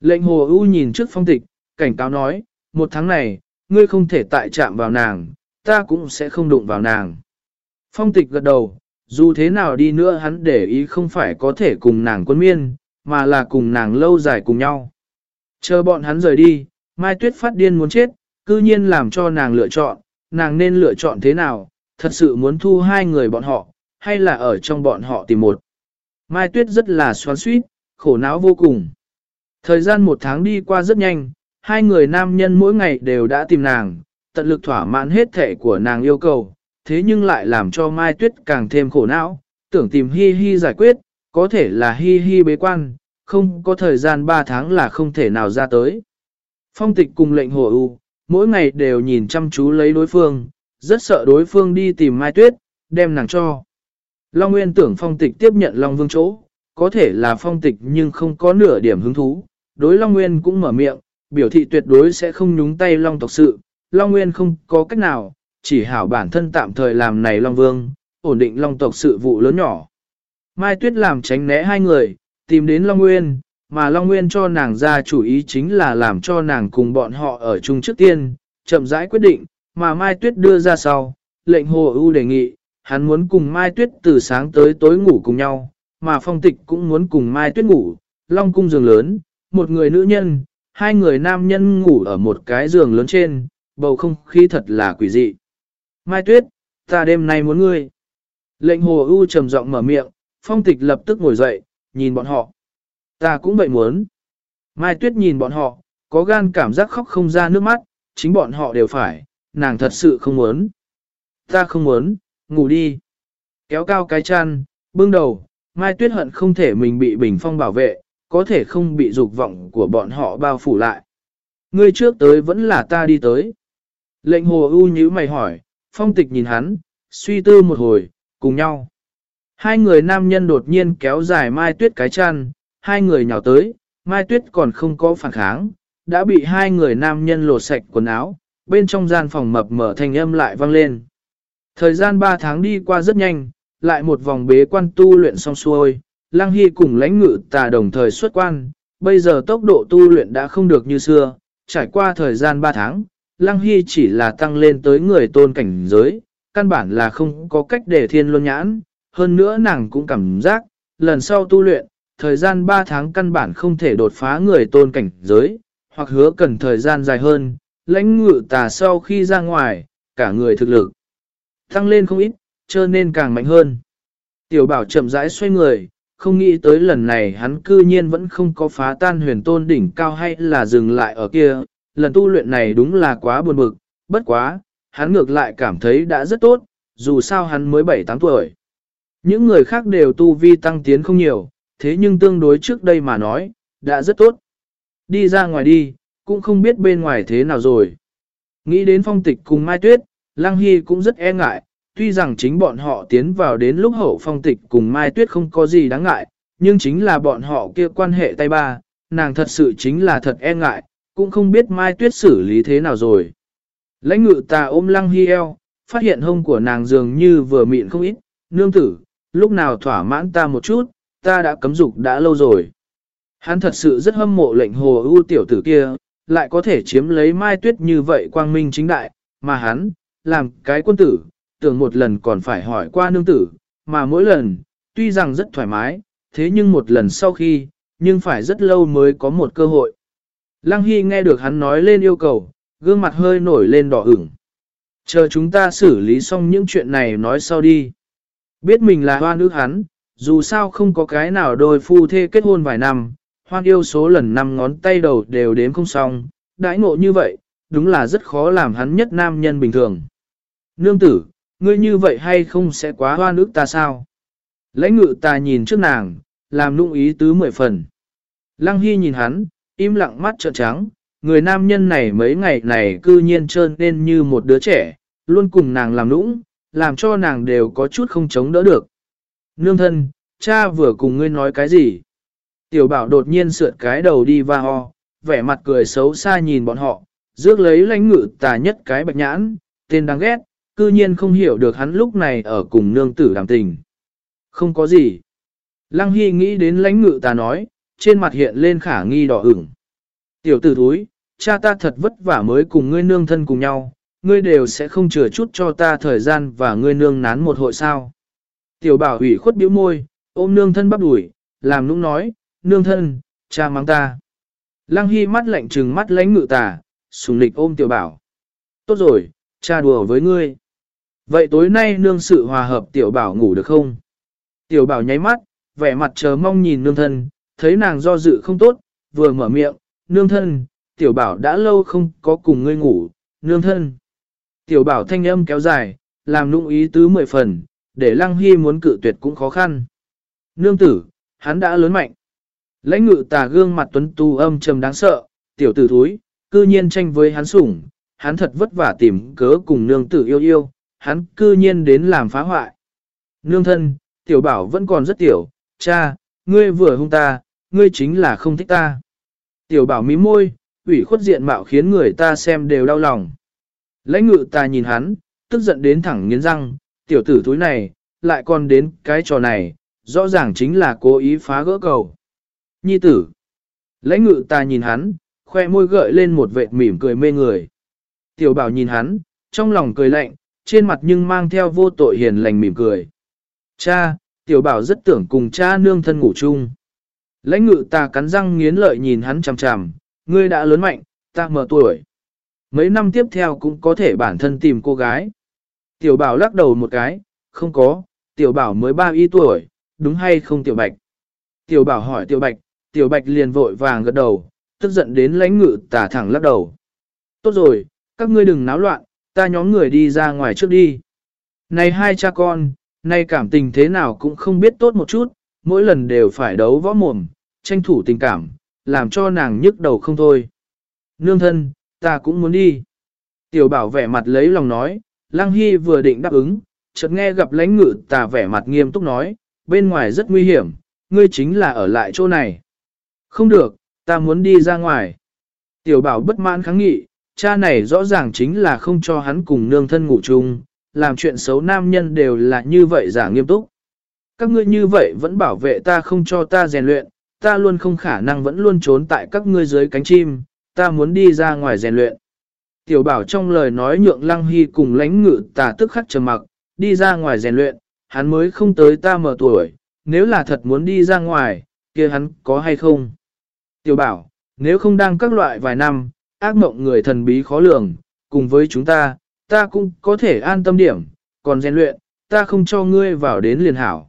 Lệnh hồ ưu nhìn trước phong tịch, cảnh cáo nói, một tháng này, ngươi không thể tại chạm vào nàng, ta cũng sẽ không đụng vào nàng. Phong tịch gật đầu, dù thế nào đi nữa hắn để ý không phải có thể cùng nàng quân miên, mà là cùng nàng lâu dài cùng nhau. Chờ bọn hắn rời đi, Mai Tuyết phát điên muốn chết, cư nhiên làm cho nàng lựa chọn, nàng nên lựa chọn thế nào, thật sự muốn thu hai người bọn họ, hay là ở trong bọn họ tìm một. Mai Tuyết rất là xoắn suýt, khổ não vô cùng. Thời gian một tháng đi qua rất nhanh, hai người nam nhân mỗi ngày đều đã tìm nàng, tận lực thỏa mãn hết thể của nàng yêu cầu, thế nhưng lại làm cho Mai Tuyết càng thêm khổ não, tưởng tìm Hi Hi giải quyết, có thể là Hi Hi bế quan, không có thời gian 3 tháng là không thể nào ra tới. Phong tịch cùng lệnh hồ u mỗi ngày đều nhìn chăm chú lấy đối phương, rất sợ đối phương đi tìm Mai Tuyết, đem nàng cho. Long Nguyên tưởng phong tịch tiếp nhận Long Vương chỗ, có thể là phong tịch nhưng không có nửa điểm hứng thú. Đối Long Nguyên cũng mở miệng, biểu thị tuyệt đối sẽ không nhúng tay Long tộc sự. Long Nguyên không có cách nào, chỉ hảo bản thân tạm thời làm này Long Vương, ổn định Long tộc sự vụ lớn nhỏ. Mai Tuyết làm tránh né hai người, tìm đến Long Nguyên, mà Long Nguyên cho nàng ra chủ ý chính là làm cho nàng cùng bọn họ ở chung trước tiên, chậm rãi quyết định, mà Mai Tuyết đưa ra sau, lệnh Hồ ưu đề nghị, hắn muốn cùng Mai Tuyết từ sáng tới tối ngủ cùng nhau, mà Phong Tịch cũng muốn cùng Mai Tuyết ngủ, Long cung giường lớn, một người nữ nhân, hai người nam nhân ngủ ở một cái giường lớn trên, bầu không khí thật là quỷ dị. Mai Tuyết, ta đêm nay muốn ngươi. Lệnh Hồ ưu trầm giọng mở miệng, Phong Tịch lập tức ngồi dậy, nhìn bọn họ. Ta cũng vậy muốn. Mai Tuyết nhìn bọn họ, có gan cảm giác khóc không ra nước mắt, chính bọn họ đều phải, nàng thật sự không muốn. Ta không muốn, ngủ đi. Kéo cao cái chăn, bưng đầu, Mai Tuyết hận không thể mình bị bình phong bảo vệ, có thể không bị dục vọng của bọn họ bao phủ lại. Ngươi trước tới vẫn là ta đi tới. Lệnh hồ ưu nhíu mày hỏi, phong tịch nhìn hắn, suy tư một hồi, cùng nhau. Hai người nam nhân đột nhiên kéo dài Mai Tuyết cái chăn, hai người nhào tới, Mai Tuyết còn không có phản kháng, đã bị hai người nam nhân lột sạch quần áo, bên trong gian phòng mập mở thành âm lại vang lên. Thời gian 3 tháng đi qua rất nhanh, lại một vòng bế quan tu luyện xong xuôi, Lăng Hy cùng lãnh ngự tà đồng thời xuất quan, bây giờ tốc độ tu luyện đã không được như xưa, trải qua thời gian 3 tháng, Lăng Hy chỉ là tăng lên tới người tôn cảnh giới, căn bản là không có cách để thiên luân nhãn, hơn nữa nàng cũng cảm giác, lần sau tu luyện, thời gian 3 tháng căn bản không thể đột phá người tôn cảnh giới, hoặc hứa cần thời gian dài hơn, lãnh ngự tà sau khi ra ngoài, cả người thực lực tăng lên không ít, cho nên càng mạnh hơn. Tiểu bảo chậm rãi xoay người, không nghĩ tới lần này hắn cư nhiên vẫn không có phá tan huyền tôn đỉnh cao hay là dừng lại ở kia, lần tu luyện này đúng là quá buồn bực, bất quá, hắn ngược lại cảm thấy đã rất tốt, dù sao hắn mới 7-8 tuổi. Những người khác đều tu vi tăng tiến không nhiều, thế nhưng tương đối trước đây mà nói, đã rất tốt. Đi ra ngoài đi, cũng không biết bên ngoài thế nào rồi. Nghĩ đến phong tịch cùng Mai Tuyết, Lăng Hy cũng rất e ngại, tuy rằng chính bọn họ tiến vào đến lúc hậu phong tịch cùng Mai Tuyết không có gì đáng ngại, nhưng chính là bọn họ kia quan hệ tay ba, nàng thật sự chính là thật e ngại, cũng không biết Mai Tuyết xử lý thế nào rồi. Lãnh ngự ta ôm Lăng hi eo, phát hiện hông của nàng dường như vừa mịn không ít, nương tử, lúc nào thỏa mãn ta một chút, ta đã cấm dục đã lâu rồi. Hắn thật sự rất hâm mộ lệnh hồ ưu tiểu tử kia, lại có thể chiếm lấy mai tuyết như vậy quang minh chính đại, mà hắn, làm cái quân tử, tưởng một lần còn phải hỏi qua nương tử, mà mỗi lần, tuy rằng rất thoải mái, thế nhưng một lần sau khi, nhưng phải rất lâu mới có một cơ hội. Lăng Hy nghe được hắn nói lên yêu cầu, gương mặt hơi nổi lên đỏ ửng. Chờ chúng ta xử lý xong những chuyện này nói sau đi. Biết mình là hoa nữ hắn, dù sao không có cái nào đôi phu thê kết hôn vài năm, hoan yêu số lần năm ngón tay đầu đều đếm không xong, đãi ngộ như vậy, đúng là rất khó làm hắn nhất nam nhân bình thường. Nương tử, ngươi như vậy hay không sẽ quá hoa nước ta sao? Lãnh ngự ta nhìn trước nàng, làm nung ý tứ mười phần. Lăng Hy nhìn hắn, im lặng mắt trợn trắng, người nam nhân này mấy ngày này cư nhiên trơn nên như một đứa trẻ, luôn cùng nàng làm nũng, làm cho nàng đều có chút không chống đỡ được. Nương thân, cha vừa cùng ngươi nói cái gì? Tiểu bảo đột nhiên sượt cái đầu đi va ho, vẻ mặt cười xấu xa nhìn bọn họ, rước lấy lãnh ngự tà nhất cái bạch nhãn, tên đáng ghét, cư nhiên không hiểu được hắn lúc này ở cùng nương tử đàm tình. Không có gì. Lăng Hy nghĩ đến lãnh ngự ta nói, trên mặt hiện lên khả nghi đỏ ửng, Tiểu tử thúi, cha ta thật vất vả mới cùng ngươi nương thân cùng nhau, ngươi đều sẽ không chừa chút cho ta thời gian và ngươi nương nán một hội sao. Tiểu bảo ủy khuất biểu môi, ôm nương thân bắp đuổi, làm nũng nói, nương thân, cha mang ta. Lăng Hy mắt lạnh trừng mắt lãnh ngự tà, sùng lịch ôm tiểu bảo. Tốt rồi, cha đùa với ngươi. Vậy tối nay nương sự hòa hợp tiểu bảo ngủ được không? Tiểu bảo nháy mắt, vẻ mặt chờ mong nhìn nương thân, thấy nàng do dự không tốt, vừa mở miệng, nương thân, tiểu bảo đã lâu không có cùng ngươi ngủ, nương thân. Tiểu bảo thanh âm kéo dài, làm nụng ý tứ mười phần, để lăng hy muốn cự tuyệt cũng khó khăn. Nương tử, hắn đã lớn mạnh. Lãnh ngự tà gương mặt tuấn tu âm trầm đáng sợ, tiểu tử thúi, cư nhiên tranh với hắn sủng, hắn thật vất vả tìm cớ cùng nương tử yêu yêu, hắn cư nhiên đến làm phá hoại. Nương thân, tiểu bảo vẫn còn rất tiểu, cha, ngươi vừa hung ta, ngươi chính là không thích ta. Tiểu bảo mí môi, ủy khuất diện mạo khiến người ta xem đều đau lòng. Lãnh ngự ta nhìn hắn, tức giận đến thẳng nghiến răng, tiểu tử thúi này, lại còn đến cái trò này, rõ ràng chính là cố ý phá gỡ cầu. Nhi tử. Lãnh ngự ta nhìn hắn, khoe môi gợi lên một vệt mỉm cười mê người. Tiểu bảo nhìn hắn, trong lòng cười lạnh, trên mặt nhưng mang theo vô tội hiền lành mỉm cười. Cha, tiểu bảo rất tưởng cùng cha nương thân ngủ chung. Lãnh ngự ta cắn răng nghiến lợi nhìn hắn chằm chằm, ngươi đã lớn mạnh, ta mở tuổi. Mấy năm tiếp theo cũng có thể bản thân tìm cô gái. Tiểu bảo lắc đầu một cái, không có, tiểu bảo mới ba y tuổi, đúng hay không tiểu bạch. Tiểu bảo hỏi tiểu bạch, tiểu bạch liền vội vàng gật đầu, tức giận đến lãnh ngự tả thẳng lắc đầu. Tốt rồi, các ngươi đừng náo loạn, ta nhóm người đi ra ngoài trước đi. Này hai cha con, nay cảm tình thế nào cũng không biết tốt một chút, mỗi lần đều phải đấu võ mồm, tranh thủ tình cảm, làm cho nàng nhức đầu không thôi. Nương thân, ta cũng muốn đi. Tiểu bảo vẻ mặt lấy lòng nói, Lăng Hy vừa định đáp ứng, chợt nghe gặp lãnh ngự tà vẻ mặt nghiêm túc nói, bên ngoài rất nguy hiểm, ngươi chính là ở lại chỗ này. Không được, ta muốn đi ra ngoài. Tiểu bảo bất mãn kháng nghị, cha này rõ ràng chính là không cho hắn cùng nương thân ngủ chung, làm chuyện xấu nam nhân đều là như vậy giả nghiêm túc. Các ngươi như vậy vẫn bảo vệ ta không cho ta rèn luyện, ta luôn không khả năng vẫn luôn trốn tại các ngươi dưới cánh chim, ta muốn đi ra ngoài rèn luyện. Tiểu bảo trong lời nói nhượng lăng hy cùng lãnh ngự tà tức khắc trầm mặc, đi ra ngoài rèn luyện, hắn mới không tới ta mở tuổi, nếu là thật muốn đi ra ngoài, kia hắn có hay không? Tiểu bảo, nếu không đang các loại vài năm, ác mộng người thần bí khó lường, cùng với chúng ta, ta cũng có thể an tâm điểm, còn rèn luyện, ta không cho ngươi vào đến liền hảo.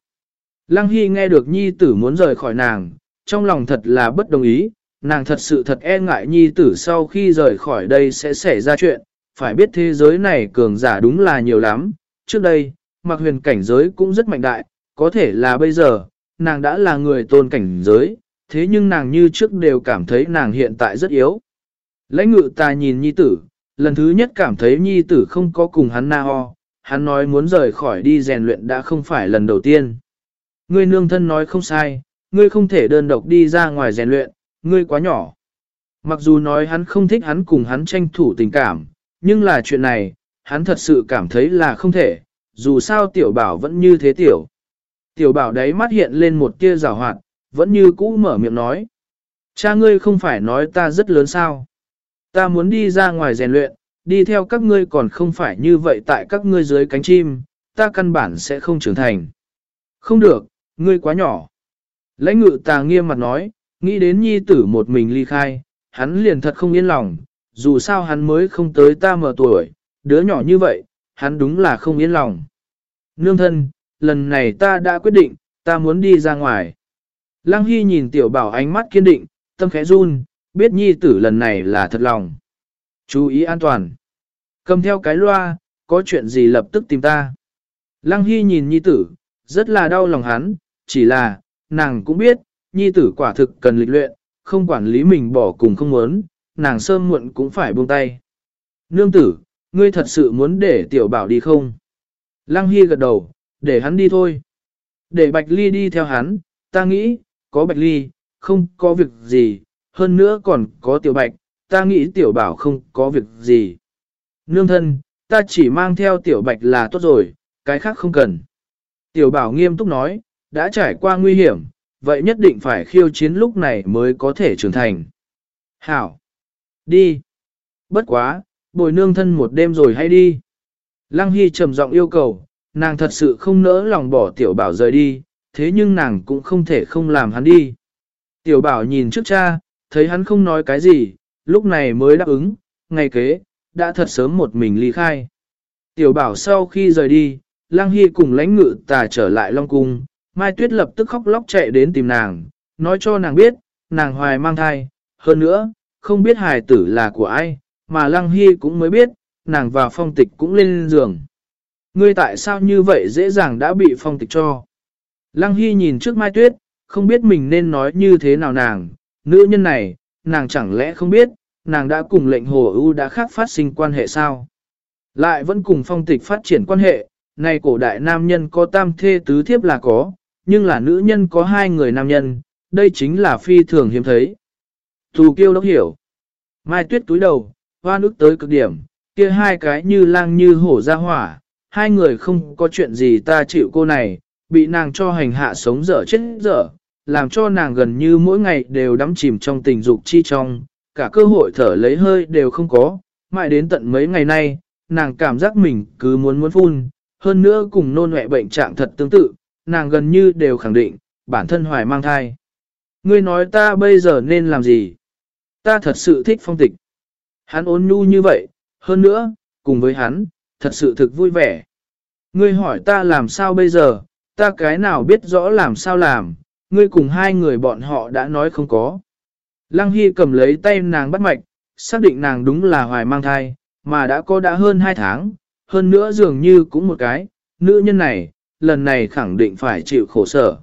Lăng Hy nghe được nhi tử muốn rời khỏi nàng, trong lòng thật là bất đồng ý, nàng thật sự thật e ngại nhi tử sau khi rời khỏi đây sẽ xảy ra chuyện, phải biết thế giới này cường giả đúng là nhiều lắm, trước đây, mặc huyền cảnh giới cũng rất mạnh đại, có thể là bây giờ, nàng đã là người tôn cảnh giới, thế nhưng nàng như trước đều cảm thấy nàng hiện tại rất yếu. Lãnh ngự ta nhìn nhi tử, lần thứ nhất cảm thấy nhi tử không có cùng hắn na ho, hắn nói muốn rời khỏi đi rèn luyện đã không phải lần đầu tiên. Ngươi nương thân nói không sai, ngươi không thể đơn độc đi ra ngoài rèn luyện, ngươi quá nhỏ. Mặc dù nói hắn không thích hắn cùng hắn tranh thủ tình cảm, nhưng là chuyện này, hắn thật sự cảm thấy là không thể, dù sao tiểu bảo vẫn như thế tiểu. Tiểu bảo đấy mắt hiện lên một tia rào hoạt, vẫn như cũ mở miệng nói. Cha ngươi không phải nói ta rất lớn sao. Ta muốn đi ra ngoài rèn luyện, đi theo các ngươi còn không phải như vậy tại các ngươi dưới cánh chim, ta căn bản sẽ không trưởng thành. Không được, ngươi quá nhỏ. Lãnh ngự tà nghiêm mặt nói, nghĩ đến nhi tử một mình ly khai, hắn liền thật không yên lòng, dù sao hắn mới không tới ta mở tuổi, đứa nhỏ như vậy, hắn đúng là không yên lòng. Nương thân, lần này ta đã quyết định, ta muốn đi ra ngoài. Lăng Hy nhìn tiểu bảo ánh mắt kiên định, tâm khẽ run, biết nhi tử lần này là thật lòng. Chú ý an toàn. Cầm theo cái loa, có chuyện gì lập tức tìm ta. Lăng Hy nhìn nhi tử, rất là đau lòng hắn, chỉ là, nàng cũng biết, nhi tử quả thực cần lịch luyện, không quản lý mình bỏ cùng không muốn, nàng sớm muộn cũng phải buông tay. Nương tử, ngươi thật sự muốn để tiểu bảo đi không? Lăng Hy gật đầu, để hắn đi thôi. Để Bạch Ly đi theo hắn, ta nghĩ, có Bạch Ly, không có việc gì, hơn nữa còn có tiểu Bạch, ta nghĩ tiểu bảo không có việc gì. Nương thân, ta chỉ mang theo tiểu Bạch là tốt rồi, cái khác không cần. Tiểu bảo nghiêm túc nói, đã trải qua nguy hiểm, vậy nhất định phải khiêu chiến lúc này mới có thể trưởng thành. Hảo! Đi. Bất quá, bồi nương thân một đêm rồi hay đi. Lăng Hy trầm giọng yêu cầu, nàng thật sự không nỡ lòng bỏ tiểu bảo rời đi, thế nhưng nàng cũng không thể không làm hắn đi. Tiểu bảo nhìn trước cha, thấy hắn không nói cái gì, lúc này mới đáp ứng, ngày kế, đã thật sớm một mình ly khai. Tiểu bảo sau khi rời đi, Lăng Hy cùng lãnh ngự tà trở lại Long Cung, Mai Tuyết lập tức khóc lóc chạy đến tìm nàng, nói cho nàng biết, nàng hoài mang thai, hơn nữa, không biết hài tử là của ai, mà Lăng Hy cũng mới biết, nàng và phong tịch cũng lên giường. Ngươi tại sao như vậy dễ dàng đã bị phong tịch cho? Lăng Hy nhìn trước Mai Tuyết, không biết mình nên nói như thế nào nàng, nữ nhân này, nàng chẳng lẽ không biết, nàng đã cùng lệnh hồ ưu đã khác phát sinh quan hệ sao? Lại vẫn cùng phong tịch phát triển quan hệ, này cổ đại nam nhân có tam thê tứ thiếp là có, nhưng là nữ nhân có hai người nam nhân, đây chính là phi thường hiếm thấy. Thù kiêu đốc hiểu. Mai tuyết túi đầu, hoa nước tới cực điểm, kia hai cái như lang như hổ ra hỏa, hai người không có chuyện gì ta chịu cô này, bị nàng cho hành hạ sống dở chết dở, làm cho nàng gần như mỗi ngày đều đắm chìm trong tình dục chi trong, cả cơ hội thở lấy hơi đều không có, mãi đến tận mấy ngày nay, nàng cảm giác mình cứ muốn muốn phun, hơn nữa cùng nôn mẹ bệnh trạng thật tương tự, nàng gần như đều khẳng định, bản thân hoài mang thai. Ngươi nói ta bây giờ nên làm gì? Ta thật sự thích phong tịch. Hắn ôn nhu như vậy, hơn nữa, cùng với hắn, thật sự thực vui vẻ. Ngươi hỏi ta làm sao bây giờ, ta cái nào biết rõ làm sao làm, ngươi cùng hai người bọn họ đã nói không có. Lăng Hy cầm lấy tay nàng bắt mạch, xác định nàng đúng là hoài mang thai, mà đã có đã hơn hai tháng, hơn nữa dường như cũng một cái, nữ nhân này, lần này khẳng định phải chịu khổ sở.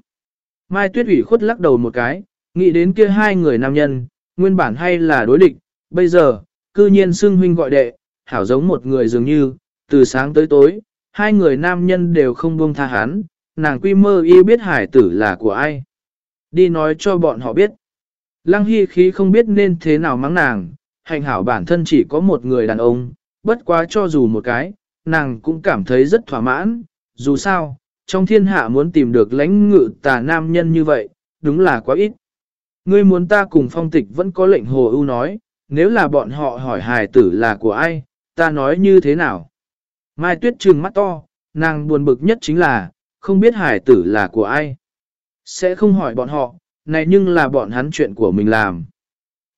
Mai Tuyết ủy khuất lắc đầu một cái, nghĩ đến kia hai người nam nhân, nguyên bản hay là đối địch, bây giờ, cư nhiên xưng huynh gọi đệ, hảo giống một người dường như, từ sáng tới tối, hai người nam nhân đều không buông tha hắn, nàng quy mơ y biết hải tử là của ai. Đi nói cho bọn họ biết. Lăng Hy khí không biết nên thế nào mắng nàng, hành hảo bản thân chỉ có một người đàn ông, bất quá cho dù một cái, nàng cũng cảm thấy rất thỏa mãn, dù sao, trong thiên hạ muốn tìm được lãnh ngự tà nam nhân như vậy, đúng là quá ít. Ngươi muốn ta cùng phong tịch vẫn có lệnh hồ ưu nói, nếu là bọn họ hỏi hài tử là của ai, ta nói như thế nào? Mai tuyết trừng mắt to, nàng buồn bực nhất chính là, không biết hài tử là của ai. Sẽ không hỏi bọn họ, này nhưng là bọn hắn chuyện của mình làm.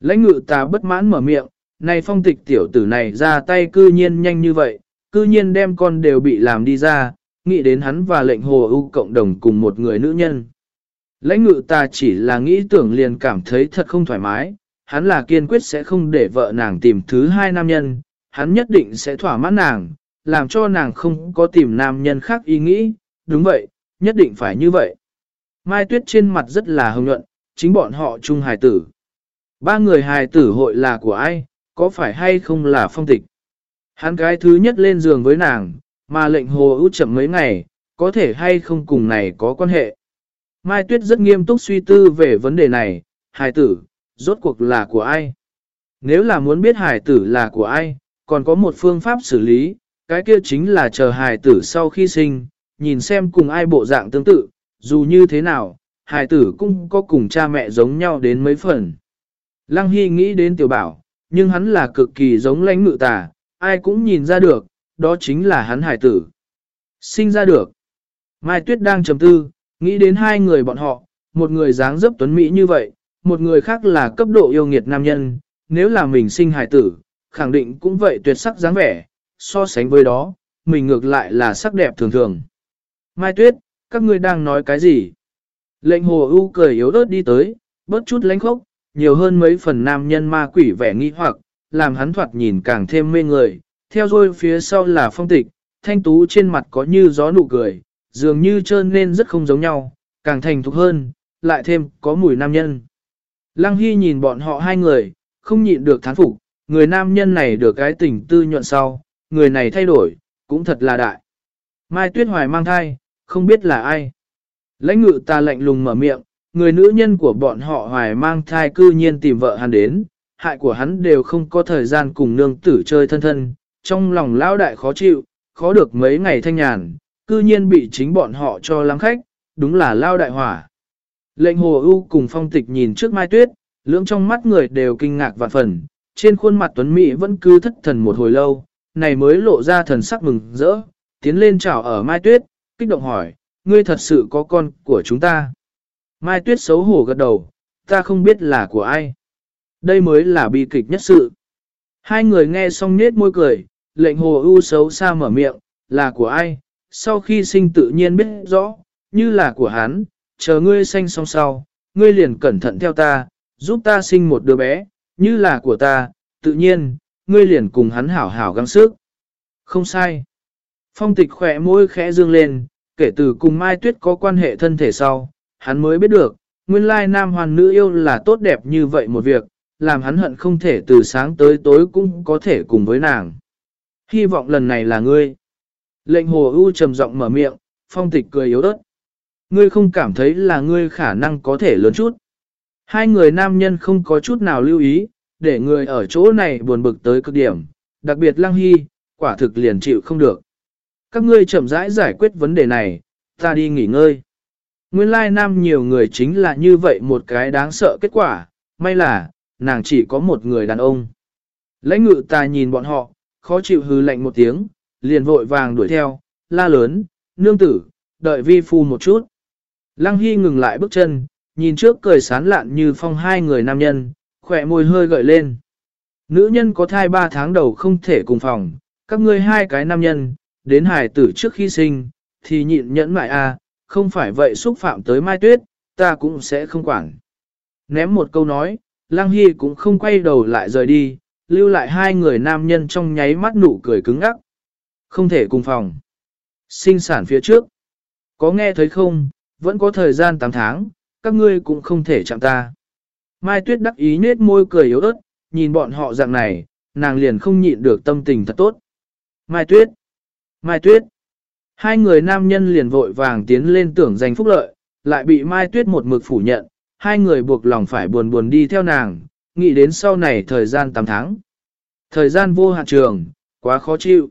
Lãnh ngự ta bất mãn mở miệng, này phong tịch tiểu tử này ra tay cư nhiên nhanh như vậy, cư nhiên đem con đều bị làm đi ra, nghĩ đến hắn và lệnh hồ ưu cộng đồng cùng một người nữ nhân. Lãnh ngự ta chỉ là nghĩ tưởng liền cảm thấy thật không thoải mái, hắn là kiên quyết sẽ không để vợ nàng tìm thứ hai nam nhân, hắn nhất định sẽ thỏa mãn nàng, làm cho nàng không có tìm nam nhân khác ý nghĩ, đúng vậy, nhất định phải như vậy. Mai Tuyết trên mặt rất là hồng nhuận, chính bọn họ chung hài tử. Ba người hài tử hội là của ai, có phải hay không là phong tịch? Hắn cái thứ nhất lên giường với nàng, mà lệnh hồ út chậm mấy ngày, có thể hay không cùng này có quan hệ. Mai Tuyết rất nghiêm túc suy tư về vấn đề này, hài tử, rốt cuộc là của ai? Nếu là muốn biết hài tử là của ai, còn có một phương pháp xử lý, cái kia chính là chờ hài tử sau khi sinh, nhìn xem cùng ai bộ dạng tương tự, dù như thế nào, hài tử cũng có cùng cha mẹ giống nhau đến mấy phần. Lăng Hy nghĩ đến tiểu bảo, nhưng hắn là cực kỳ giống lãnh ngự tà, ai cũng nhìn ra được, đó chính là hắn hài tử. Sinh ra được. Mai Tuyết đang trầm tư, nghĩ đến hai người bọn họ, một người dáng dấp tuấn Mỹ như vậy, một người khác là cấp độ yêu nghiệt nam nhân, nếu là mình sinh hài tử, khẳng định cũng vậy tuyệt sắc dáng vẻ, so sánh với đó, mình ngược lại là sắc đẹp thường thường. Mai Tuyết, các ngươi đang nói cái gì? Lệnh hồ ưu cười yếu ớt đi tới, bớt chút lánh khốc, nhiều hơn mấy phần nam nhân ma quỷ vẻ nghi hoặc, làm hắn thoạt nhìn càng thêm mê người. Theo dôi phía sau là phong tịch, thanh tú trên mặt có như gió nụ cười, dường như trơn nên rất không giống nhau, càng thành thục hơn, lại thêm có mùi nam nhân. Lăng Hy nhìn bọn họ hai người, không nhịn được thán phục, người nam nhân này được cái tình tư nhuận sau, người này thay đổi, cũng thật là đại. Mai Tuyết Hoài mang thai, không biết là ai. Lãnh ngự ta lạnh lùng mở miệng, người nữ nhân của bọn họ hoài mang thai cư nhiên tìm vợ hắn đến, hại của hắn đều không có thời gian cùng nương tử chơi thân thân, trong lòng lao đại khó chịu, khó được mấy ngày thanh nhàn, cư nhiên bị chính bọn họ cho lắng khách, đúng là lao đại hỏa. Lệnh hồ ưu cùng phong tịch nhìn trước mai tuyết, lưỡng trong mắt người đều kinh ngạc vạn phần, trên khuôn mặt Tuấn Mỹ vẫn cứ thất thần một hồi lâu, này mới lộ ra thần sắc mừng rỡ, tiến lên chào ở Mai Tuyết, kích động hỏi, ngươi thật sự có con của chúng ta. Mai Tuyết xấu hổ gật đầu, ta không biết là của ai. Đây mới là bi kịch nhất sự. Hai người nghe xong nết môi cười, lệnh hồ ưu xấu xa mở miệng, là của ai, sau khi sinh tự nhiên biết rõ, như là của hắn, chờ ngươi sanh xong sau, ngươi liền cẩn thận theo ta, giúp ta sinh một đứa bé, như là của ta, tự nhiên, ngươi liền cùng hắn hảo hảo gắng sức. Không sai. Phong tịch khỏe môi khẽ dương lên, kể từ cùng Mai Tuyết có quan hệ thân thể sau, hắn mới biết được, nguyên lai nam hoàn nữ yêu là tốt đẹp như vậy một việc, làm hắn hận không thể từ sáng tới tối cũng có thể cùng với nàng. Hy vọng lần này là ngươi. Lệnh hồ ưu trầm giọng mở miệng, phong tịch cười yếu ớt. Ngươi không cảm thấy là ngươi khả năng có thể lớn chút. Hai người nam nhân không có chút nào lưu ý, để người ở chỗ này buồn bực tới cực điểm, đặc biệt lăng hy, quả thực liền chịu không được. Các ngươi chậm rãi giải quyết vấn đề này, ta đi nghỉ ngơi. Nguyên lai nam nhiều người chính là như vậy một cái đáng sợ kết quả, may là, nàng chỉ có một người đàn ông. Lãnh ngự ta nhìn bọn họ, khó chịu hư lạnh một tiếng, liền vội vàng đuổi theo, la lớn, nương tử, đợi vi phu một chút. Lăng Hy ngừng lại bước chân, nhìn trước cười sán lạn như phong hai người nam nhân, khỏe môi hơi gợi lên. Nữ nhân có thai ba tháng đầu không thể cùng phòng, các ngươi hai cái nam nhân, đến hải tử trước khi sinh, thì nhịn nhẫn mại a, à, không phải vậy xúc phạm tới mai tuyết, ta cũng sẽ không quản. Ném một câu nói, Lăng Hy cũng không quay đầu lại rời đi, lưu lại hai người nam nhân trong nháy mắt nụ cười cứng ngắc. Không thể cùng phòng. Sinh sản phía trước. Có nghe thấy không, vẫn có thời gian 8 tháng, các ngươi cũng không thể chạm ta. Mai Tuyết đắc ý nết môi cười yếu ớt, nhìn bọn họ dạng này, nàng liền không nhịn được tâm tình thật tốt. Mai Tuyết! Mai Tuyết! Hai người nam nhân liền vội vàng tiến lên tưởng giành phúc lợi, lại bị Mai Tuyết một mực phủ nhận, hai người buộc lòng phải buồn buồn đi theo nàng, nghĩ đến sau này thời gian 8 tháng. Thời gian vô hạn trường, quá khó chịu.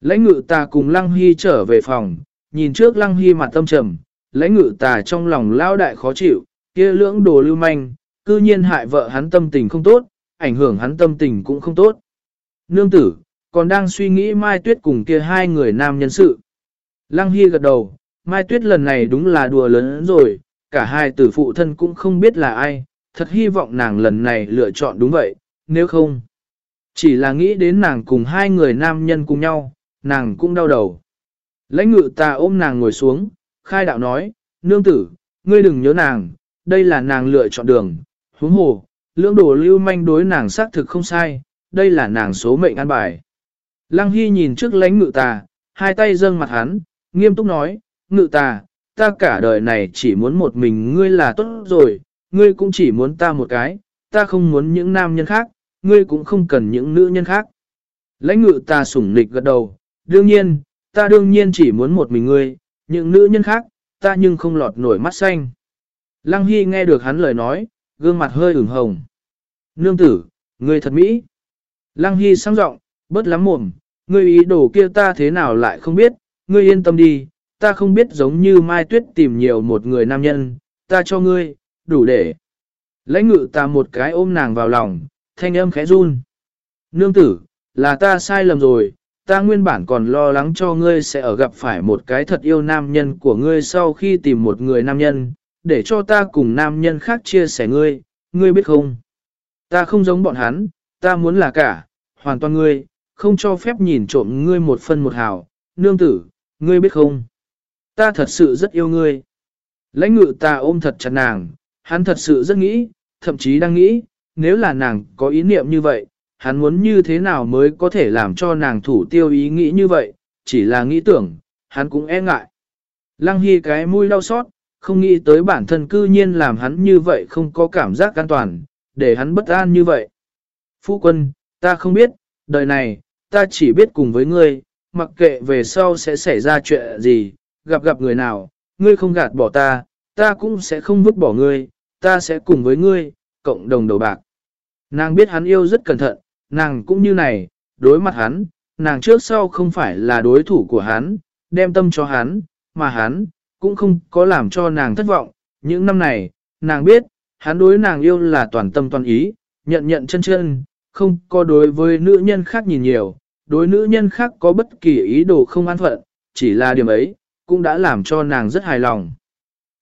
Lãnh ngự ta cùng Lăng Hy trở về phòng, nhìn trước Lăng Hy mặt tâm trầm, lãnh ngự ta trong lòng lao đại khó chịu, kia lưỡng đồ lưu manh, cư nhiên hại vợ hắn tâm tình không tốt, ảnh hưởng hắn tâm tình cũng không tốt. Nương tử, còn đang suy nghĩ Mai Tuyết cùng kia hai người nam nhân sự. Lăng Hy gật đầu, Mai Tuyết lần này đúng là đùa lớn rồi, cả hai tử phụ thân cũng không biết là ai, thật hy vọng nàng lần này lựa chọn đúng vậy, nếu không. Chỉ là nghĩ đến nàng cùng hai người nam nhân cùng nhau, nàng cũng đau đầu. Lãnh ngự ta ôm nàng ngồi xuống, khai đạo nói, nương tử, ngươi đừng nhớ nàng, đây là nàng lựa chọn đường, huống hồ, lưỡng đồ lưu manh đối nàng xác thực không sai, đây là nàng số mệnh an bài. Lăng Hy nhìn trước lãnh ngự tà, hai tay dâng mặt hắn, nghiêm túc nói, ngự tà, ta cả đời này chỉ muốn một mình ngươi là tốt rồi, ngươi cũng chỉ muốn ta một cái, ta không muốn những nam nhân khác, ngươi cũng không cần những nữ nhân khác. Lãnh ngự ta sủng nịch gật đầu, đương nhiên, ta đương nhiên chỉ muốn một mình ngươi, những nữ nhân khác, ta nhưng không lọt nổi mắt xanh. Lăng Hy nghe được hắn lời nói, gương mặt hơi ửng hồng. Nương tử, ngươi thật mỹ. Lăng Hy sang giọng, bớt lắm mồm, ngươi ý đồ kia ta thế nào lại không biết, ngươi yên tâm đi, ta không biết giống như Mai Tuyết tìm nhiều một người nam nhân, ta cho ngươi, đủ để. Lãnh ngự ta một cái ôm nàng vào lòng, thanh âm khẽ run. Nương tử, là ta sai lầm rồi, ta nguyên bản còn lo lắng cho ngươi sẽ ở gặp phải một cái thật yêu nam nhân của ngươi sau khi tìm một người nam nhân, để cho ta cùng nam nhân khác chia sẻ ngươi, ngươi biết không? Ta không giống bọn hắn, ta muốn là cả, hoàn toàn ngươi, không cho phép nhìn trộm ngươi một phân một hào, nương tử, ngươi biết không? Ta thật sự rất yêu ngươi. Lãnh ngự ta ôm thật chặt nàng, hắn thật sự rất nghĩ, thậm chí đang nghĩ, nếu là nàng có ý niệm như vậy, hắn muốn như thế nào mới có thể làm cho nàng thủ tiêu ý nghĩ như vậy, chỉ là nghĩ tưởng, hắn cũng e ngại. Lăng Hy cái mũi đau xót, không nghĩ tới bản thân cư nhiên làm hắn như vậy không có cảm giác an toàn, để hắn bất an như vậy. Phu quân, ta không biết, đời này, ta chỉ biết cùng với ngươi, mặc kệ về sau sẽ xảy ra chuyện gì, gặp gặp người nào, ngươi không gạt bỏ ta, ta cũng sẽ không vứt bỏ ngươi, ta sẽ cùng với ngươi, cộng đồng đầu bạc. Nàng biết hắn yêu rất cẩn thận, nàng cũng như này, đối mặt hắn, nàng trước sau không phải là đối thủ của hắn, đem tâm cho hắn, mà hắn, cũng không có làm cho nàng thất vọng. Những năm này, nàng biết, hắn đối nàng yêu là toàn tâm toàn ý, nhận nhận chân chân, không có đối với nữ nhân khác nhìn nhiều, đối nữ nhân khác có bất kỳ ý đồ không an phận, chỉ là điểm ấy, cũng đã làm cho nàng rất hài lòng.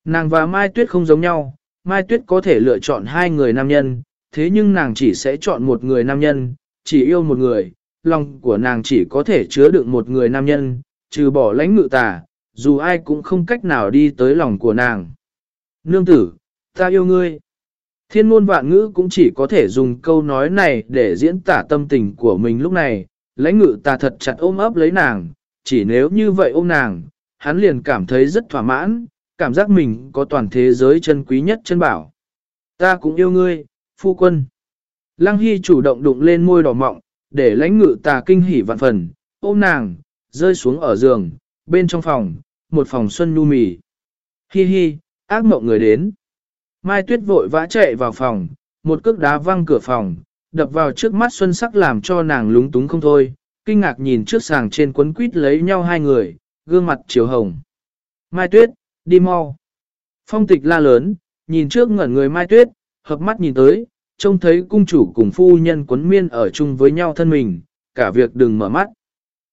Nàng và Mai Tuyết không giống nhau, Mai Tuyết có thể lựa chọn hai người nam nhân, thế nhưng nàng chỉ sẽ chọn một người nam nhân, chỉ yêu một người, lòng của nàng chỉ có thể chứa đựng một người nam nhân, trừ bỏ lãnh ngự tà, dù ai cũng không cách nào đi tới lòng của nàng. Nương tử, ta yêu ngươi. Thiên ngôn vạn ngữ cũng chỉ có thể dùng câu nói này để diễn tả tâm tình của mình lúc này, lãnh ngự ta thật chặt ôm ấp lấy nàng, chỉ nếu như vậy ôm nàng, hắn liền cảm thấy rất thỏa mãn, cảm giác mình có toàn thế giới chân quý nhất chân bảo. Ta cũng yêu ngươi, phu quân. Lăng Hy chủ động đụng lên môi đỏ mọng, để lãnh ngự tà kinh hỉ vạn phần, ôm nàng, rơi xuống ở giường, bên trong phòng, một phòng xuân nu mì. Hi hi, ác mộng người đến. Mai Tuyết vội vã chạy vào phòng, một cước đá văng cửa phòng, đập vào trước mắt xuân sắc làm cho nàng lúng túng không thôi, kinh ngạc nhìn trước sàng trên quấn quýt lấy nhau hai người, gương mặt chiều hồng. Mai Tuyết, đi mau. Phong tịch la lớn, nhìn trước ngẩn người Mai Tuyết, hợp mắt nhìn tới, trông thấy cung chủ cùng phu nhân quấn miên ở chung với nhau thân mình, cả việc đừng mở mắt.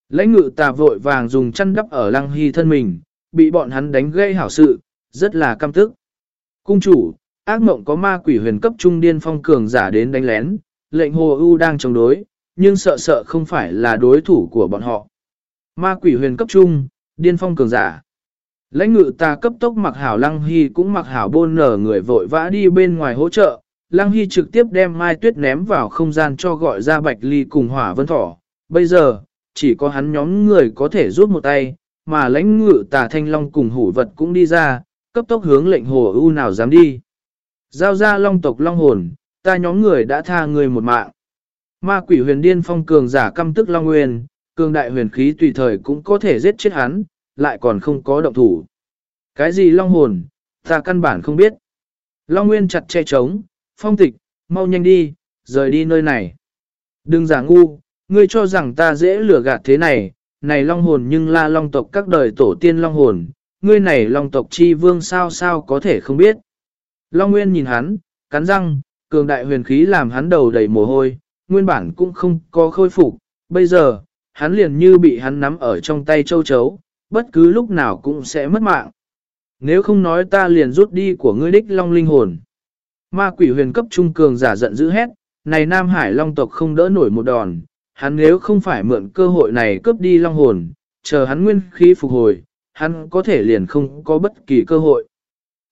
Lãnh ngự tà vội vàng dùng chăn đắp ở lăng hy thân mình, bị bọn hắn đánh gây hảo sự, rất là căm tức. Cung chủ, ác mộng có ma quỷ huyền cấp trung điên phong cường giả đến đánh lén, lệnh hồ ưu đang chống đối, nhưng sợ sợ không phải là đối thủ của bọn họ. Ma quỷ huyền cấp trung, điên phong cường giả. Lãnh ngự ta cấp tốc mặc hảo lăng hy cũng mặc hảo bôn nở người vội vã đi bên ngoài hỗ trợ. Lăng hy trực tiếp đem mai tuyết ném vào không gian cho gọi ra bạch ly cùng hỏa vân thỏ. Bây giờ, chỉ có hắn nhóm người có thể rút một tay, mà lãnh ngự tà thanh long cùng hủ vật cũng đi ra, cấp tốc hướng lệnh hồ ưu nào dám đi. Giao ra long tộc long hồn, ta nhóm người đã tha người một mạng. Ma quỷ huyền điên phong cường giả căm tức long nguyên, cường đại huyền khí tùy thời cũng có thể giết chết hắn, lại còn không có động thủ. Cái gì long hồn, ta căn bản không biết. Long nguyên chặt che trống, phong tịch, mau nhanh đi, rời đi nơi này. Đừng giả ngu, ngươi cho rằng ta dễ lừa gạt thế này, này long hồn nhưng la long tộc các đời tổ tiên long hồn, ngươi này long tộc chi vương sao sao có thể không biết. Long Nguyên nhìn hắn, cắn răng, cường đại huyền khí làm hắn đầu đầy mồ hôi, nguyên bản cũng không có khôi phục, bây giờ, hắn liền như bị hắn nắm ở trong tay châu chấu, bất cứ lúc nào cũng sẽ mất mạng. Nếu không nói ta liền rút đi của ngươi đích long linh hồn. Ma quỷ huyền cấp trung cường giả giận dữ hét, này Nam Hải long tộc không đỡ nổi một đòn, hắn nếu không phải mượn cơ hội này cướp đi long hồn, chờ hắn nguyên khí phục hồi, hắn có thể liền không có bất kỳ cơ hội.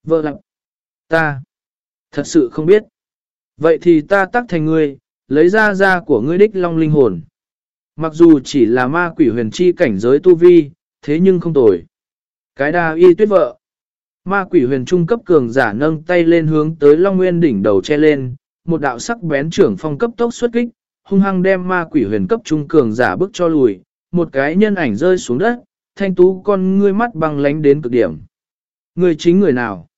Vợ lặng, ta, thật sự không biết. Vậy thì ta tắc thành ngươi, lấy ra ra của ngươi đích long linh hồn. Mặc dù chỉ là ma quỷ huyền chi cảnh giới tu vi, thế nhưng không tồi. Cái đa y tuyết vợ. Ma quỷ huyền trung cấp cường giả nâng tay lên hướng tới Long Nguyên đỉnh đầu che lên, một đạo sắc bén trưởng phong cấp tốc xuất kích, hung hăng đem ma quỷ huyền cấp trung cường giả bước cho lùi, một cái nhân ảnh rơi xuống đất, thanh tú con ngươi mắt băng lánh đến cực điểm. Người chính người nào?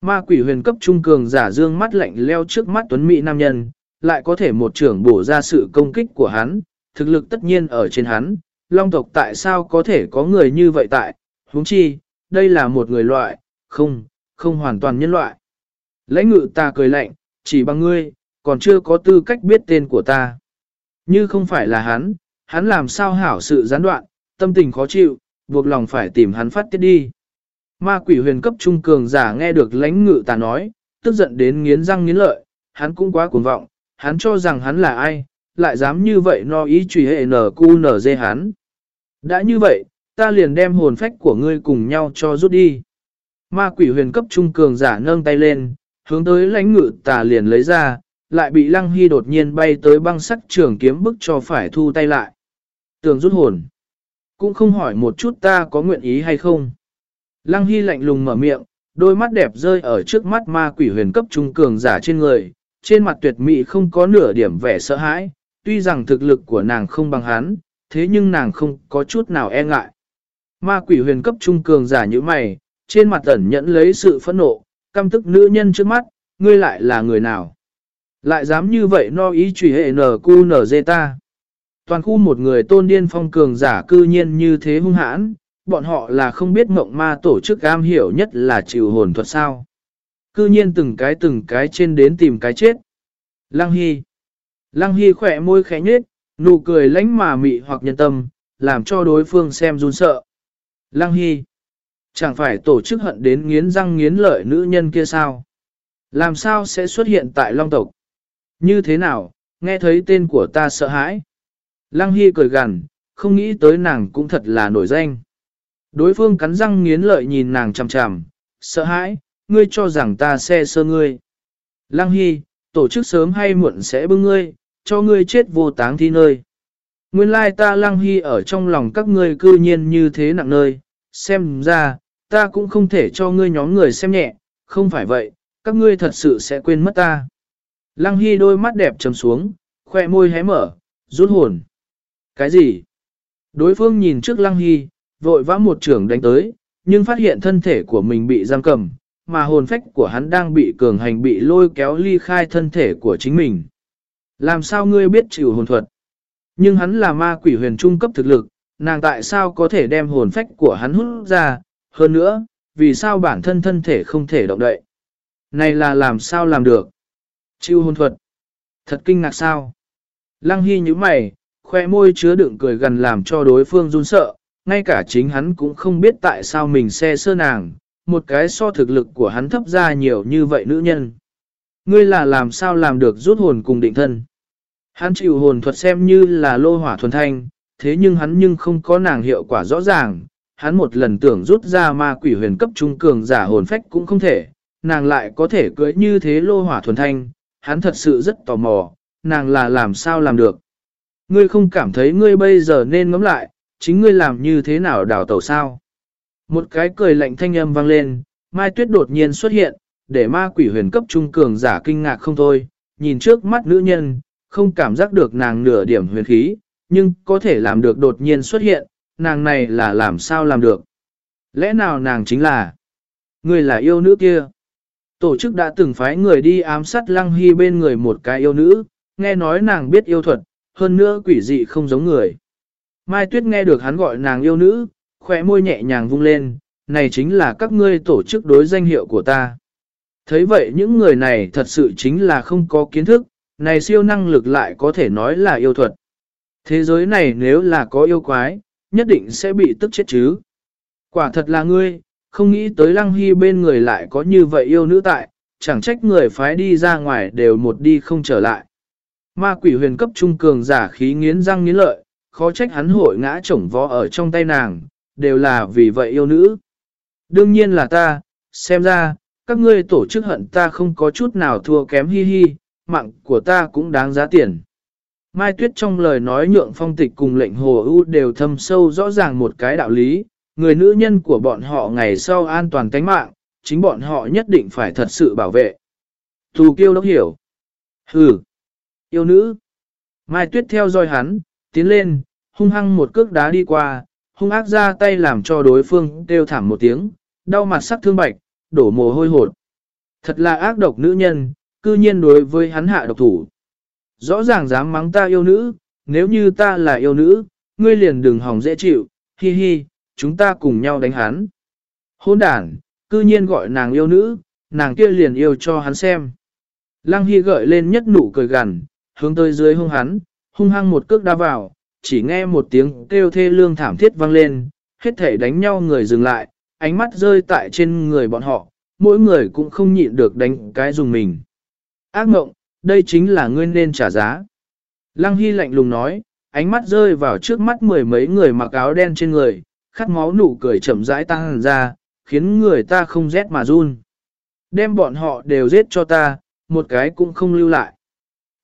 Ma quỷ huyền cấp trung cường giả dương mắt lạnh leo trước mắt tuấn mỹ nam nhân, lại có thể một trưởng bổ ra sự công kích của hắn, thực lực tất nhiên ở trên hắn, long tộc tại sao có thể có người như vậy tại, huống chi, đây là một người loại, không, không hoàn toàn nhân loại. Lãnh ngự ta cười lạnh, chỉ bằng ngươi, còn chưa có tư cách biết tên của ta. Như không phải là hắn, hắn làm sao hảo sự gián đoạn, tâm tình khó chịu, buộc lòng phải tìm hắn phát tiết đi. Ma quỷ huyền cấp trung cường giả nghe được lãnh ngự ta nói, tức giận đến nghiến răng nghiến lợi, hắn cũng quá cuồng vọng, hắn cho rằng hắn là ai, lại dám như vậy no ý trùy hệ nở cu nở dê hắn. Đã như vậy, ta liền đem hồn phách của ngươi cùng nhau cho rút đi. Ma quỷ huyền cấp trung cường giả nâng tay lên, hướng tới lãnh ngự tà liền lấy ra, lại bị lăng hy đột nhiên bay tới băng sắc trường kiếm bức cho phải thu tay lại. Tường rút hồn. Cũng không hỏi một chút ta có nguyện ý hay không. Lăng hy lạnh lùng mở miệng, đôi mắt đẹp rơi ở trước mắt ma quỷ huyền cấp trung cường giả trên người, trên mặt tuyệt mỹ không có nửa điểm vẻ sợ hãi, tuy rằng thực lực của nàng không bằng hắn, thế nhưng nàng không có chút nào e ngại. Ma quỷ huyền cấp trung cường giả như mày, trên mặt ẩn nhẫn lấy sự phẫn nộ, căm tức nữ nhân trước mắt, ngươi lại là người nào? Lại dám như vậy no ý trùy hệ nở cu nở dê ta. Toàn khu một người tôn điên phong cường giả cư nhiên như thế hung hãn, bọn họ là không biết mộng ma tổ chức am hiểu nhất là chịu hồn thuật sao. Cư nhiên từng cái từng cái trên đến tìm cái chết. Lăng Hy. Lăng Hy khỏe môi khẽ nhết, nụ cười lánh mà mị hoặc nhân tâm, làm cho đối phương xem run sợ. Lăng Hy, chẳng phải tổ chức hận đến nghiến răng nghiến lợi nữ nhân kia sao? Làm sao sẽ xuất hiện tại Long tộc? Như thế nào, nghe thấy tên của ta sợ hãi? Lăng Hy cười gằn, không nghĩ tới nàng cũng thật là nổi danh. Đối phương cắn răng nghiến lợi nhìn nàng chằm chằm, sợ hãi, ngươi cho rằng ta xe sơ ngươi. Lăng Hy, tổ chức sớm hay muộn sẽ bưng ngươi, cho ngươi chết vô táng thi nơi. Nguyên lai ta Lăng Hy ở trong lòng các ngươi cư nhiên như thế nặng nơi, xem ra, ta cũng không thể cho ngươi nhóm người xem nhẹ, không phải vậy, các ngươi thật sự sẽ quên mất ta. Lăng Hy đôi mắt đẹp trầm xuống, khoe môi hé mở, rút hồn. Cái gì? Đối phương nhìn trước Lăng Hy, vội vã một trưởng đánh tới, nhưng phát hiện thân thể của mình bị giam cầm, mà hồn phách của hắn đang bị cường hành bị lôi kéo ly khai thân thể của chính mình. Làm sao ngươi biết chịu hồn thuật? Nhưng hắn là ma quỷ huyền trung cấp thực lực, nàng tại sao có thể đem hồn phách của hắn hút ra? Hơn nữa, vì sao bản thân thân thể không thể động đậy? Này là làm sao làm được? Chịu hồn thuật. Thật kinh ngạc sao? Lăng Hy như mày, khoe môi chứa đựng cười gần làm cho đối phương run sợ, ngay cả chính hắn cũng không biết tại sao mình xe sơ nàng, một cái so thực lực của hắn thấp ra nhiều như vậy nữ nhân. Ngươi là làm sao làm được rút hồn cùng định thân. Hắn chịu hồn thuật xem như là lô hỏa thuần thanh, thế nhưng hắn nhưng không có nàng hiệu quả rõ ràng. Hắn một lần tưởng rút ra ma quỷ huyền cấp trung cường giả hồn phách cũng không thể, nàng lại có thể cưới như thế lô hỏa thuần thanh, hắn thật sự rất tò mò, nàng là làm sao làm được. Ngươi không cảm thấy ngươi bây giờ nên ngẫm lại, chính ngươi làm như thế nào đào tẩu sao? Một cái cười lạnh thanh âm vang lên, Mai Tuyết đột nhiên xuất hiện, để ma quỷ huyền cấp trung cường giả kinh ngạc không thôi, nhìn trước mắt nữ nhân, không cảm giác được nàng nửa điểm huyền khí, nhưng có thể làm được đột nhiên xuất hiện, nàng này là làm sao làm được? Lẽ nào nàng chính là người là yêu nữ kia? Tổ chức đã từng phái người đi ám sát lăng hy bên người một cái yêu nữ, nghe nói nàng biết yêu thuật, hơn nữa quỷ dị không giống người. Mai Tuyết nghe được hắn gọi nàng yêu nữ, khỏe môi nhẹ nhàng vung lên, này chính là các ngươi tổ chức đối danh hiệu của ta. Thấy vậy những người này thật sự chính là không có kiến thức, này siêu năng lực lại có thể nói là yêu thuật. Thế giới này nếu là có yêu quái, nhất định sẽ bị tức chết chứ. Quả thật là ngươi, không nghĩ tới lăng hy bên người lại có như vậy yêu nữ tại, chẳng trách người phái đi ra ngoài đều một đi không trở lại. Ma quỷ huyền cấp trung cường giả khí nghiến răng nghiến lợi, khó trách hắn hội ngã chổng vó ở trong tay nàng, đều là vì vậy yêu nữ. Đương nhiên là ta, xem ra, các ngươi tổ chức hận ta không có chút nào thua kém hi hi, mạng của ta cũng đáng giá tiền. Mai Tuyết trong lời nói nhượng phong tịch cùng lệnh hồ ưu đều thâm sâu rõ ràng một cái đạo lý, người nữ nhân của bọn họ ngày sau an toàn tánh mạng, chính bọn họ nhất định phải thật sự bảo vệ. Thù kiêu đốc hiểu. Hừ. Yêu nữ. Mai Tuyết theo dõi hắn, tiến lên, hung hăng một cước đá đi qua, hung ác ra tay làm cho đối phương kêu thảm một tiếng, đau mặt sắc thương bạch, đổ mồ hôi hột. Thật là ác độc nữ nhân, cư nhiên đối với hắn hạ độc thủ. Rõ ràng dám mắng ta yêu nữ, nếu như ta là yêu nữ, ngươi liền đừng hỏng dễ chịu, hi hi, chúng ta cùng nhau đánh hắn. Hôn đản, cư nhiên gọi nàng yêu nữ, nàng kia liền yêu cho hắn xem. Lăng Hy gợi lên nhất nụ cười gằn, hướng tới dưới hung hắn, hung hăng một cước đá vào, chỉ nghe một tiếng kêu thê lương thảm thiết vang lên, hết thể đánh nhau người dừng lại, ánh mắt rơi tại trên người bọn họ, mỗi người cũng không nhịn được đánh cái dùng mình. Ác mộng, đây chính là ngươi nên trả giá. Lăng Hy lạnh lùng nói, ánh mắt rơi vào trước mắt mười mấy người mặc áo đen trên người, khát máu nụ cười chậm rãi tăng ra, khiến người ta không rét mà run. Đem bọn họ đều giết cho ta, một cái cũng không lưu lại.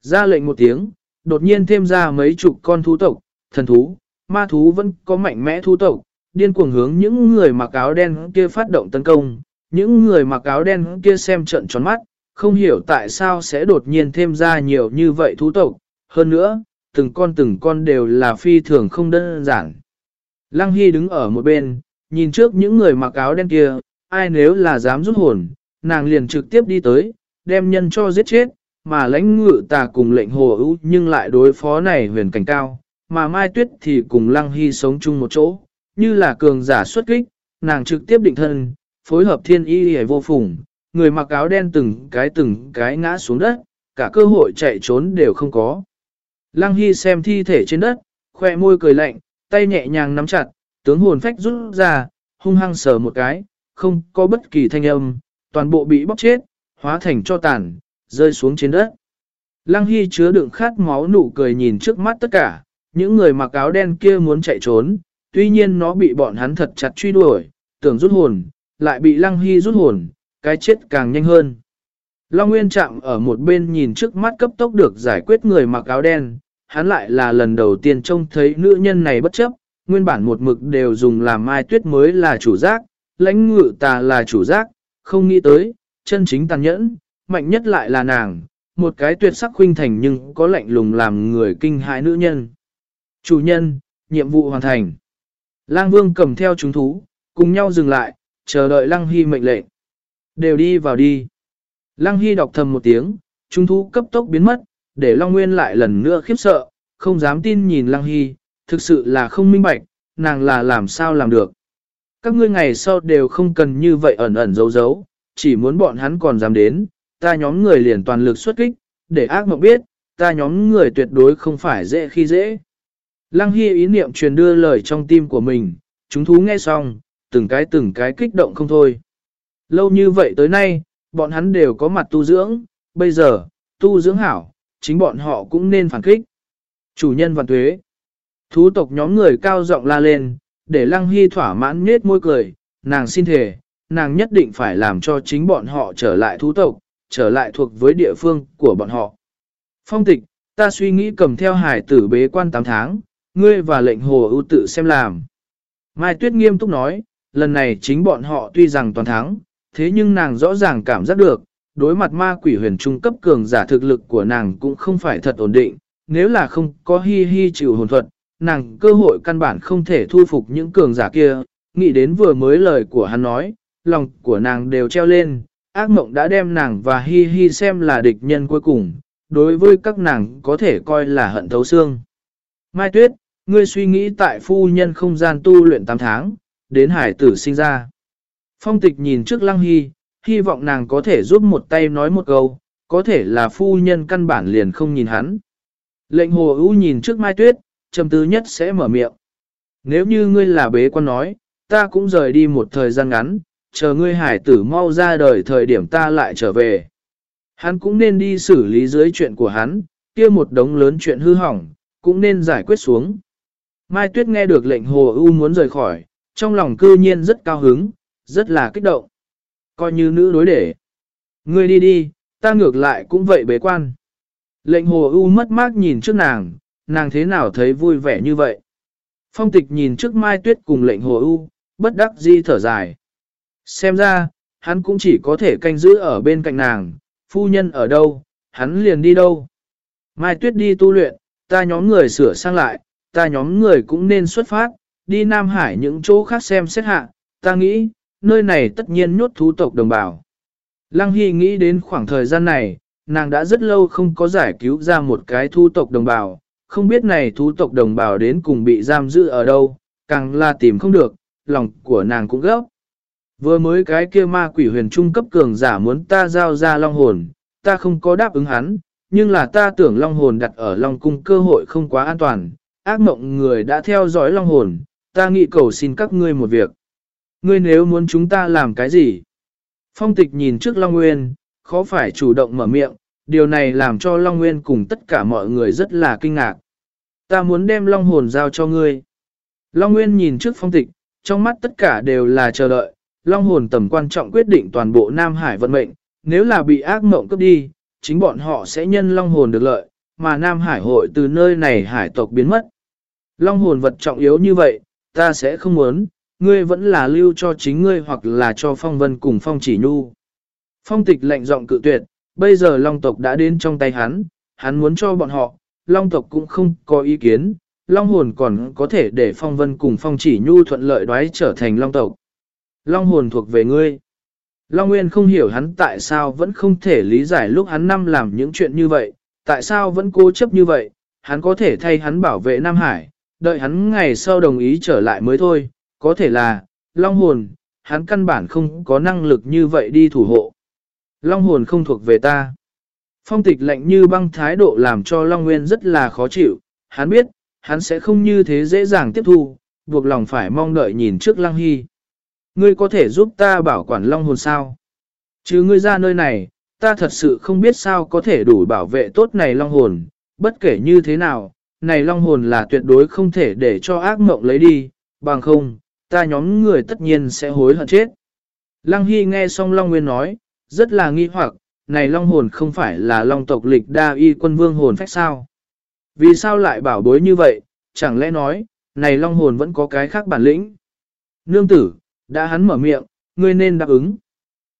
Ra lệnh một tiếng, đột nhiên thêm ra mấy chục con thú tộc, thần thú, ma thú vẫn có mạnh mẽ thú tộc, điên cuồng hướng những người mặc áo đen kia phát động tấn công. Những người mặc áo đen kia xem trận tròn mắt, không hiểu tại sao sẽ đột nhiên thêm ra nhiều như vậy thú tộc. Hơn nữa, từng con từng con đều là phi thường không đơn giản. Lăng Hy đứng ở một bên, nhìn trước những người mặc áo đen kia, ai nếu là dám rút hồn, nàng liền trực tiếp đi tới, đem nhân cho giết chết, mà lãnh ngự tà cùng lệnh hồ ưu nhưng lại đối phó này huyền cảnh cao, mà Mai Tuyết thì cùng Lăng Hy sống chung một chỗ, như là cường giả xuất kích, nàng trực tiếp định thân, phối hợp thiên y hề vô phùng, người mặc áo đen từng cái từng cái ngã xuống đất, cả cơ hội chạy trốn đều không có. Lăng Hy xem thi thể trên đất, khoe môi cười lạnh, tay nhẹ nhàng nắm chặt, tướng hồn phách rút ra, hung hăng sờ một cái, không có bất kỳ thanh âm, toàn bộ bị bóc chết, hóa thành cho tàn, rơi xuống trên đất. Lăng Hy chứa đựng khát máu nụ cười nhìn trước mắt tất cả, những người mặc áo đen kia muốn chạy trốn, tuy nhiên nó bị bọn hắn thật chặt truy đuổi, tưởng rút hồn, lại bị Lăng Hy rút hồn, cái chết càng nhanh hơn. Long Nguyên chạm ở một bên nhìn trước mắt cấp tốc được giải quyết người mặc áo đen, hắn lại là lần đầu tiên trông thấy nữ nhân này bất chấp, nguyên bản một mực đều dùng làm mai tuyết mới là chủ giác, lãnh ngự tà là chủ giác, không nghĩ tới, chân chính tàn nhẫn, mạnh nhất lại là nàng, một cái tuyệt sắc khuynh thành nhưng có lạnh lùng làm người kinh hãi nữ nhân. Chủ nhân, nhiệm vụ hoàn thành. Lang Vương cầm theo chúng thú, cùng nhau dừng lại, chờ đợi Lăng Hy mệnh lệnh. Đều đi vào đi. Lăng Hy đọc thầm một tiếng, chúng thú cấp tốc biến mất, để Long Nguyên lại lần nữa khiếp sợ, không dám tin nhìn Lăng Hy, thực sự là không minh bạch, nàng là làm sao làm được. Các ngươi ngày sau đều không cần như vậy ẩn ẩn giấu giấu, chỉ muốn bọn hắn còn dám đến, ta nhóm người liền toàn lực xuất kích, để ác mộng biết, ta nhóm người tuyệt đối không phải dễ khi dễ. Lăng Hy ý niệm truyền đưa lời trong tim của mình, chúng thú nghe xong, từng cái từng cái kích động không thôi. Lâu như vậy tới nay, bọn hắn đều có mặt tu dưỡng, bây giờ, tu dưỡng hảo, chính bọn họ cũng nên phản kích. Chủ nhân văn thuế. Thú tộc nhóm người cao giọng la lên, để Lăng Hy thỏa mãn nết môi cười, nàng xin thề, nàng nhất định phải làm cho chính bọn họ trở lại thú tộc, trở lại thuộc với địa phương của bọn họ. Phong tịch, ta suy nghĩ cầm theo hải tử bế quan 8 tháng, ngươi và lệnh hồ ưu tự xem làm. Mai Tuyết nghiêm túc nói, lần này chính bọn họ tuy rằng toàn thắng, thế nhưng nàng rõ ràng cảm giác được, đối mặt ma quỷ huyền trung cấp cường giả thực lực của nàng cũng không phải thật ổn định, nếu là không có hi hi chịu hồn thuật, nàng cơ hội căn bản không thể thu phục những cường giả kia, nghĩ đến vừa mới lời của hắn nói, lòng của nàng đều treo lên, ác mộng đã đem nàng và hi hi xem là địch nhân cuối cùng, đối với các nàng có thể coi là hận thấu xương. Mai Tuyết, ngươi suy nghĩ tại phu nhân không gian tu luyện 8 tháng, đến hải tử sinh ra. Phong tịch nhìn trước lăng hy, hy vọng nàng có thể giúp một tay nói một câu, có thể là phu nhân căn bản liền không nhìn hắn. Lệnh hồ ưu nhìn trước mai tuyết, trầm tư nhất sẽ mở miệng. Nếu như ngươi là bế quan nói, ta cũng rời đi một thời gian ngắn, chờ ngươi hải tử mau ra đời thời điểm ta lại trở về. Hắn cũng nên đi xử lý dưới chuyện của hắn, kia một đống lớn chuyện hư hỏng, cũng nên giải quyết xuống. Mai Tuyết nghe được lệnh Hồ U muốn rời khỏi, trong lòng cư nhiên rất cao hứng, rất là kích động. Coi như nữ đối để. Ngươi đi đi, ta ngược lại cũng vậy bế quan. Lệnh Hồ U mất mát nhìn trước nàng, nàng thế nào thấy vui vẻ như vậy. Phong tịch nhìn trước Mai Tuyết cùng lệnh Hồ U, bất đắc di thở dài. Xem ra, hắn cũng chỉ có thể canh giữ ở bên cạnh nàng, phu nhân ở đâu, hắn liền đi đâu. Mai Tuyết đi tu luyện, ta nhóm người sửa sang lại, ta nhóm người cũng nên xuất phát, đi Nam Hải những chỗ khác xem xét hạ, ta nghĩ, nơi này tất nhiên nhốt thú tộc đồng bào. Lăng Hy nghĩ đến khoảng thời gian này, nàng đã rất lâu không có giải cứu ra một cái thú tộc đồng bào, không biết này thú tộc đồng bào đến cùng bị giam giữ ở đâu, càng là tìm không được, lòng của nàng cũng gấp. Vừa mới cái kia ma quỷ huyền trung cấp cường giả muốn ta giao ra long hồn, ta không có đáp ứng hắn, nhưng là ta tưởng long hồn đặt ở long cung cơ hội không quá an toàn, ác mộng người đã theo dõi long hồn, ta nghị cầu xin các ngươi một việc. Ngươi nếu muốn chúng ta làm cái gì? Phong tịch nhìn trước Long Nguyên, khó phải chủ động mở miệng, điều này làm cho Long Nguyên cùng tất cả mọi người rất là kinh ngạc. Ta muốn đem Long hồn giao cho ngươi. Long Nguyên nhìn trước phong tịch, trong mắt tất cả đều là chờ đợi, Long hồn tầm quan trọng quyết định toàn bộ Nam Hải vận mệnh, nếu là bị ác mộng cướp đi, chính bọn họ sẽ nhân Long hồn được lợi, mà Nam Hải hội từ nơi này hải tộc biến mất. Long hồn vật trọng yếu như vậy, ta sẽ không muốn, ngươi vẫn là lưu cho chính ngươi hoặc là cho phong vân cùng phong chỉ nhu. Phong tịch lệnh giọng cự tuyệt, bây giờ long tộc đã đến trong tay hắn, hắn muốn cho bọn họ, long tộc cũng không có ý kiến, long hồn còn có thể để phong vân cùng phong chỉ nhu thuận lợi đoái trở thành long tộc. Long hồn thuộc về ngươi. Long Nguyên không hiểu hắn tại sao vẫn không thể lý giải lúc hắn năm làm những chuyện như vậy, tại sao vẫn cố chấp như vậy, hắn có thể thay hắn bảo vệ Nam Hải, đợi hắn ngày sau đồng ý trở lại mới thôi, có thể là, Long hồn, hắn căn bản không có năng lực như vậy đi thủ hộ. Long hồn không thuộc về ta. Phong tịch lạnh như băng thái độ làm cho Long Nguyên rất là khó chịu, hắn biết, hắn sẽ không như thế dễ dàng tiếp thu, buộc lòng phải mong đợi nhìn trước Lăng Hy. Ngươi có thể giúp ta bảo quản Long hồn sao? Chứ ngươi ra nơi này, ta thật sự không biết sao có thể đủ bảo vệ tốt này Long hồn, bất kể như thế nào, này Long hồn là tuyệt đối không thể để cho ác mộng lấy đi, bằng không, ta nhóm người tất nhiên sẽ hối hận chết. Lăng Hy nghe xong Long Nguyên nói, rất là nghi hoặc, này Long hồn không phải là Long tộc lịch đa y quân vương hồn phách sao? Vì sao lại bảo bối như vậy, chẳng lẽ nói, này Long hồn vẫn có cái khác bản lĩnh? Nương tử, đã hắn mở miệng, ngươi nên đáp ứng.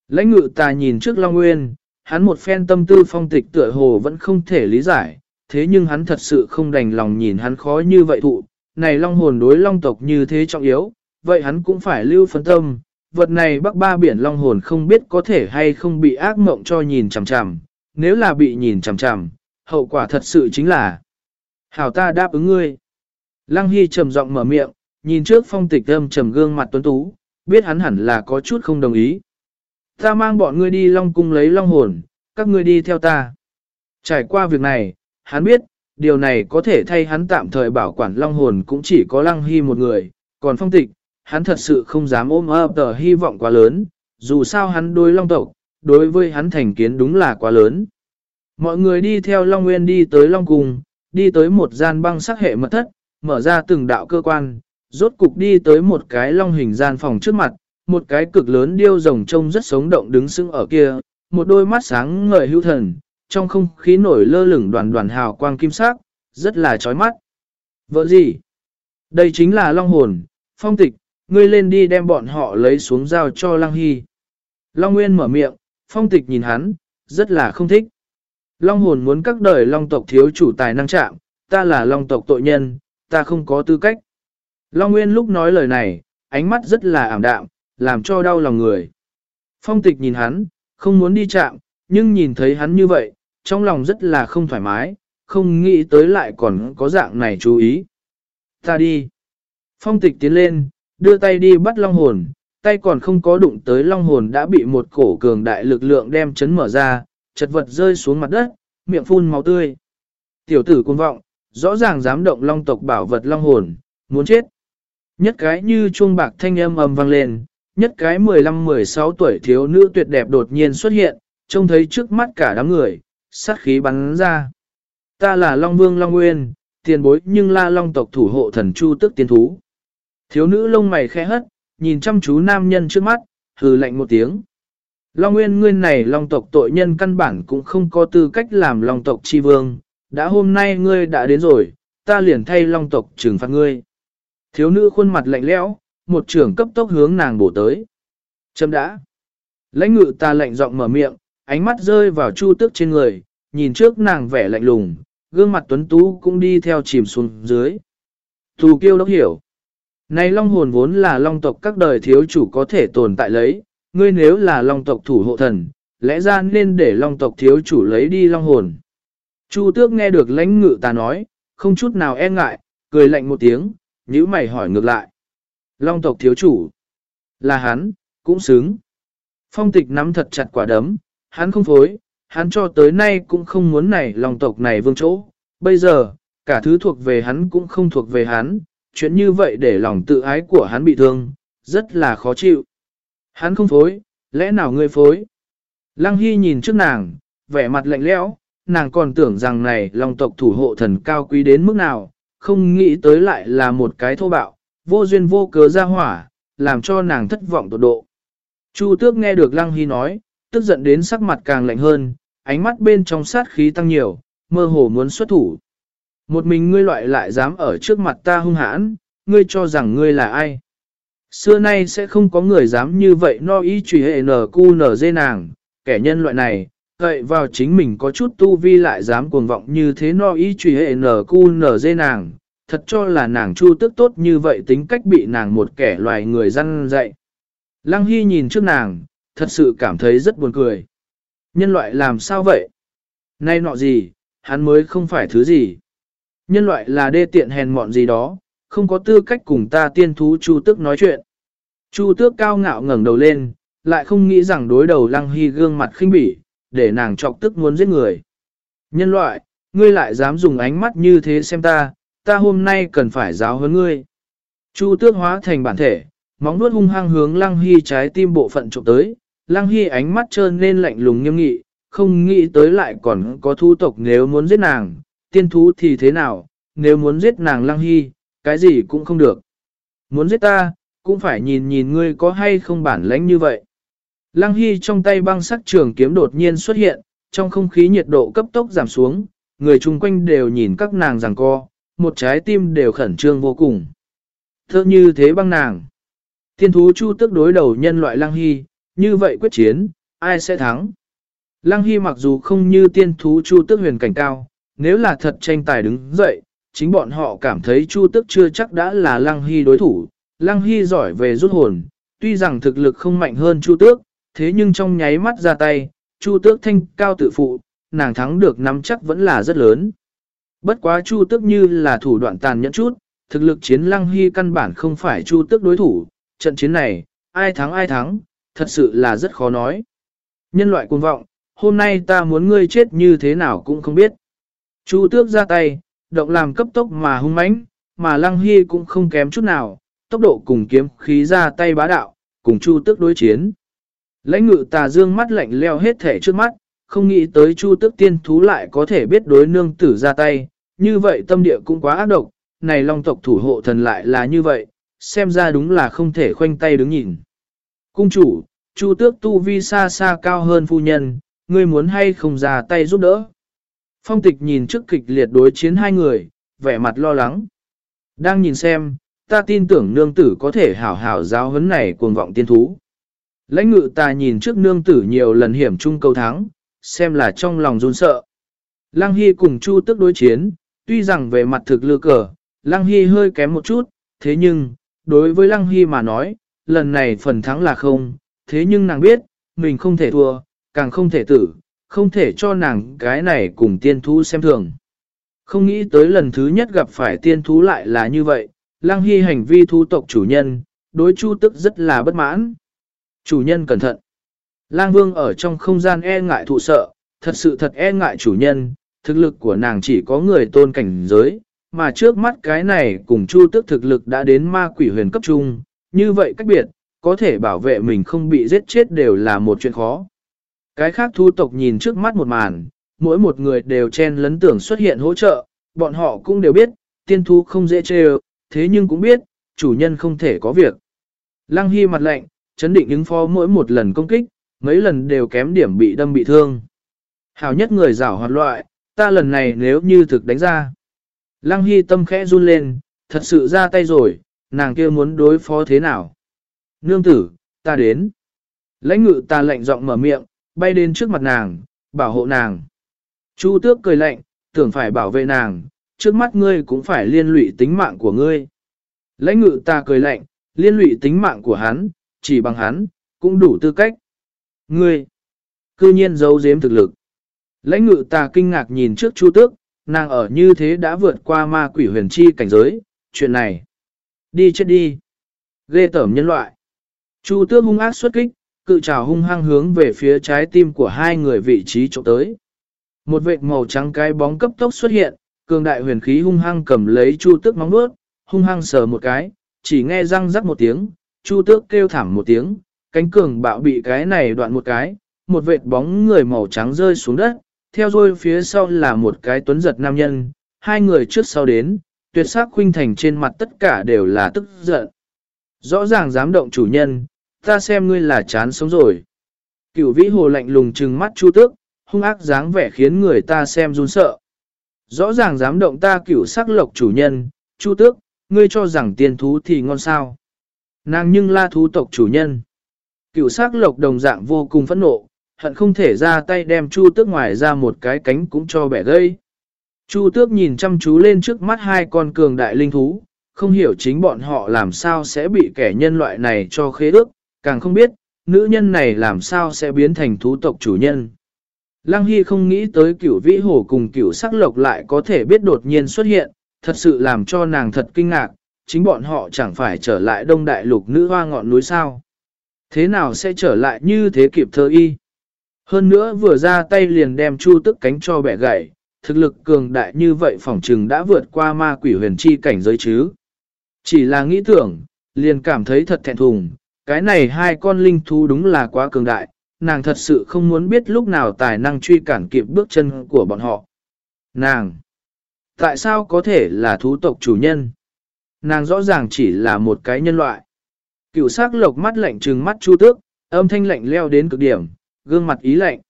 Lãnh ngự ta nhìn trước Long Nguyên, hắn một phen tâm tư phong tịch tựa hồ vẫn không thể lý giải, thế nhưng hắn thật sự không đành lòng nhìn hắn khó như vậy thụ. Này Long hồn đối Long tộc như thế trọng yếu, vậy hắn cũng phải lưu phấn tâm, vật này bắc ba biển long hồn không biết có thể hay không bị ác mộng cho nhìn chằm chằm, nếu là bị nhìn chằm chằm, hậu quả thật sự chính là Hảo ta đáp ứng ngươi. Lăng Hy trầm giọng mở miệng, nhìn trước phong tịch âm trầm gương mặt tuấn tú, biết hắn hẳn là có chút không đồng ý. Ta mang bọn ngươi đi long cung lấy long hồn, các ngươi đi theo ta. Trải qua việc này, hắn biết, điều này có thể thay hắn tạm thời bảo quản long hồn cũng chỉ có lăng hy một người, còn phong tịch, hắn thật sự không dám ôm ấp tờ hy vọng quá lớn, dù sao hắn đối long tộc, đối với hắn thành kiến đúng là quá lớn. Mọi người đi theo Long Nguyên đi tới Long Cung, đi tới một gian băng sắc hệ mật thất, mở ra từng đạo cơ quan, rốt cục đi tới một cái long hình gian phòng trước mặt, một cái cực lớn điêu rồng trông rất sống động đứng sững ở kia, một đôi mắt sáng ngời hữu thần, trong không khí nổi lơ lửng đoàn đoàn hào quang kim sắc, rất là chói mắt. Vợ gì? Đây chính là long hồn, phong tịch, Ngươi lên đi đem bọn họ lấy xuống giao cho Lăng Hy. Long Nguyên mở miệng, phong tịch nhìn hắn, rất là không thích. Long hồn muốn các đời Long tộc thiếu chủ tài năng chạm, ta là Long tộc tội nhân, ta không có tư cách. Long Nguyên lúc nói lời này, ánh mắt rất là ảm đạm, làm cho đau lòng người. Phong tịch nhìn hắn, không muốn đi chạm, nhưng nhìn thấy hắn như vậy, trong lòng rất là không thoải mái, không nghĩ tới lại còn có dạng này chú ý. Ta đi. Phong tịch tiến lên, đưa tay đi bắt long hồn, tay còn không có đụng tới long hồn đã bị một cổ cường đại lực lượng đem chấn mở ra, chật vật rơi xuống mặt đất, miệng phun máu tươi. Tiểu tử cuồng vọng, rõ ràng dám động long tộc bảo vật long hồn, muốn chết. Nhất cái như chuông bạc thanh âm ầm vang lên, nhất cái 15-16 tuổi thiếu nữ tuyệt đẹp đột nhiên xuất hiện, trông thấy trước mắt cả đám người, sát khí bắn ra. Ta là Long Vương Long Nguyên, tiền bối nhưng la Long tộc thủ hộ thần Chu tức tiên thú. Thiếu nữ lông mày khẽ hất, nhìn chăm chú nam nhân trước mắt, hừ lạnh một tiếng. Long nguyên ngươi này long tộc tội nhân căn bản cũng không có tư cách làm long tộc chi vương, đã hôm nay ngươi đã đến rồi, ta liền thay long tộc trừng phạt ngươi. Thiếu nữ khuôn mặt lạnh lẽo, một trưởng cấp tốc hướng nàng bổ tới. Châm đã. Lãnh ngự ta lạnh giọng mở miệng, ánh mắt rơi vào chu tước trên người, nhìn trước nàng vẻ lạnh lùng, gương mặt tuấn tú cũng đi theo chìm xuống dưới. Thù kiêu đốc hiểu. Này long hồn vốn là long tộc các đời thiếu chủ có thể tồn tại lấy, ngươi nếu là long tộc thủ hộ thần, lẽ ra nên để long tộc thiếu chủ lấy đi long hồn. Chu tước nghe được lãnh ngự ta nói, không chút nào e ngại, cười lạnh một tiếng, nhữ mày hỏi ngược lại. Long tộc thiếu chủ, là hắn, cũng xứng. Phong tịch nắm thật chặt quả đấm, hắn không phối, hắn cho tới nay cũng không muốn này long tộc này vương chỗ. Bây giờ, cả thứ thuộc về hắn cũng không thuộc về hắn, chuyện như vậy để lòng tự ái của hắn bị thương, rất là khó chịu. Hắn không phối, lẽ nào ngươi phối? Lăng Hy nhìn trước nàng, vẻ mặt lạnh lẽo, nàng còn tưởng rằng này lòng tộc thủ hộ thần cao quý đến mức nào, không nghĩ tới lại là một cái thô bạo, vô duyên vô cớ ra hỏa, làm cho nàng thất vọng tột độ. Chu tước nghe được Lăng Hy nói, tức giận đến sắc mặt càng lạnh hơn, ánh mắt bên trong sát khí tăng nhiều, mơ hồ muốn xuất thủ. Một mình ngươi loại lại dám ở trước mặt ta hung hãn, ngươi cho rằng ngươi là ai? Xưa nay sẽ không có người dám như vậy no ý trùy hệ nở cu nở dê nàng, kẻ nhân loại này, gậy vào chính mình có chút tu vi lại dám cuồng vọng như thế no ý truy hệ nở cu nở dê nàng, thật cho là nàng chu tức tốt như vậy tính cách bị nàng một kẻ loài người răn dạy. Lăng Hy nhìn trước nàng, thật sự cảm thấy rất buồn cười. Nhân loại làm sao vậy? Nay nọ gì, hắn mới không phải thứ gì. Nhân loại là đê tiện hèn mọn gì đó, không có tư cách cùng ta tiên thú Chu Tước nói chuyện. Chu Tước cao ngạo ngẩng đầu lên, lại không nghĩ rằng đối đầu Lăng Hy gương mặt khinh bỉ, để nàng chọc tức muốn giết người. Nhân loại, ngươi lại dám dùng ánh mắt như thế xem ta, ta hôm nay cần phải giáo huấn ngươi. Chu tước hóa thành bản thể, móng nuốt hung hăng hướng lăng hy trái tim bộ phận trộm tới, lăng hy ánh mắt trơn nên lạnh lùng nghiêm nghị, không nghĩ tới lại còn có thu tộc nếu muốn giết nàng, tiên thú thì thế nào, nếu muốn giết nàng lăng hy, cái gì cũng không được. Muốn giết ta, cũng phải nhìn nhìn ngươi có hay không bản lãnh như vậy. Lăng Hy trong tay băng sắc trường kiếm đột nhiên xuất hiện, trong không khí nhiệt độ cấp tốc giảm xuống, người chung quanh đều nhìn các nàng rằng co, một trái tim đều khẩn trương vô cùng. Thơ như thế băng nàng. Thiên thú chu tức đối đầu nhân loại Lăng Hy, như vậy quyết chiến, ai sẽ thắng? Lăng Hy mặc dù không như tiên thú chu tức huyền cảnh cao, nếu là thật tranh tài đứng dậy, chính bọn họ cảm thấy chu tức chưa chắc đã là Lăng Hy đối thủ. Lăng Hy giỏi về rút hồn, tuy rằng thực lực không mạnh hơn chu tước, thế nhưng trong nháy mắt ra tay, chu tước thanh cao tự phụ, nàng thắng được nắm chắc vẫn là rất lớn. Bất quá chu tước như là thủ đoạn tàn nhẫn chút, thực lực chiến Lăng Hy căn bản không phải chu tước đối thủ, trận chiến này, ai thắng ai thắng, thật sự là rất khó nói. Nhân loại cuồng vọng, hôm nay ta muốn ngươi chết như thế nào cũng không biết. Chu tước ra tay, động làm cấp tốc mà hung mãnh, mà Lăng Hy cũng không kém chút nào, tốc độ cùng kiếm khí ra tay bá đạo, cùng Chu tước đối chiến. Lãnh ngự tà dương mắt lạnh leo hết thể trước mắt, không nghĩ tới Chu tước tiên thú lại có thể biết đối nương tử ra tay, như vậy tâm địa cũng quá ác độc, này long tộc thủ hộ thần lại là như vậy, xem ra đúng là không thể khoanh tay đứng nhìn. Cung chủ, Chu tước tu vi xa xa cao hơn phu nhân, ngươi muốn hay không ra tay giúp đỡ. Phong tịch nhìn trước kịch liệt đối chiến hai người, vẻ mặt lo lắng. Đang nhìn xem, ta tin tưởng nương tử có thể hảo hảo giáo huấn này cuồng vọng tiên thú. Lãnh ngự ta nhìn trước nương tử nhiều lần hiểm chung cầu thắng, xem là trong lòng run sợ. Lăng Hy cùng Chu tức đối chiến, tuy rằng về mặt thực lừa cờ, Lăng Hy hơi kém một chút, thế nhưng, đối với Lăng Hy mà nói, lần này phần thắng là không, thế nhưng nàng biết, mình không thể thua, càng không thể tử, không thể cho nàng cái này cùng tiên thú xem thường. Không nghĩ tới lần thứ nhất gặp phải tiên thú lại là như vậy, Lăng Hy hành vi thu tộc chủ nhân, đối chu tức rất là bất mãn. Chủ nhân cẩn thận. Lang Vương ở trong không gian e ngại thụ sợ, thật sự thật e ngại chủ nhân, thực lực của nàng chỉ có người tôn cảnh giới, mà trước mắt cái này cùng chu tức thực lực đã đến ma quỷ huyền cấp trung, như vậy cách biệt, có thể bảo vệ mình không bị giết chết đều là một chuyện khó. Cái khác thu tộc nhìn trước mắt một màn, mỗi một người đều chen lấn tưởng xuất hiện hỗ trợ, bọn họ cũng đều biết, tiên thú không dễ chê thế nhưng cũng biết, chủ nhân không thể có việc. Lăng Hy mặt lạnh, chấn định ứng phó mỗi một lần công kích, mấy lần đều kém điểm bị đâm bị thương. Hảo nhất người rảo hoạt loại, ta lần này nếu như thực đánh ra. Lăng Hy tâm khẽ run lên, thật sự ra tay rồi, nàng kia muốn đối phó thế nào? Nương tử, ta đến. Lãnh ngự ta lạnh giọng mở miệng, bay đến trước mặt nàng, bảo hộ nàng. Chu tước cười lạnh, tưởng phải bảo vệ nàng, trước mắt ngươi cũng phải liên lụy tính mạng của ngươi. Lãnh ngự ta cười lạnh, liên lụy tính mạng của hắn, chỉ bằng hắn, cũng đủ tư cách. Ngươi, cư nhiên giấu giếm thực lực. Lãnh ngự ta kinh ngạc nhìn trước chu tước, nàng ở như thế đã vượt qua ma quỷ huyền chi cảnh giới, chuyện này. Đi chết đi. Ghê tởm nhân loại. Chu tước hung ác xuất kích, cự trào hung hăng hướng về phía trái tim của hai người vị trí chỗ tới. Một vệt màu trắng cái bóng cấp tốc xuất hiện, cường đại huyền khí hung hăng cầm lấy chu tước móng nuốt, hung hăng sờ một cái, chỉ nghe răng rắc một tiếng, chu tước kêu thảm một tiếng, cánh cường bạo bị cái này đoạn một cái, một vệt bóng người màu trắng rơi xuống đất, theo dôi phía sau là một cái tuấn giật nam nhân, hai người trước sau đến, tuyệt sắc khuynh thành trên mặt tất cả đều là tức giận. Rõ ràng dám động chủ nhân, ta xem ngươi là chán sống rồi. Cửu vĩ hồ lạnh lùng trừng mắt chu tước, hung ác dáng vẻ khiến người ta xem run sợ. Rõ ràng dám động ta cửu sắc lộc chủ nhân, chu tước, ngươi cho rằng tiền thú thì ngon sao. Nàng nhưng la thú tộc chủ nhân. cựu sắc lộc đồng dạng vô cùng phẫn nộ, hận không thể ra tay đem chu tước ngoài ra một cái cánh cũng cho bẻ gây. Chu tước nhìn chăm chú lên trước mắt hai con cường đại linh thú, không hiểu chính bọn họ làm sao sẽ bị kẻ nhân loại này cho khế ước, càng không biết, nữ nhân này làm sao sẽ biến thành thú tộc chủ nhân. Lăng Hy không nghĩ tới cửu vĩ hổ cùng cửu sắc lộc lại có thể biết đột nhiên xuất hiện, thật sự làm cho nàng thật kinh ngạc, chính bọn họ chẳng phải trở lại đông đại lục nữ hoa ngọn núi sao. Thế nào sẽ trở lại như thế kịp thơ y? Hơn nữa vừa ra tay liền đem chu tức cánh cho bẻ gãy, thực lực cường đại như vậy phỏng trừng đã vượt qua ma quỷ huyền chi cảnh giới chứ. Chỉ là nghĩ tưởng, liền cảm thấy thật thẹn thùng, cái này hai con linh thú đúng là quá cường đại, nàng thật sự không muốn biết lúc nào tài năng truy cản kịp bước chân của bọn họ. Nàng! Tại sao có thể là thú tộc chủ nhân? Nàng rõ ràng chỉ là một cái nhân loại. Cựu sắc lộc mắt lạnh trừng mắt chu tước, âm thanh lạnh leo đến cực điểm, gương mặt ý lạnh.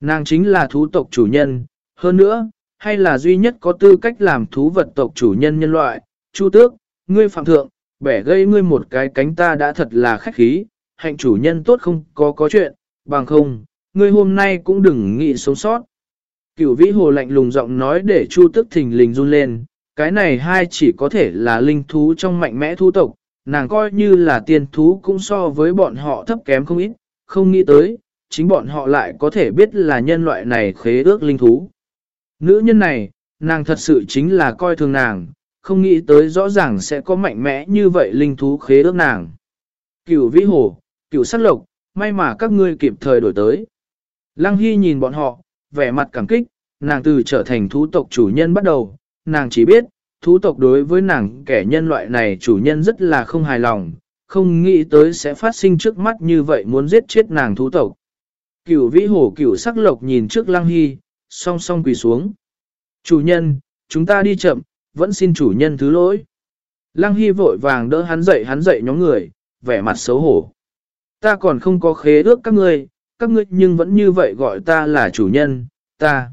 Nàng chính là thú tộc chủ nhân, hơn nữa, hay là duy nhất có tư cách làm thú vật tộc chủ nhân nhân loại. Chu tước, ngươi phạm thượng, bẻ gây ngươi một cái cánh ta đã thật là khách khí, hạnh chủ nhân tốt không có có chuyện, bằng không, ngươi hôm nay cũng đừng nghĩ sống sót. Cửu vĩ hồ lạnh lùng giọng nói để chu tức thình lình run lên, cái này hai chỉ có thể là linh thú trong mạnh mẽ thú tộc, nàng coi như là tiên thú cũng so với bọn họ thấp kém không ít, không nghĩ tới, chính bọn họ lại có thể biết là nhân loại này khế ước linh thú. Nữ nhân này, nàng thật sự chính là coi thường nàng, không nghĩ tới rõ ràng sẽ có mạnh mẽ như vậy linh thú khế ước nàng. Cửu vĩ hồ, cửu sắc lộc, may mà các ngươi kịp thời đổi tới. Lăng Hy nhìn bọn họ, vẻ mặt cảm kích, nàng từ trở thành thú tộc chủ nhân bắt đầu, nàng chỉ biết, thú tộc đối với nàng kẻ nhân loại này chủ nhân rất là không hài lòng, không nghĩ tới sẽ phát sinh trước mắt như vậy muốn giết chết nàng thú tộc. Cửu vĩ hổ cửu sắc lộc nhìn trước lăng hy, song song quỳ xuống. Chủ nhân, chúng ta đi chậm, vẫn xin chủ nhân thứ lỗi. Lăng hy vội vàng đỡ hắn dậy hắn dậy nhóm người, vẻ mặt xấu hổ. Ta còn không có khế ước các ngươi, các ngươi nhưng vẫn như vậy gọi ta là chủ nhân, ta.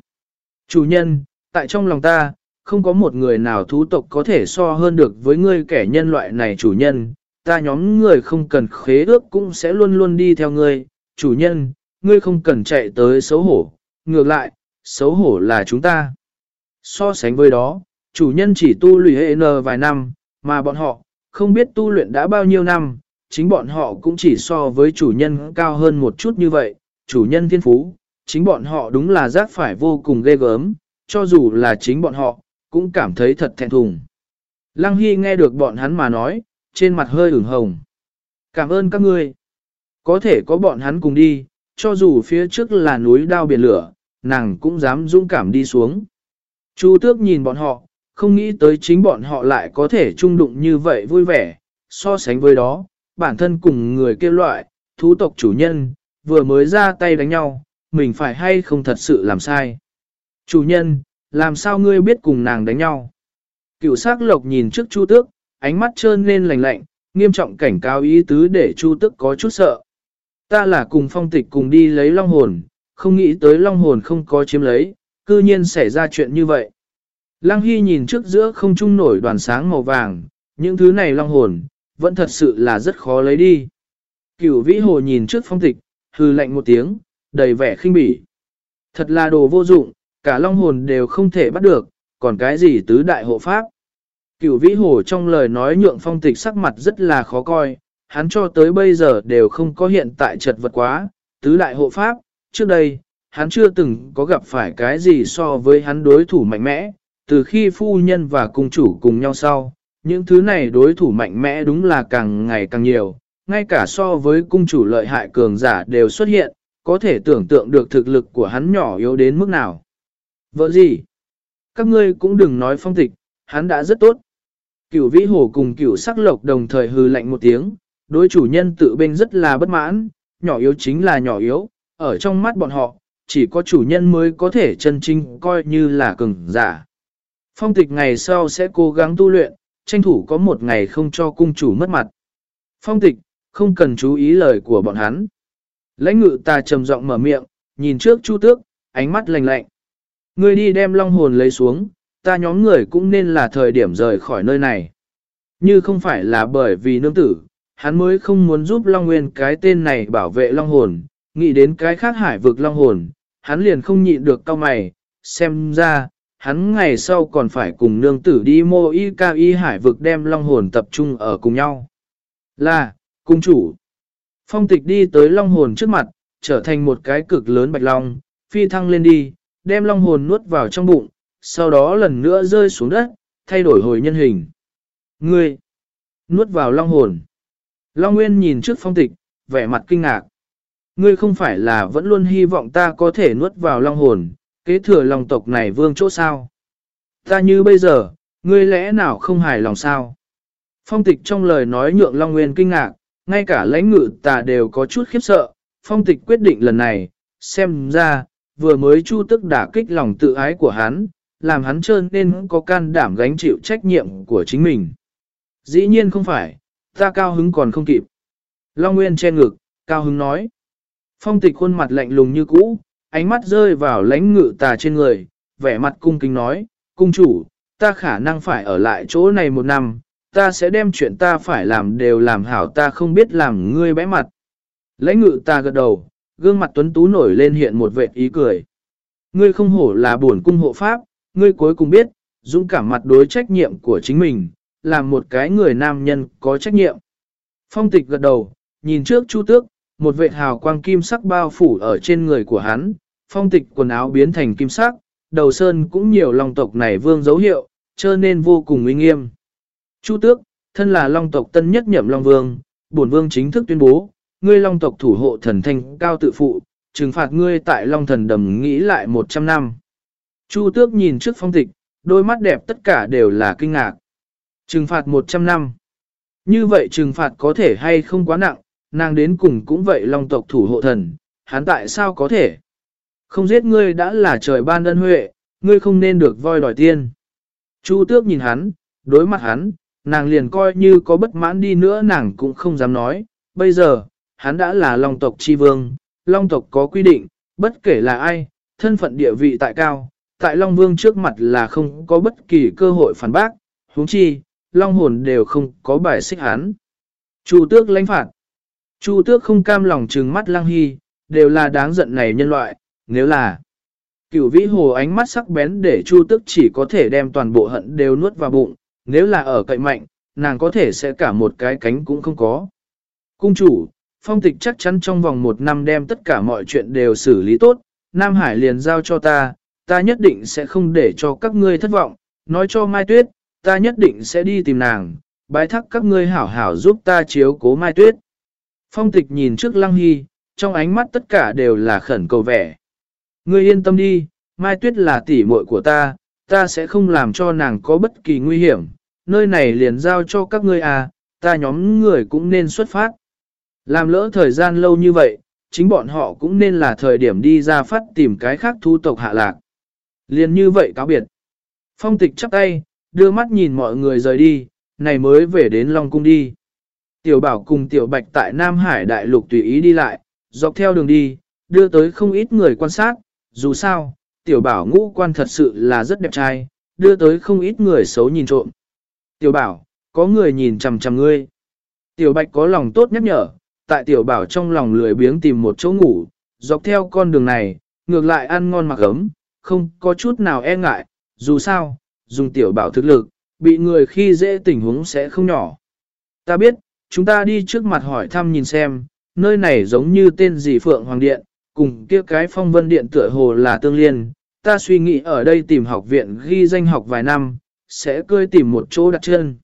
Chủ nhân, tại trong lòng ta, không có một người nào thú tộc có thể so hơn được với ngươi kẻ nhân loại này chủ nhân, ta nhóm người không cần khế ước cũng sẽ luôn luôn đi theo ngươi, chủ nhân, ngươi không cần chạy tới xấu hổ, ngược lại, xấu hổ là chúng ta. So sánh với đó, chủ nhân chỉ tu luyện hệ n vài năm, mà bọn họ, không biết tu luyện đã bao nhiêu năm, chính bọn họ cũng chỉ so với chủ nhân cao hơn một chút như vậy, chủ nhân thiên phú, chính bọn họ đúng là giác phải vô cùng ghê gớm, cho dù là chính bọn họ, cũng cảm thấy thật thẹn thùng. Lăng Hy nghe được bọn hắn mà nói, trên mặt hơi ửng hồng. Cảm ơn các ngươi. Có thể có bọn hắn cùng đi, cho dù phía trước là núi đao biển lửa, nàng cũng dám dũng cảm đi xuống. Chu tước nhìn bọn họ, không nghĩ tới chính bọn họ lại có thể trung đụng như vậy vui vẻ, so sánh với đó, bản thân cùng người kêu loại, thú tộc chủ nhân, vừa mới ra tay đánh nhau, mình phải hay không thật sự làm sai. Chủ nhân, làm sao ngươi biết cùng nàng đánh nhau? Cựu sắc lộc nhìn trước chu tước, ánh mắt trơn lên lạnh lạnh, nghiêm trọng cảnh cáo ý tứ để chu tước có chút sợ. Ta là cùng phong tịch cùng đi lấy long hồn, không nghĩ tới long hồn không có chiếm lấy, cư nhiên xảy ra chuyện như vậy. Lăng Hy nhìn trước giữa không trung nổi đoàn sáng màu vàng, những thứ này long hồn, vẫn thật sự là rất khó lấy đi. Cửu vĩ hồ nhìn trước phong tịch, hư lạnh một tiếng, đầy vẻ khinh bỉ. Thật là đồ vô dụng, cả long hồn đều không thể bắt được, còn cái gì tứ đại hộ pháp. Cửu vĩ hồ trong lời nói nhượng phong tịch sắc mặt rất là khó coi, hắn cho tới bây giờ đều không có hiện tại chật vật quá, tứ đại hộ pháp, trước đây, hắn chưa từng có gặp phải cái gì so với hắn đối thủ mạnh mẽ, từ khi phu nhân và cung chủ cùng nhau sau, những thứ này đối thủ mạnh mẽ đúng là càng ngày càng nhiều, ngay cả so với cung chủ lợi hại cường giả đều xuất hiện, có thể tưởng tượng được thực lực của hắn nhỏ yếu đến mức nào. Vợ gì? Các ngươi cũng đừng nói phong tịch, hắn đã rất tốt. Cửu vĩ hổ cùng cửu sắc lộc đồng thời hư lạnh một tiếng, đối chủ nhân tự bên rất là bất mãn, nhỏ yếu chính là nhỏ yếu, ở trong mắt bọn họ, chỉ có chủ nhân mới có thể chân chính coi như là cường giả. Phong tịch ngày sau sẽ cố gắng tu luyện, tranh thủ có một ngày không cho cung chủ mất mặt. Phong tịch, không cần chú ý lời của bọn hắn. Lãnh ngự ta trầm giọng mở miệng, nhìn trước chu tước, ánh mắt lạnh lạnh. Ngươi đi đem long hồn lấy xuống, ta nhóm người cũng nên là thời điểm rời khỏi nơi này. Như không phải là bởi vì nương tử, hắn mới không muốn giúp Long Nguyên cái tên này bảo vệ Long hồn, nghĩ đến cái khác hải vực Long hồn, hắn liền không nhịn được cao mày, xem ra, hắn ngày sau còn phải cùng nương tử đi mô y ca y hải vực đem Long hồn tập trung ở cùng nhau. Là, cung chủ. Phong tịch đi tới Long hồn trước mặt, trở thành một cái cực lớn bạch long, phi thăng lên đi, đem long hồn nuốt vào trong bụng, sau đó lần nữa rơi xuống đất, thay đổi hồi nhân hình. Ngươi! Nuốt vào long hồn. Long Nguyên nhìn trước phong tịch, vẻ mặt kinh ngạc. Ngươi không phải là vẫn luôn hy vọng ta có thể nuốt vào long hồn, kế thừa lòng tộc này vương chỗ sao. Ta như bây giờ, ngươi lẽ nào không hài lòng sao? Phong tịch trong lời nói nhượng Long Nguyên kinh ngạc, ngay cả lãnh ngự tà đều có chút khiếp sợ. Phong tịch quyết định lần này, xem ra, vừa mới chu tức đả kích lòng tự ái của hắn, làm hắn trơn nên có can đảm gánh chịu trách nhiệm của chính mình. Dĩ nhiên không phải, ta cao hứng còn không kịp. Long Nguyên che ngực, cao hứng nói. Phong tịch khuôn mặt lạnh lùng như cũ, ánh mắt rơi vào lãnh ngự tà trên người, vẻ mặt cung kính nói, cung chủ, ta khả năng phải ở lại chỗ này một năm, ta sẽ đem chuyện ta phải làm đều làm hảo ta không biết làm ngươi bẽ mặt. Lãnh ngự ta gật đầu, gương mặt tuấn tú nổi lên hiện một vệt ý cười. Ngươi không hổ là buồn cung hộ pháp, ngươi cuối cùng biết, dũng cảm mặt đối trách nhiệm của chính mình, làm một cái người nam nhân có trách nhiệm. Phong tịch gật đầu, nhìn trước chu tước, một vệt hào quang kim sắc bao phủ ở trên người của hắn, phong tịch quần áo biến thành kim sắc, đầu sơn cũng nhiều lòng tộc này vương dấu hiệu, trơ nên vô cùng uy nghiêm. Chu tước, thân là long tộc tân nhất nhậm long vương, bổn vương chính thức tuyên bố, ngươi long tộc thủ hộ thần thanh cao tự phụ, trừng phạt ngươi tại long thần đầm nghĩ lại 100 năm. Chu tước nhìn trước phong tịch, đôi mắt đẹp tất cả đều là kinh ngạc. Trừng phạt 100 năm. Như vậy trừng phạt có thể hay không quá nặng, nàng đến cùng cũng vậy long tộc thủ hộ thần, hắn tại sao có thể? Không giết ngươi đã là trời ban ân huệ, ngươi không nên được voi đòi tiên. Chu tước nhìn hắn, đối mặt hắn, nàng liền coi như có bất mãn đi nữa nàng cũng không dám nói. Bây giờ, hắn đã là long tộc chi vương, long tộc có quy định, bất kể là ai, thân phận địa vị tại cao, tại long vương trước mặt là không có bất kỳ cơ hội phản bác, huống chi, long hồn đều không có bài xích hắn. Chu tước lãnh phạt. Chu tước không cam lòng trừng mắt lang hy, đều là đáng giận này nhân loại, nếu là cửu vĩ hồ ánh mắt sắc bén để chu tước chỉ có thể đem toàn bộ hận đều nuốt vào bụng, nếu là ở cậy mạnh, nàng có thể sẽ cả một cái cánh cũng không có. Cung chủ, phong tịch chắc chắn trong vòng một năm đem tất cả mọi chuyện đều xử lý tốt, Nam Hải liền giao cho ta, ta nhất định sẽ không để cho các ngươi thất vọng, nói cho Mai Tuyết, ta nhất định sẽ đi tìm nàng, bái thác các ngươi hảo hảo giúp ta chiếu cố Mai Tuyết. Phong tịch nhìn trước Lăng Hy, trong ánh mắt tất cả đều là khẩn cầu vẻ. Ngươi yên tâm đi, Mai Tuyết là tỷ muội của ta, ta sẽ không làm cho nàng có bất kỳ nguy hiểm, nơi này liền giao cho các ngươi à, ta nhóm người cũng nên xuất phát. Làm lỡ thời gian lâu như vậy, chính bọn họ cũng nên là thời điểm đi ra phát tìm cái khác thu tộc hạ lạc. Liền như vậy cáo biệt. Phong tịch chắp tay, đưa mắt nhìn mọi người rời đi, này mới về đến Long Cung đi. Tiểu bảo cùng tiểu bạch tại Nam Hải Đại Lục tùy ý đi lại, dọc theo đường đi, đưa tới không ít người quan sát, dù sao, tiểu bảo ngũ quan thật sự là rất đẹp trai, đưa tới không ít người xấu nhìn trộm. Tiểu bảo, có người nhìn chằm chằm ngươi. Tiểu bạch có lòng tốt nhắc nhở, tại tiểu bảo trong lòng lười biếng tìm một chỗ ngủ, dọc theo con đường này, ngược lại ăn ngon mặc ấm, không có chút nào e ngại, dù sao, dùng tiểu bảo thực lực, bị người khi dễ tình huống sẽ không nhỏ. Ta biết, chúng ta đi trước mặt hỏi thăm nhìn xem, nơi này giống như tên gì Phượng Hoàng Điện, cùng kia cái phong vân điện tựa hồ là tương liên, ta suy nghĩ ở đây tìm học viện ghi danh học vài năm, sẽ cơi tìm một chỗ đặt chân.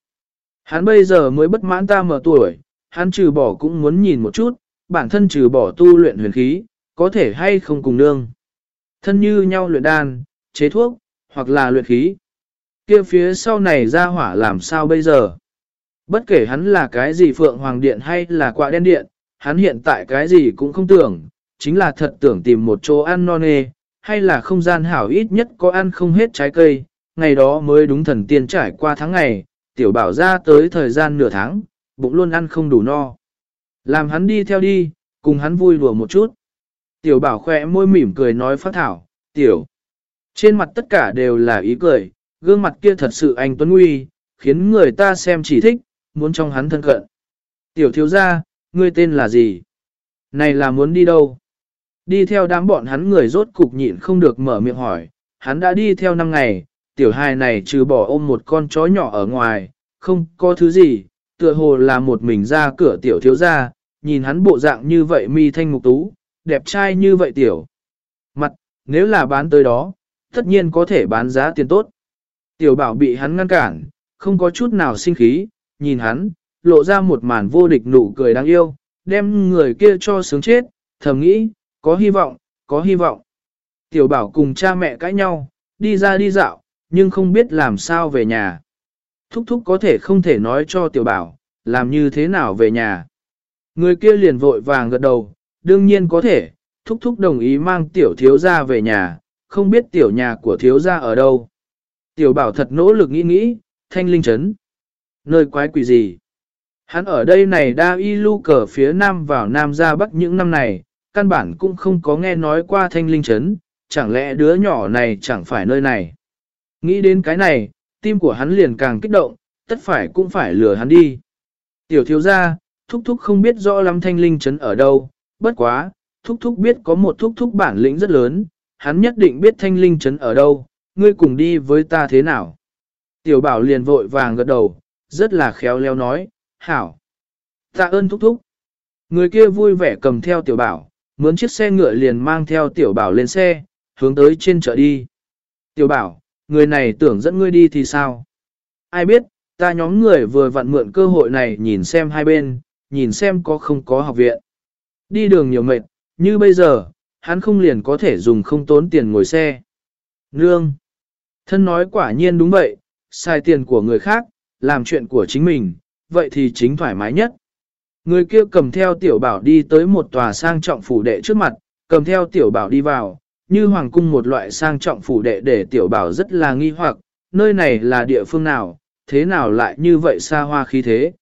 Hắn bây giờ mới bất mãn ta mở tuổi, hắn trừ bỏ cũng muốn nhìn một chút, bản thân trừ bỏ tu luyện huyền khí, có thể hay không cùng nương. Thân như nhau luyện đan, chế thuốc, hoặc là luyện khí. kia phía sau này ra hỏa làm sao bây giờ? Bất kể hắn là cái gì Phượng Hoàng Điện hay là quạ đen điện, hắn hiện tại cái gì cũng không tưởng, chính là thật tưởng tìm một chỗ ăn non nê, hay là không gian hảo ít nhất có ăn không hết trái cây, ngày đó mới đúng thần tiên trải qua tháng ngày, tiểu bảo ra tới thời gian nửa tháng, bụng luôn ăn không đủ no. Làm hắn đi theo đi, cùng hắn vui đùa một chút. Tiểu bảo khỏe môi mỉm cười nói phát thảo, tiểu. Trên mặt tất cả đều là ý cười, gương mặt kia thật sự anh Tuấn Nguy, khiến người ta xem chỉ thích, muốn trong hắn thân cận. Tiểu thiếu gia, ngươi tên là gì? Này là muốn đi đâu? Đi theo đám bọn hắn người rốt cục nhịn không được mở miệng hỏi, hắn đã đi theo năm ngày, tiểu hài này trừ bỏ ôm một con chó nhỏ ở ngoài, không có thứ gì, tựa hồ là một mình ra cửa tiểu thiếu gia, nhìn hắn bộ dạng như vậy mi thanh mục tú, đẹp trai như vậy tiểu. Mặt, nếu là bán tới đó, tất nhiên có thể bán giá tiền tốt. Tiểu bảo bị hắn ngăn cản, không có chút nào sinh khí, nhìn hắn, lộ ra một màn vô địch nụ cười đáng yêu, đem người kia cho sướng chết, thầm nghĩ, có hy vọng, có hy vọng. Tiểu bảo cùng cha mẹ cãi nhau, đi ra đi dạo, nhưng không biết làm sao về nhà. Thúc thúc có thể không thể nói cho tiểu bảo, làm như thế nào về nhà. Người kia liền vội vàng gật đầu, đương nhiên có thể, thúc thúc đồng ý mang tiểu thiếu gia về nhà, không biết tiểu nhà của thiếu gia ở đâu. Tiểu bảo thật nỗ lực nghĩ nghĩ, thanh linh chấn. Nơi quái quỷ gì? Hắn ở đây này đa y lưu cờ phía nam vào nam ra bắc những năm này, căn bản cũng không có nghe nói qua thanh linh chấn, chẳng lẽ đứa nhỏ này chẳng phải nơi này. Nghĩ đến cái này, tim của hắn liền càng kích động, tất phải cũng phải lừa hắn đi. Tiểu thiếu gia, thúc thúc không biết rõ lắm thanh linh chấn ở đâu, bất quá, thúc thúc biết có một thúc thúc bản lĩnh rất lớn, hắn nhất định biết thanh linh chấn ở đâu, ngươi cùng đi với ta thế nào. Tiểu bảo liền vội vàng gật đầu, rất là khéo léo nói, hảo. Tạ ơn thúc thúc. Người kia vui vẻ cầm theo tiểu bảo, mướn chiếc xe ngựa liền mang theo tiểu bảo lên xe, hướng tới trên chợ đi. Tiểu bảo, người này tưởng dẫn ngươi đi thì sao? Ai biết, ta nhóm người vừa vặn mượn cơ hội này nhìn xem hai bên, nhìn xem có không có học viện. Đi đường nhiều mệt, như bây giờ, hắn không liền có thể dùng không tốn tiền ngồi xe. Nương! Thân nói quả nhiên đúng vậy, sai tiền của người khác, làm chuyện của chính mình, vậy thì chính thoải mái nhất. Người kia cầm theo tiểu bảo đi tới một tòa sang trọng phủ đệ trước mặt, cầm theo tiểu bảo đi vào, như hoàng cung một loại sang trọng phủ đệ để tiểu bảo rất là nghi hoặc, nơi này là địa phương nào, thế nào lại như vậy xa hoa khí thế.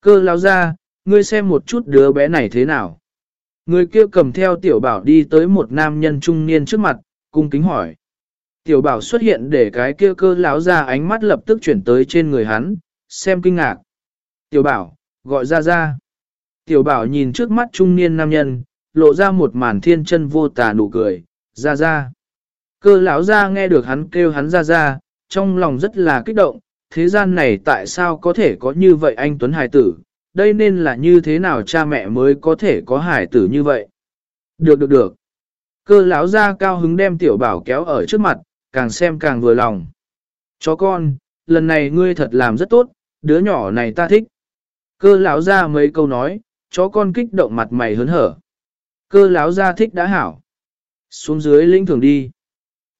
Cơ lao ra, ngươi xem một chút đứa bé này thế nào. Người kia cầm theo tiểu bảo đi tới một nam nhân trung niên trước mặt, cung kính hỏi. Tiểu bảo xuất hiện để cái kia cơ láo ra ánh mắt lập tức chuyển tới trên người hắn, xem kinh ngạc. Tiểu bảo, gọi ra ra. Tiểu bảo nhìn trước mắt trung niên nam nhân, lộ ra một màn thiên chân vô tà nụ cười, ra ra. Cơ lão ra nghe được hắn kêu hắn ra ra, trong lòng rất là kích động, thế gian này tại sao có thể có như vậy anh Tuấn Hải tử, đây nên là như thế nào cha mẹ mới có thể có hải tử như vậy. Được được được. Cơ lão ra cao hứng đem tiểu bảo kéo ở trước mặt, càng xem càng vừa lòng. Chó con, lần này ngươi thật làm rất tốt, đứa nhỏ này ta thích. Cơ lão ra mấy câu nói, chó con kích động mặt mày hớn hở. Cơ lão ra thích đã hảo. Xuống dưới lĩnh thường đi.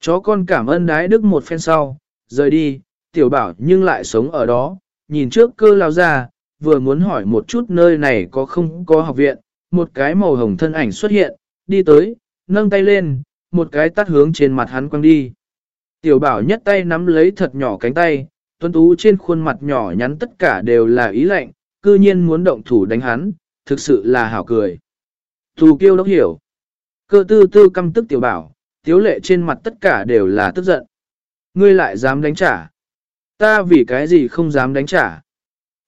Chó con cảm ơn đái đức một phen sau, rời đi, tiểu bảo nhưng lại sống ở đó, nhìn trước cơ lao ra, vừa muốn hỏi một chút nơi này có không có học viện, một cái màu hồng thân ảnh xuất hiện, đi tới, nâng tay lên, một cái tắt hướng trên mặt hắn quăng đi. Tiểu bảo nhất tay nắm lấy thật nhỏ cánh tay, tuấn tú trên khuôn mặt nhỏ nhắn tất cả đều là ý lệnh, cư nhiên muốn động thủ đánh hắn, thực sự là hảo cười. Thù kiêu đốc hiểu. Cơ tư tư căm tức tiểu bảo, tiếu lệ trên mặt tất cả đều là tức giận. Ngươi lại dám đánh trả. Ta vì cái gì không dám đánh trả.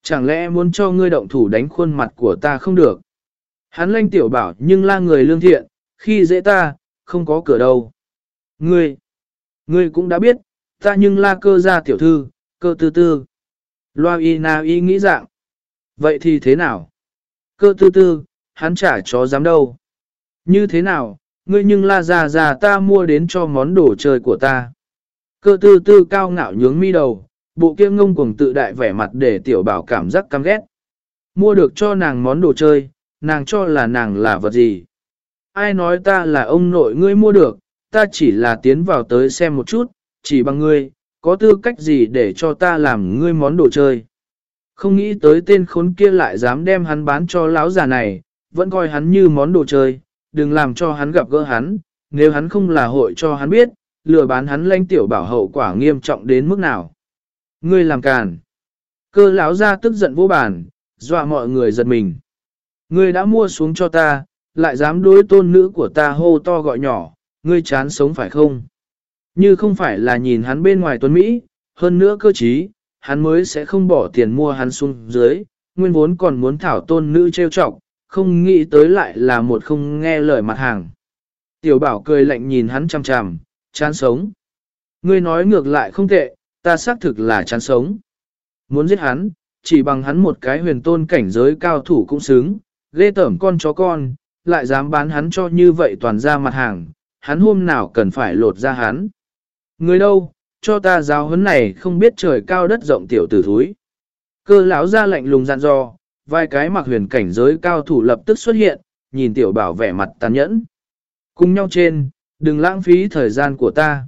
Chẳng lẽ muốn cho ngươi động thủ đánh khuôn mặt của ta không được. Hắn lanh tiểu bảo nhưng la người lương thiện, khi dễ ta, không có cửa đâu. Ngươi, ngươi cũng đã biết, ta nhưng la cơ ra tiểu thư, cơ tư tư. Loa y na y nghĩ dạng. Vậy thì thế nào? Cơ tư tư, hắn trả chó dám đâu. Như thế nào, ngươi nhưng la già già ta mua đến cho món đồ chơi của ta. Cơ tư tư cao ngạo nhướng mi đầu, bộ kia ngông cuồng tự đại vẻ mặt để tiểu bảo cảm giác căm ghét. Mua được cho nàng món đồ chơi, nàng cho là nàng là vật gì. Ai nói ta là ông nội ngươi mua được, ta chỉ là tiến vào tới xem một chút, chỉ bằng ngươi, có tư cách gì để cho ta làm ngươi món đồ chơi. Không nghĩ tới tên khốn kia lại dám đem hắn bán cho lão già này, vẫn coi hắn như món đồ chơi, đừng làm cho hắn gặp gỡ hắn, nếu hắn không là hội cho hắn biết, lừa bán hắn lanh tiểu bảo hậu quả nghiêm trọng đến mức nào. Ngươi làm càn. Cơ lão ra tức giận vô bản, dọa mọi người giật mình. Ngươi đã mua xuống cho ta, lại dám đối tôn nữ của ta hô to gọi nhỏ, ngươi chán sống phải không? Như không phải là nhìn hắn bên ngoài tuấn Mỹ, hơn nữa cơ trí, hắn mới sẽ không bỏ tiền mua hắn xuống dưới, nguyên vốn còn muốn thảo tôn nữ trêu chọc, không nghĩ tới lại là một không nghe lời mặt hàng. Tiểu bảo cười lạnh nhìn hắn chằm chằm, chán sống. Ngươi nói ngược lại không tệ, ta xác thực là chán sống. Muốn giết hắn, chỉ bằng hắn một cái huyền tôn cảnh giới cao thủ cũng xứng, ghê tởm con chó con, lại dám bán hắn cho như vậy toàn ra mặt hàng, hắn hôm nào cần phải lột ra hắn. Người đâu, cho ta giáo huấn này không biết trời cao đất rộng tiểu tử thúi. Cơ lão ra lạnh lùng dặn dò, vài cái mặc huyền cảnh giới cao thủ lập tức xuất hiện, nhìn tiểu bảo vẻ mặt tàn nhẫn. Cùng nhau trên, đừng lãng phí thời gian của ta.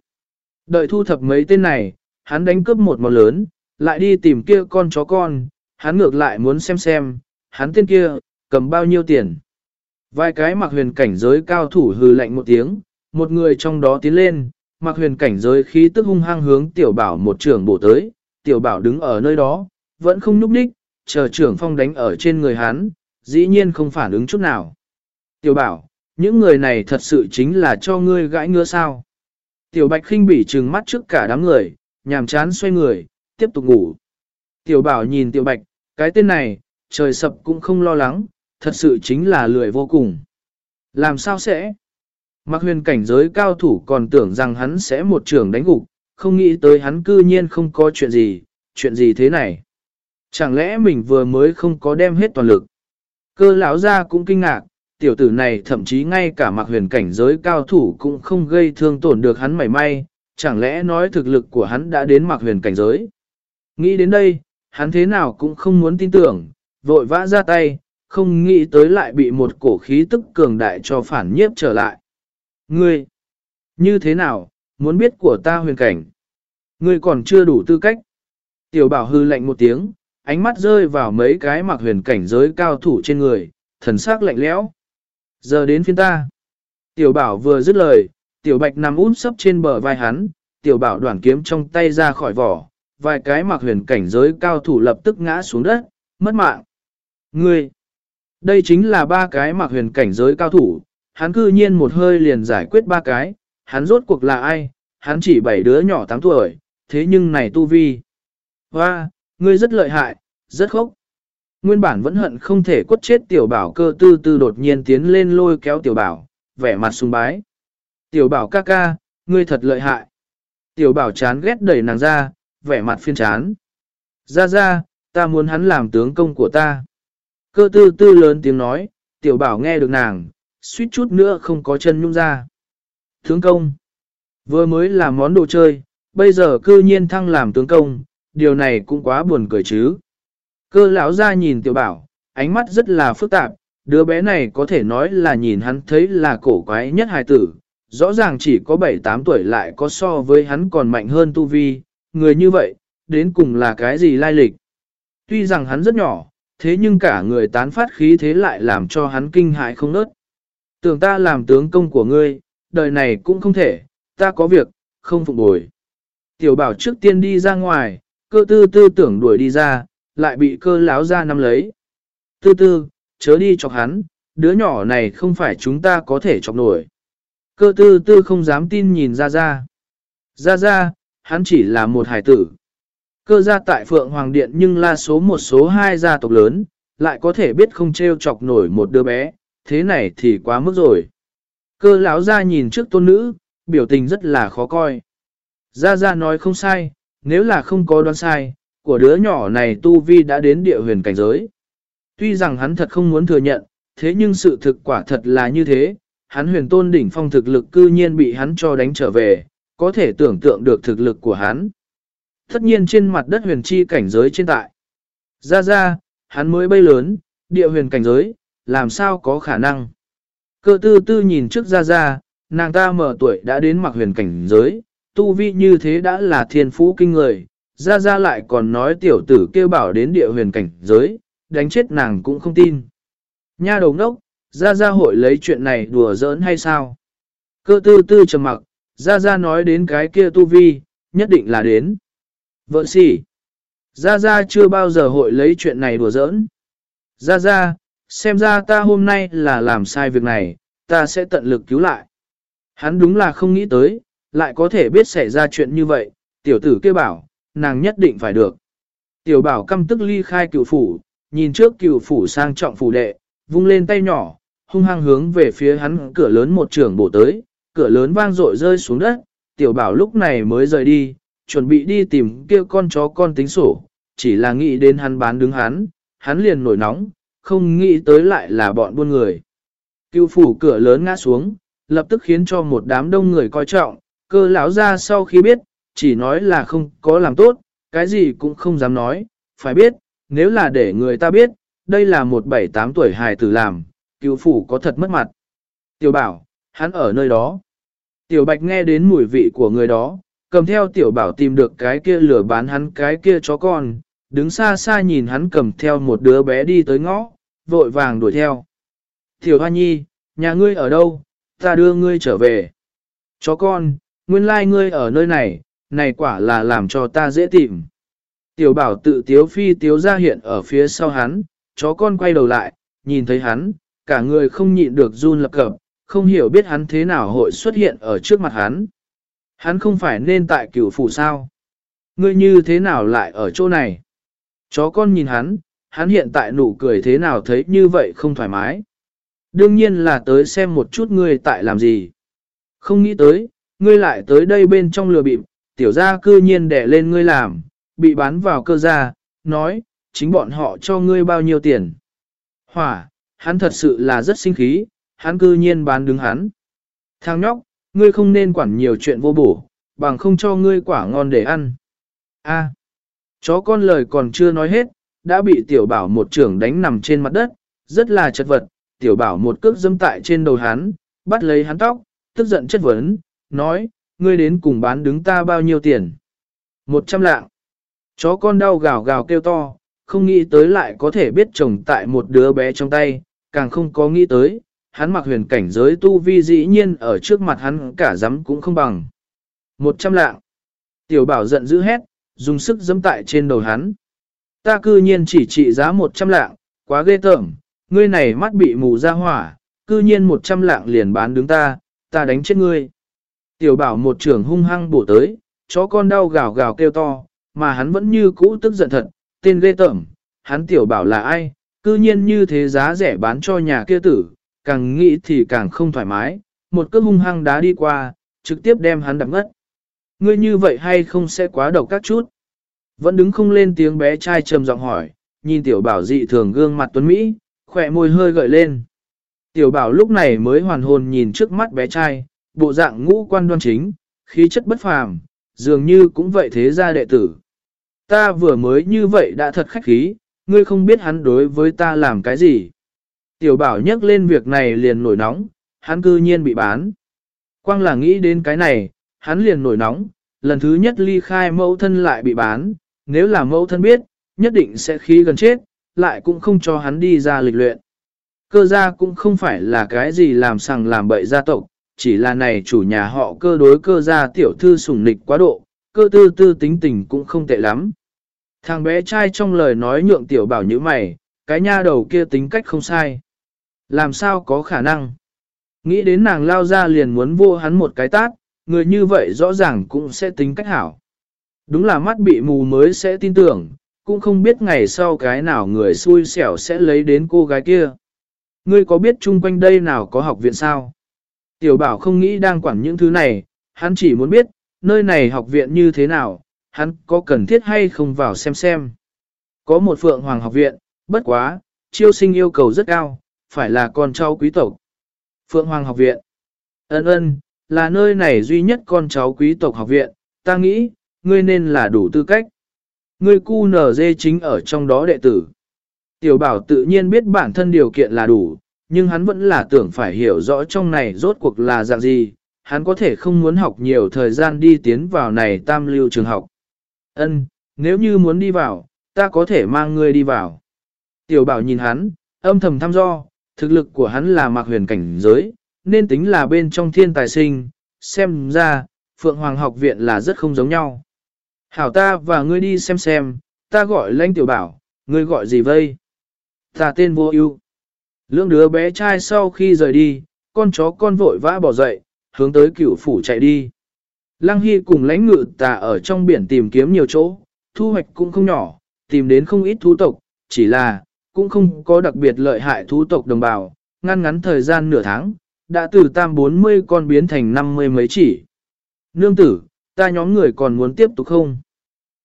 Đợi thu thập mấy tên này, hắn đánh cướp một món lớn, lại đi tìm kia con chó con, hắn ngược lại muốn xem xem, hắn tên kia, cầm bao nhiêu tiền. Vài cái mặc huyền cảnh giới cao thủ hừ lạnh một tiếng, một người trong đó tiến lên, mặc huyền cảnh giới khí tức hung hăng hướng tiểu bảo một trường bổ tới, tiểu bảo đứng ở nơi đó, vẫn không nhúc nhích, chờ trưởng phong đánh ở trên người hắn, dĩ nhiên không phản ứng chút nào. Tiểu bảo, những người này thật sự chính là cho ngươi gãi ngứa sao. Tiểu bạch khinh bỉ trừng mắt trước cả đám người, nhàm chán xoay người, tiếp tục ngủ. Tiểu bảo nhìn tiểu bạch, cái tên này, trời sập cũng không lo lắng, thật sự chính là lười vô cùng. Làm sao sẽ? Mặc huyền cảnh giới cao thủ còn tưởng rằng hắn sẽ một trường đánh gục, không nghĩ tới hắn cư nhiên không có chuyện gì, chuyện gì thế này. Chẳng lẽ mình vừa mới không có đem hết toàn lực. Cơ lão ra cũng kinh ngạc, tiểu tử này thậm chí ngay cả mặc huyền cảnh giới cao thủ cũng không gây thương tổn được hắn mảy may, chẳng lẽ nói thực lực của hắn đã đến mặc huyền cảnh giới. Nghĩ đến đây, hắn thế nào cũng không muốn tin tưởng, vội vã ra tay, không nghĩ tới lại bị một cổ khí tức cường đại cho phản nhiếp trở lại. Ngươi, như thế nào, muốn biết của ta huyền cảnh? Ngươi còn chưa đủ tư cách. Tiểu bảo hư lạnh một tiếng, ánh mắt rơi vào mấy cái mặc huyền cảnh giới cao thủ trên người, thần sắc lạnh lẽo. Giờ đến phiên ta. Tiểu bảo vừa dứt lời, tiểu bạch nằm út sấp trên bờ vai hắn, tiểu bảo đoàn kiếm trong tay ra khỏi vỏ, vài cái mặc huyền cảnh giới cao thủ lập tức ngã xuống đất, mất mạng. Ngươi! Đây chính là ba cái mặc huyền cảnh giới cao thủ, hắn cư nhiên một hơi liền giải quyết ba cái, hắn rốt cuộc là ai, hắn chỉ bảy đứa nhỏ 8 tuổi, thế nhưng này tu vi. Hoa, ngươi rất lợi hại, rất khốc. Nguyên bản vẫn hận không thể quất chết tiểu bảo cơ tư tư đột nhiên tiến lên lôi kéo tiểu bảo, vẻ mặt sung bái. Tiểu bảo ca ca, ngươi thật lợi hại. Tiểu bảo chán ghét đẩy nàng ra, vẻ mặt phiên chán. Ra ra, ta muốn hắn làm tướng công của ta. Cơ tư tư lớn tiếng nói, tiểu bảo nghe được nàng, suýt chút nữa không có chân nhung ra. Tướng công, vừa mới là món đồ chơi, bây giờ cư nhiên thăng làm tướng công, điều này cũng quá buồn cười chứ. Cơ lão ra nhìn tiểu bảo, ánh mắt rất là phức tạp, đứa bé này có thể nói là nhìn hắn thấy là cổ quái nhất hài tử, rõ ràng chỉ có 7-8 tuổi lại có so với hắn còn mạnh hơn tu vi, người như vậy, đến cùng là cái gì lai lịch. Tuy rằng hắn rất nhỏ, thế nhưng cả người tán phát khí thế lại làm cho hắn kinh hại không nớt. Tưởng ta làm tướng công của ngươi, đời này cũng không thể, ta có việc, không phục bồi. Tiểu bảo trước tiên đi ra ngoài, cơ tư tư tưởng đuổi đi ra, lại bị cơ láo ra nắm lấy. Tư tư, chớ đi chọc hắn, đứa nhỏ này không phải chúng ta có thể chọc nổi. Cơ tư tư không dám tin nhìn ra ra. Ra ra, hắn chỉ là một hải tử. Cơ gia tại Phượng Hoàng Điện nhưng là số một số hai gia tộc lớn, lại có thể biết không treo chọc nổi một đứa bé, thế này thì quá mức rồi. Cơ lão gia nhìn trước tôn nữ, biểu tình rất là khó coi. Gia Gia nói không sai, nếu là không có đoán sai, của đứa nhỏ này tu vi đã đến địa huyền cảnh giới. Tuy rằng hắn thật không muốn thừa nhận, thế nhưng sự thực quả thật là như thế, hắn huyền tôn đỉnh phong thực lực cư nhiên bị hắn cho đánh trở về, có thể tưởng tượng được thực lực của hắn. Tất nhiên trên mặt đất huyền chi cảnh giới trên tại. Ra ra, hắn mới bay lớn, địa huyền cảnh giới, làm sao có khả năng. Cơ tư tư nhìn trước ra ra, nàng ta mở tuổi đã đến mặc huyền cảnh giới, tu vi như thế đã là thiên phú kinh người, ra ra lại còn nói tiểu tử kêu bảo đến địa huyền cảnh giới, đánh chết nàng cũng không tin. Nha đầu ngốc, ra ra hội lấy chuyện này đùa giỡn hay sao? Cơ tư tư trầm mặc, ra ra nói đến cái kia tu vi, nhất định là đến. Vợ xỉ. Ra ra chưa bao giờ hội lấy chuyện này đùa giỡn. Ra ra, xem ra ta hôm nay là làm sai việc này, ta sẽ tận lực cứu lại. Hắn đúng là không nghĩ tới, lại có thể biết xảy ra chuyện như vậy, tiểu tử kêu bảo, nàng nhất định phải được. Tiểu bảo căm tức ly khai cựu phủ, nhìn trước cựu phủ sang trọng phủ đệ, vung lên tay nhỏ, hung hăng hướng về phía hắn cửa lớn một trường bổ tới, cửa lớn vang rội rơi xuống đất, tiểu bảo lúc này mới rời đi, chuẩn bị đi tìm kia con chó con tính sổ, chỉ là nghĩ đến hắn bán đứng hắn, hắn liền nổi nóng, không nghĩ tới lại là bọn buôn người. Cựu phủ cửa lớn ngã xuống, lập tức khiến cho một đám đông người coi trọng, cơ lão ra sau khi biết, chỉ nói là không có làm tốt, cái gì cũng không dám nói, phải biết, nếu là để người ta biết, đây là một bảy tám tuổi hài tử làm, cựu phủ có thật mất mặt. Tiểu bảo, hắn ở nơi đó. Tiểu bạch nghe đến mùi vị của người đó, cầm theo tiểu bảo tìm được cái kia lửa bán hắn cái kia chó con, đứng xa xa nhìn hắn cầm theo một đứa bé đi tới ngõ, vội vàng đuổi theo. Tiểu hoa nhi, nhà ngươi ở đâu, ta đưa ngươi trở về. Chó con, nguyên lai like ngươi ở nơi này, này quả là làm cho ta dễ tìm. Tiểu bảo tự tiếu phi tiếu ra hiện ở phía sau hắn, chó con quay đầu lại, nhìn thấy hắn, cả người không nhịn được run lập cập, không hiểu biết hắn thế nào hội xuất hiện ở trước mặt hắn. Hắn không phải nên tại cửu phủ sao? Ngươi như thế nào lại ở chỗ này? Chó con nhìn hắn, hắn hiện tại nụ cười thế nào thấy như vậy không thoải mái. Đương nhiên là tới xem một chút ngươi tại làm gì. Không nghĩ tới, ngươi lại tới đây bên trong lừa bịp, tiểu gia cư nhiên đẻ lên ngươi làm, bị bán vào cơ gia, nói, chính bọn họ cho ngươi bao nhiêu tiền. Hỏa, hắn thật sự là rất sinh khí, hắn cư nhiên bán đứng hắn. Thằng nhóc, ngươi không nên quản nhiều chuyện vô bổ, bằng không cho ngươi quả ngon để ăn. A, chó con lời còn chưa nói hết, đã bị tiểu bảo một trưởng đánh nằm trên mặt đất, rất là chật vật, tiểu bảo một cước dâm tại trên đầu hắn, bắt lấy hắn tóc, tức giận chất vấn, nói, ngươi đến cùng bán đứng ta bao nhiêu tiền. Một trăm lạng. Chó con đau gào gào kêu to, không nghĩ tới lại có thể biết chồng tại một đứa bé trong tay, càng không có nghĩ tới, hắn mặc huyền cảnh giới tu vi dĩ nhiên ở trước mặt hắn cả dám cũng không bằng. Một trăm lạng. Tiểu bảo giận dữ hét, dùng sức dẫm tại trên đầu hắn. Ta cư nhiên chỉ trị giá một trăm lạng, quá ghê tởm, ngươi này mắt bị mù ra hỏa, cư nhiên một trăm lạng liền bán đứng ta, ta đánh chết ngươi. Tiểu bảo một trưởng hung hăng bổ tới, chó con đau gào gào kêu to, mà hắn vẫn như cũ tức giận thật, tên ghê tởm, hắn tiểu bảo là ai, cư nhiên như thế giá rẻ bán cho nhà kia tử, càng nghĩ thì càng không thoải mái, một cước hung hăng đá đi qua, trực tiếp đem hắn đập ngất. Ngươi như vậy hay không sẽ quá độc các chút? Vẫn đứng không lên tiếng bé trai trầm giọng hỏi, nhìn tiểu bảo dị thường gương mặt tuấn Mỹ, khỏe môi hơi gợi lên. Tiểu bảo lúc này mới hoàn hồn nhìn trước mắt bé trai, bộ dạng ngũ quan đoan chính, khí chất bất phàm, dường như cũng vậy thế gia đệ tử. Ta vừa mới như vậy đã thật khách khí, ngươi không biết hắn đối với ta làm cái gì. Tiểu bảo nhắc lên việc này liền nổi nóng, hắn cư nhiên bị bán. Quang là nghĩ đến cái này, hắn liền nổi nóng, lần thứ nhất ly khai mẫu thân lại bị bán, nếu là mẫu thân biết, nhất định sẽ khí gần chết, lại cũng không cho hắn đi ra lịch luyện. Cơ gia cũng không phải là cái gì làm sằng làm bậy gia tộc, chỉ là này chủ nhà họ cơ đối cơ gia tiểu thư sủng nịch quá độ, cơ tư tư tính tình cũng không tệ lắm. Thằng bé trai trong lời nói nhượng tiểu bảo như mày, cái nha đầu kia tính cách không sai. Làm sao có khả năng? Nghĩ đến nàng lao ra liền muốn vô hắn một cái tát, người như vậy rõ ràng cũng sẽ tính cách hảo. Đúng là mắt bị mù mới sẽ tin tưởng, cũng không biết ngày sau cái nào người xui xẻo sẽ lấy đến cô gái kia. Ngươi có biết chung quanh đây nào có học viện sao? Tiểu bảo không nghĩ đang quản những thứ này, hắn chỉ muốn biết, nơi này học viện như thế nào, hắn có cần thiết hay không vào xem xem. Có một phượng hoàng học viện, bất quá, chiêu sinh yêu cầu rất cao, phải là con cháu quý tộc. Phượng hoàng học viện. Ân ân, là nơi này duy nhất con cháu quý tộc học viện, ta nghĩ, ngươi nên là đủ tư cách. Ngươi cu nở dê chính ở trong đó đệ tử. Tiểu bảo tự nhiên biết bản thân điều kiện là đủ, nhưng hắn vẫn là tưởng phải hiểu rõ trong này rốt cuộc là dạng gì, hắn có thể không muốn học nhiều thời gian đi tiến vào này tam lưu trường học. Ân, nếu như muốn đi vào, ta có thể mang ngươi đi vào. Tiểu bảo nhìn hắn, âm thầm thăm do, thực lực của hắn là mạc huyền cảnh giới, nên tính là bên trong thiên tài sinh, xem ra, Phượng Hoàng học viện là rất không giống nhau. Hảo ta và ngươi đi xem xem, ta gọi lãnh tiểu bảo, ngươi gọi gì vây? Ta tên vô ưu lương đứa bé trai sau khi rời đi, con chó con vội vã bỏ dậy, hướng tới cửu phủ chạy đi. Lăng Hy cùng lãnh ngự tà ở trong biển tìm kiếm nhiều chỗ, thu hoạch cũng không nhỏ, tìm đến không ít thú tộc, chỉ là, cũng không có đặc biệt lợi hại thú tộc đồng bào, ngăn ngắn thời gian nửa tháng, đã từ tam 40 con biến thành 50 mấy chỉ. Nương tử, ta nhóm người còn muốn tiếp tục không?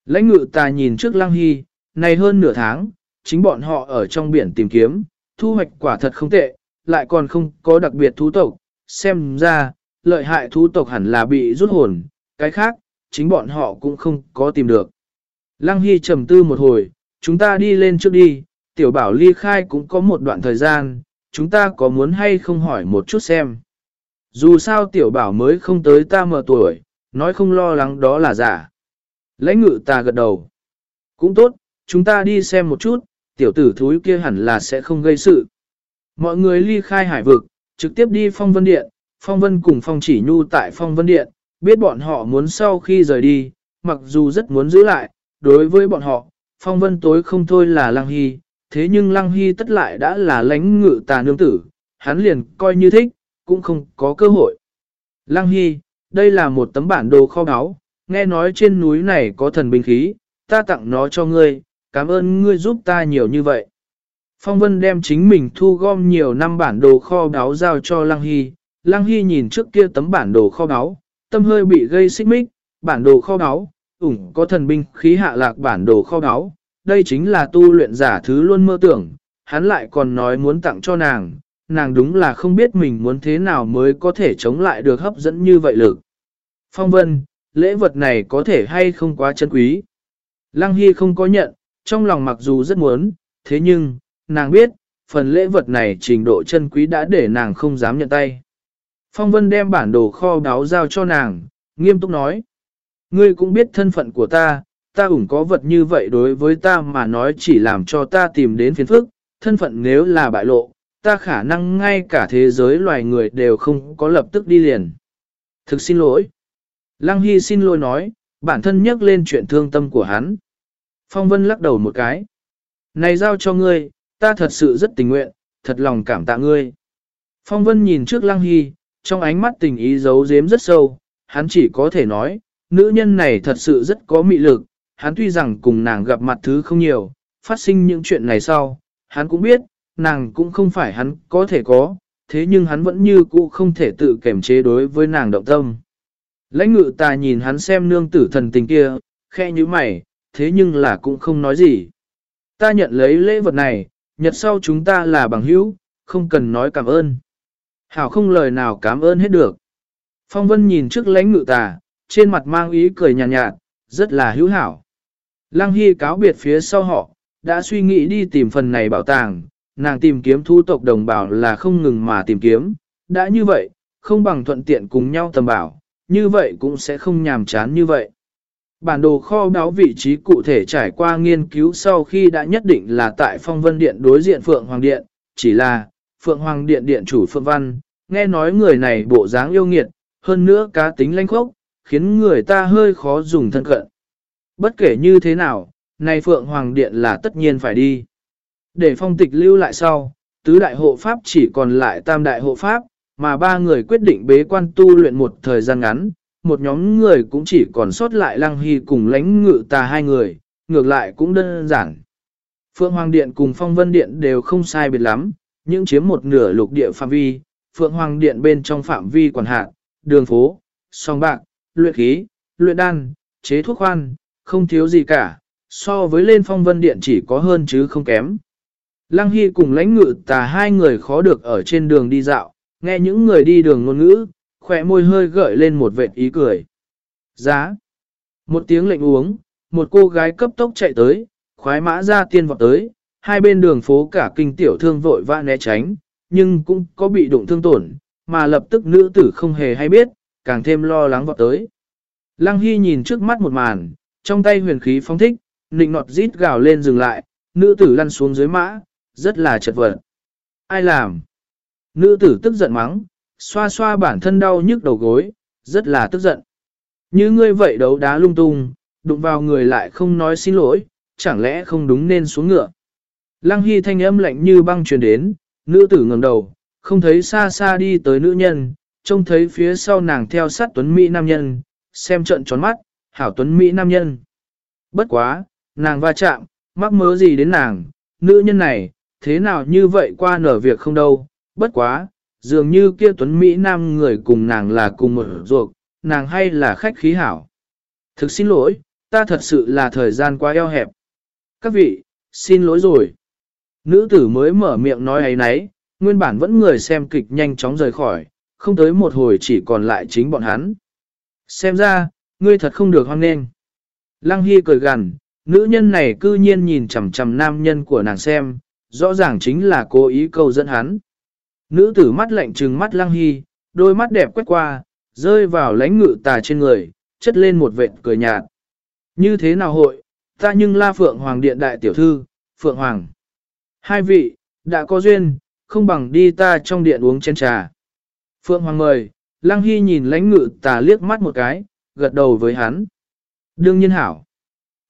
Lãnh ngự ta nhìn trước Lăng Hy, này hơn nửa tháng, chính bọn họ ở trong biển tìm kiếm, thu hoạch quả thật không tệ, lại còn không có đặc biệt thú tộc, xem ra, lợi hại thú tộc hẳn là bị rút hồn, cái khác, chính bọn họ cũng không có tìm được. Lăng Hy trầm tư một hồi, chúng ta đi lên trước đi, tiểu bảo ly khai cũng có một đoạn thời gian, chúng ta có muốn hay không hỏi một chút xem. Dù sao tiểu bảo mới không tới ta mở tuổi, nói không lo lắng đó là giả. Lãnh ngự ta gật đầu. Cũng tốt, chúng ta đi xem một chút, tiểu tử thúi kia hẳn là sẽ không gây sự. Mọi người ly khai hải vực, trực tiếp đi phong vân điện, phong vân cùng phong chỉ nhu tại phong vân điện, biết bọn họ muốn sau khi rời đi, mặc dù rất muốn giữ lại, đối với bọn họ, phong vân tối không thôi là lăng hy, thế nhưng lăng hy tất lại đã là lãnh ngự tà nương tử, hắn liền coi như thích, cũng không có cơ hội. Lăng hy, đây là một tấm bản đồ kho báu, nghe nói trên núi này có thần binh khí, ta tặng nó cho ngươi, cảm ơn ngươi giúp ta nhiều như vậy. Phong Vân đem chính mình thu gom nhiều năm bản đồ kho báu giao cho Lăng Hy. Lăng Hy nhìn trước kia tấm bản đồ kho báu, tâm hơi bị gây xích mích, bản đồ kho báu, ủng có thần binh khí hạ lạc bản đồ kho báu. Đây chính là tu luyện giả thứ luôn mơ tưởng, hắn lại còn nói muốn tặng cho nàng, nàng đúng là không biết mình muốn thế nào mới có thể chống lại được hấp dẫn như vậy lực. Phong Vân, lễ vật này có thể hay không quá chân quý. Lăng Hy không có nhận, trong lòng mặc dù rất muốn, thế nhưng, nàng biết, phần lễ vật này trình độ chân quý đã để nàng không dám nhận tay. Phong Vân đem bản đồ kho đáo giao cho nàng, nghiêm túc nói. Ngươi cũng biết thân phận của ta, ta ủng có vật như vậy đối với ta mà nói chỉ làm cho ta tìm đến phiền phức, thân phận nếu là bại lộ, ta khả năng ngay cả thế giới loài người đều không có lập tức đi liền. Thực xin lỗi. Lăng Hy xin lỗi nói, bản thân nhắc lên chuyện thương tâm của hắn. Phong Vân lắc đầu một cái. Này giao cho ngươi, ta thật sự rất tình nguyện, thật lòng cảm tạ ngươi. Phong Vân nhìn trước Lăng Hy, trong ánh mắt tình ý giấu giếm rất sâu, hắn chỉ có thể nói, nữ nhân này thật sự rất có mị lực, hắn tuy rằng cùng nàng gặp mặt thứ không nhiều, phát sinh những chuyện này sau, hắn cũng biết, nàng cũng không phải hắn có thể có, thế nhưng hắn vẫn như cũ không thể tự kiểm chế đối với nàng động tâm. Lãnh ngự ta nhìn hắn xem nương tử thần tình kia, khe như mày, thế nhưng là cũng không nói gì. Ta nhận lấy lễ vật này, nhật sau chúng ta là bằng hữu, không cần nói cảm ơn. Hảo không lời nào cảm ơn hết được. Phong Vân nhìn trước lãnh ngự tà, trên mặt mang ý cười nhàn nhạt, nhạt, rất là hữu hảo. Lăng Hy cáo biệt phía sau họ, đã suy nghĩ đi tìm phần này bảo tàng, nàng tìm kiếm thu tộc đồng bào là không ngừng mà tìm kiếm, đã như vậy, không bằng thuận tiện cùng nhau tầm bảo, như vậy cũng sẽ không nhàm chán như vậy. Bản đồ kho báo vị trí cụ thể trải qua nghiên cứu sau khi đã nhất định là tại phong vân điện đối diện Phượng Hoàng Điện, chỉ là Phượng Hoàng Điện điện chủ Phượng Văn, nghe nói người này bộ dáng yêu nghiệt, hơn nữa cá tính lanh khốc, khiến người ta hơi khó dùng thân cận. Bất kể như thế nào, nay Phượng Hoàng Điện là tất nhiên phải đi. Để phong tịch lưu lại sau, tứ đại hộ pháp chỉ còn lại tam đại hộ pháp, mà ba người quyết định bế quan tu luyện một thời gian ngắn, một nhóm người cũng chỉ còn sót lại lăng hy cùng lãnh ngự tà hai người, ngược lại cũng đơn giản. Phượng Hoàng Điện cùng Phong Vân Điện đều không sai biệt lắm, nhưng chiếm một nửa lục địa phạm vi, Phượng Hoàng Điện bên trong phạm vi quản hạt, đường phố, song bạc, luyện khí, luyện đan, chế thuốc khoan, không thiếu gì cả, so với lên Phong Vân Điện chỉ có hơn chứ không kém. Lăng Hy cùng lãnh ngự tà hai người khó được ở trên đường đi dạo, nghe những người đi đường ngôn ngữ, khỏe môi hơi gợi lên một vệt ý cười. Giá. Một tiếng lệnh uống, một cô gái cấp tốc chạy tới, khoái mã ra tiên vọt tới, hai bên đường phố cả kinh tiểu thương vội vã né tránh, nhưng cũng có bị đụng thương tổn, mà lập tức nữ tử không hề hay biết, càng thêm lo lắng vọt tới. Lăng Hy nhìn trước mắt một màn, trong tay huyền khí phong thích, nịnh nọt rít gào lên dừng lại, nữ tử lăn xuống dưới mã, rất là chật vật. Ai làm? Nữ tử tức giận mắng, xoa xoa bản thân đau nhức đầu gối, rất là tức giận. Như ngươi vậy đấu đá lung tung, đụng vào người lại không nói xin lỗi, chẳng lẽ không đúng nên xuống ngựa. Lăng Hy thanh âm lạnh như băng truyền đến, nữ tử ngẩng đầu, không thấy xa xa đi tới nữ nhân, trông thấy phía sau nàng theo sát tuấn Mỹ nam nhân, xem trận tròn mắt, hảo tuấn Mỹ nam nhân. Bất quá, nàng va chạm, mắc mớ gì đến nàng, nữ nhân này, thế nào như vậy qua nở việc không đâu, bất quá, dường như kia tuấn Mỹ Nam người cùng nàng là cùng một ruột, nàng hay là khách khí hảo. Thực xin lỗi, ta thật sự là thời gian quá eo hẹp. Các vị, xin lỗi rồi. Nữ tử mới mở miệng nói ấy nấy, nguyên bản vẫn người xem kịch nhanh chóng rời khỏi, không tới một hồi chỉ còn lại chính bọn hắn. Xem ra, ngươi thật không được hoang nên. Lăng Hy cười gằn, nữ nhân này cư nhiên nhìn chằm chằm nam nhân của nàng xem, rõ ràng chính là cố ý câu dẫn hắn. Nữ tử mắt lạnh trừng mắt lăng hy, đôi mắt đẹp quét qua, rơi vào lãnh ngự tà trên người, chất lên một vệt cười nhạt. Như thế nào hội, ta nhưng la Phượng Hoàng Điện Đại Tiểu Thư, Phượng Hoàng. Hai vị, đã có duyên, không bằng đi ta trong điện uống chén trà. Phượng Hoàng mời, Lăng Hy nhìn lãnh ngự tà liếc mắt một cái, gật đầu với hắn. Đương nhiên hảo.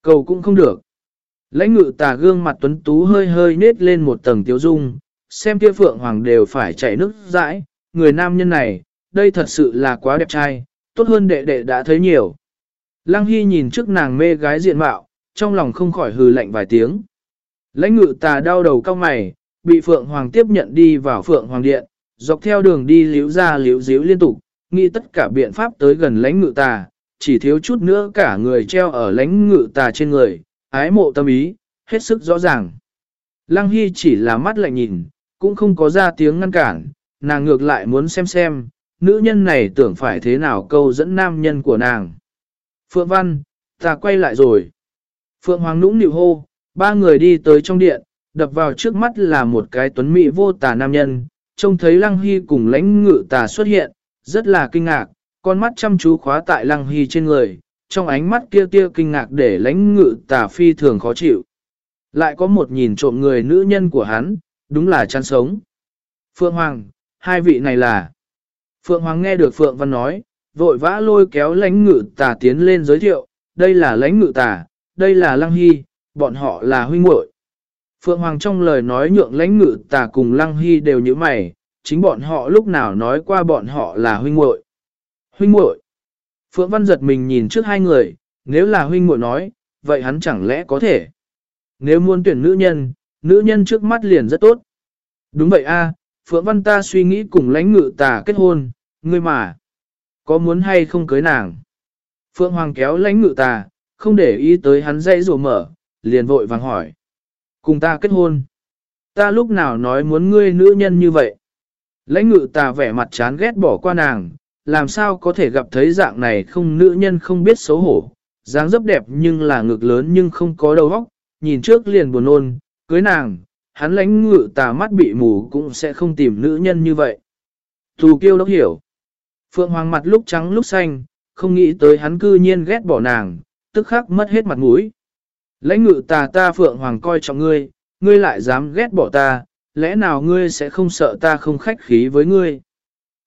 Cầu cũng không được. Lãnh ngự tà gương mặt tuấn tú hơi hơi nết lên một tầng tiếu dung, xem kia Phượng Hoàng đều phải chảy nước dãi, người nam nhân này, đây thật sự là quá đẹp trai, tốt hơn đệ đệ đã thấy nhiều. Lăng Hy nhìn trước nàng mê gái diện mạo, trong lòng không khỏi hừ lạnh vài tiếng. Lãnh ngự tà đau đầu cao mày, bị Phượng Hoàng tiếp nhận đi vào Phượng Hoàng Điện, dọc theo đường đi liễu ra liễu díu liên tục, nghĩ tất cả biện pháp tới gần lãnh ngự tà, chỉ thiếu chút nữa cả người treo ở lãnh ngự tà trên người, ái mộ tâm ý, hết sức rõ ràng. Lăng Hy chỉ là mắt lạnh nhìn, cũng không có ra tiếng ngăn cản, nàng ngược lại muốn xem xem, nữ nhân này tưởng phải thế nào câu dẫn nam nhân của nàng. Phượng Văn, ta quay lại rồi. Phượng Hoàng nũng nịu hô, ba người đi tới trong điện, đập vào trước mắt là một cái tuấn mỹ vô tà nam nhân, trông thấy Lăng Hy cùng lãnh ngự tà xuất hiện, rất là kinh ngạc, con mắt chăm chú khóa tại Lăng Hy trên người, trong ánh mắt kia kia kinh ngạc để lãnh ngự tà phi thường khó chịu. Lại có một nhìn trộm người nữ nhân của hắn, đúng là chăn sống. Phượng Hoàng, hai vị này là... Phượng Hoàng nghe được Phượng Văn nói, vội vã lôi kéo lãnh ngự tà tiến lên giới thiệu, đây là lãnh ngự tà, đây là Lăng Hy, bọn họ là huynh muội. Phượng Hoàng trong lời nói nhượng lãnh ngự tà cùng Lăng Hy đều như mày, chính bọn họ lúc nào nói qua bọn họ là huynh muội. Huynh muội. Phượng Văn giật mình nhìn trước hai người, nếu là huynh muội nói, vậy hắn chẳng lẽ có thể. Nếu muốn tuyển nữ nhân, nữ nhân trước mắt liền rất tốt. Đúng vậy a, Phượng Văn ta suy nghĩ cùng lãnh ngự tà kết hôn, ngươi mà. Có muốn hay không cưới nàng? Phượng Hoàng kéo lãnh ngự tà, không để ý tới hắn dây rùa mở, liền vội vàng hỏi. Cùng ta kết hôn. Ta lúc nào nói muốn ngươi nữ nhân như vậy? Lãnh ngự tà vẻ mặt chán ghét bỏ qua nàng, làm sao có thể gặp thấy dạng này không nữ nhân không biết xấu hổ, dáng dấp đẹp nhưng là ngực lớn nhưng không có đầu óc, nhìn trước liền buồn ôn, cưới nàng, hắn lãnh ngự tà mắt bị mù cũng sẽ không tìm nữ nhân như vậy. Thù kiêu đốc hiểu. Phượng Hoàng mặt lúc trắng lúc xanh, không nghĩ tới hắn cư nhiên ghét bỏ nàng, tức khắc mất hết mặt mũi. Lãnh ngự tà ta Phượng Hoàng coi trọng ngươi, ngươi lại dám ghét bỏ ta, lẽ nào ngươi sẽ không sợ ta không khách khí với ngươi?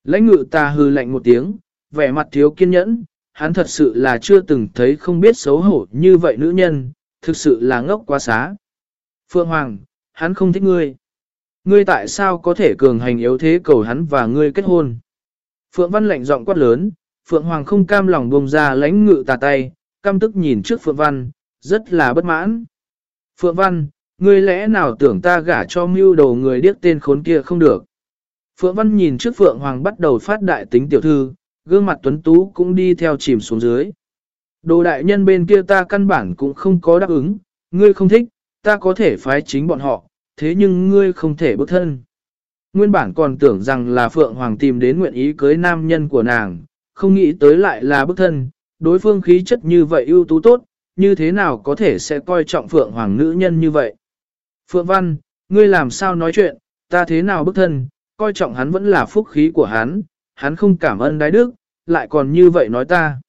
Lãnh ngự tà hư lạnh một tiếng, vẻ mặt thiếu kiên nhẫn, hắn thật sự là chưa từng thấy không biết xấu hổ như vậy nữ nhân, thực sự là ngốc quá xá. Phượng Hoàng, hắn không thích ngươi. Ngươi tại sao có thể cường hành yếu thế cầu hắn và ngươi kết hôn? Phượng Văn lạnh giọng quát lớn, Phượng Hoàng không cam lòng buông ra lãnh ngự tà tay, căm tức nhìn trước Phượng Văn, rất là bất mãn. Phượng Văn, ngươi lẽ nào tưởng ta gả cho mưu đầu người điếc tên khốn kia không được? Phượng Văn nhìn trước Phượng Hoàng bắt đầu phát đại tính tiểu thư, gương mặt tuấn tú cũng đi theo chìm xuống dưới. Đồ đại nhân bên kia ta căn bản cũng không có đáp ứng, ngươi không thích, ta có thể phái chính bọn họ, thế nhưng ngươi không thể bức thân. Nguyên bản còn tưởng rằng là Phượng Hoàng tìm đến nguyện ý cưới nam nhân của nàng, không nghĩ tới lại là bức thân, đối phương khí chất như vậy ưu tú tốt, như thế nào có thể sẽ coi trọng Phượng Hoàng nữ nhân như vậy. Phượng Văn, ngươi làm sao nói chuyện, ta thế nào bức thân, coi trọng hắn vẫn là phúc khí của hắn, hắn không cảm ơn đái đức, lại còn như vậy nói ta.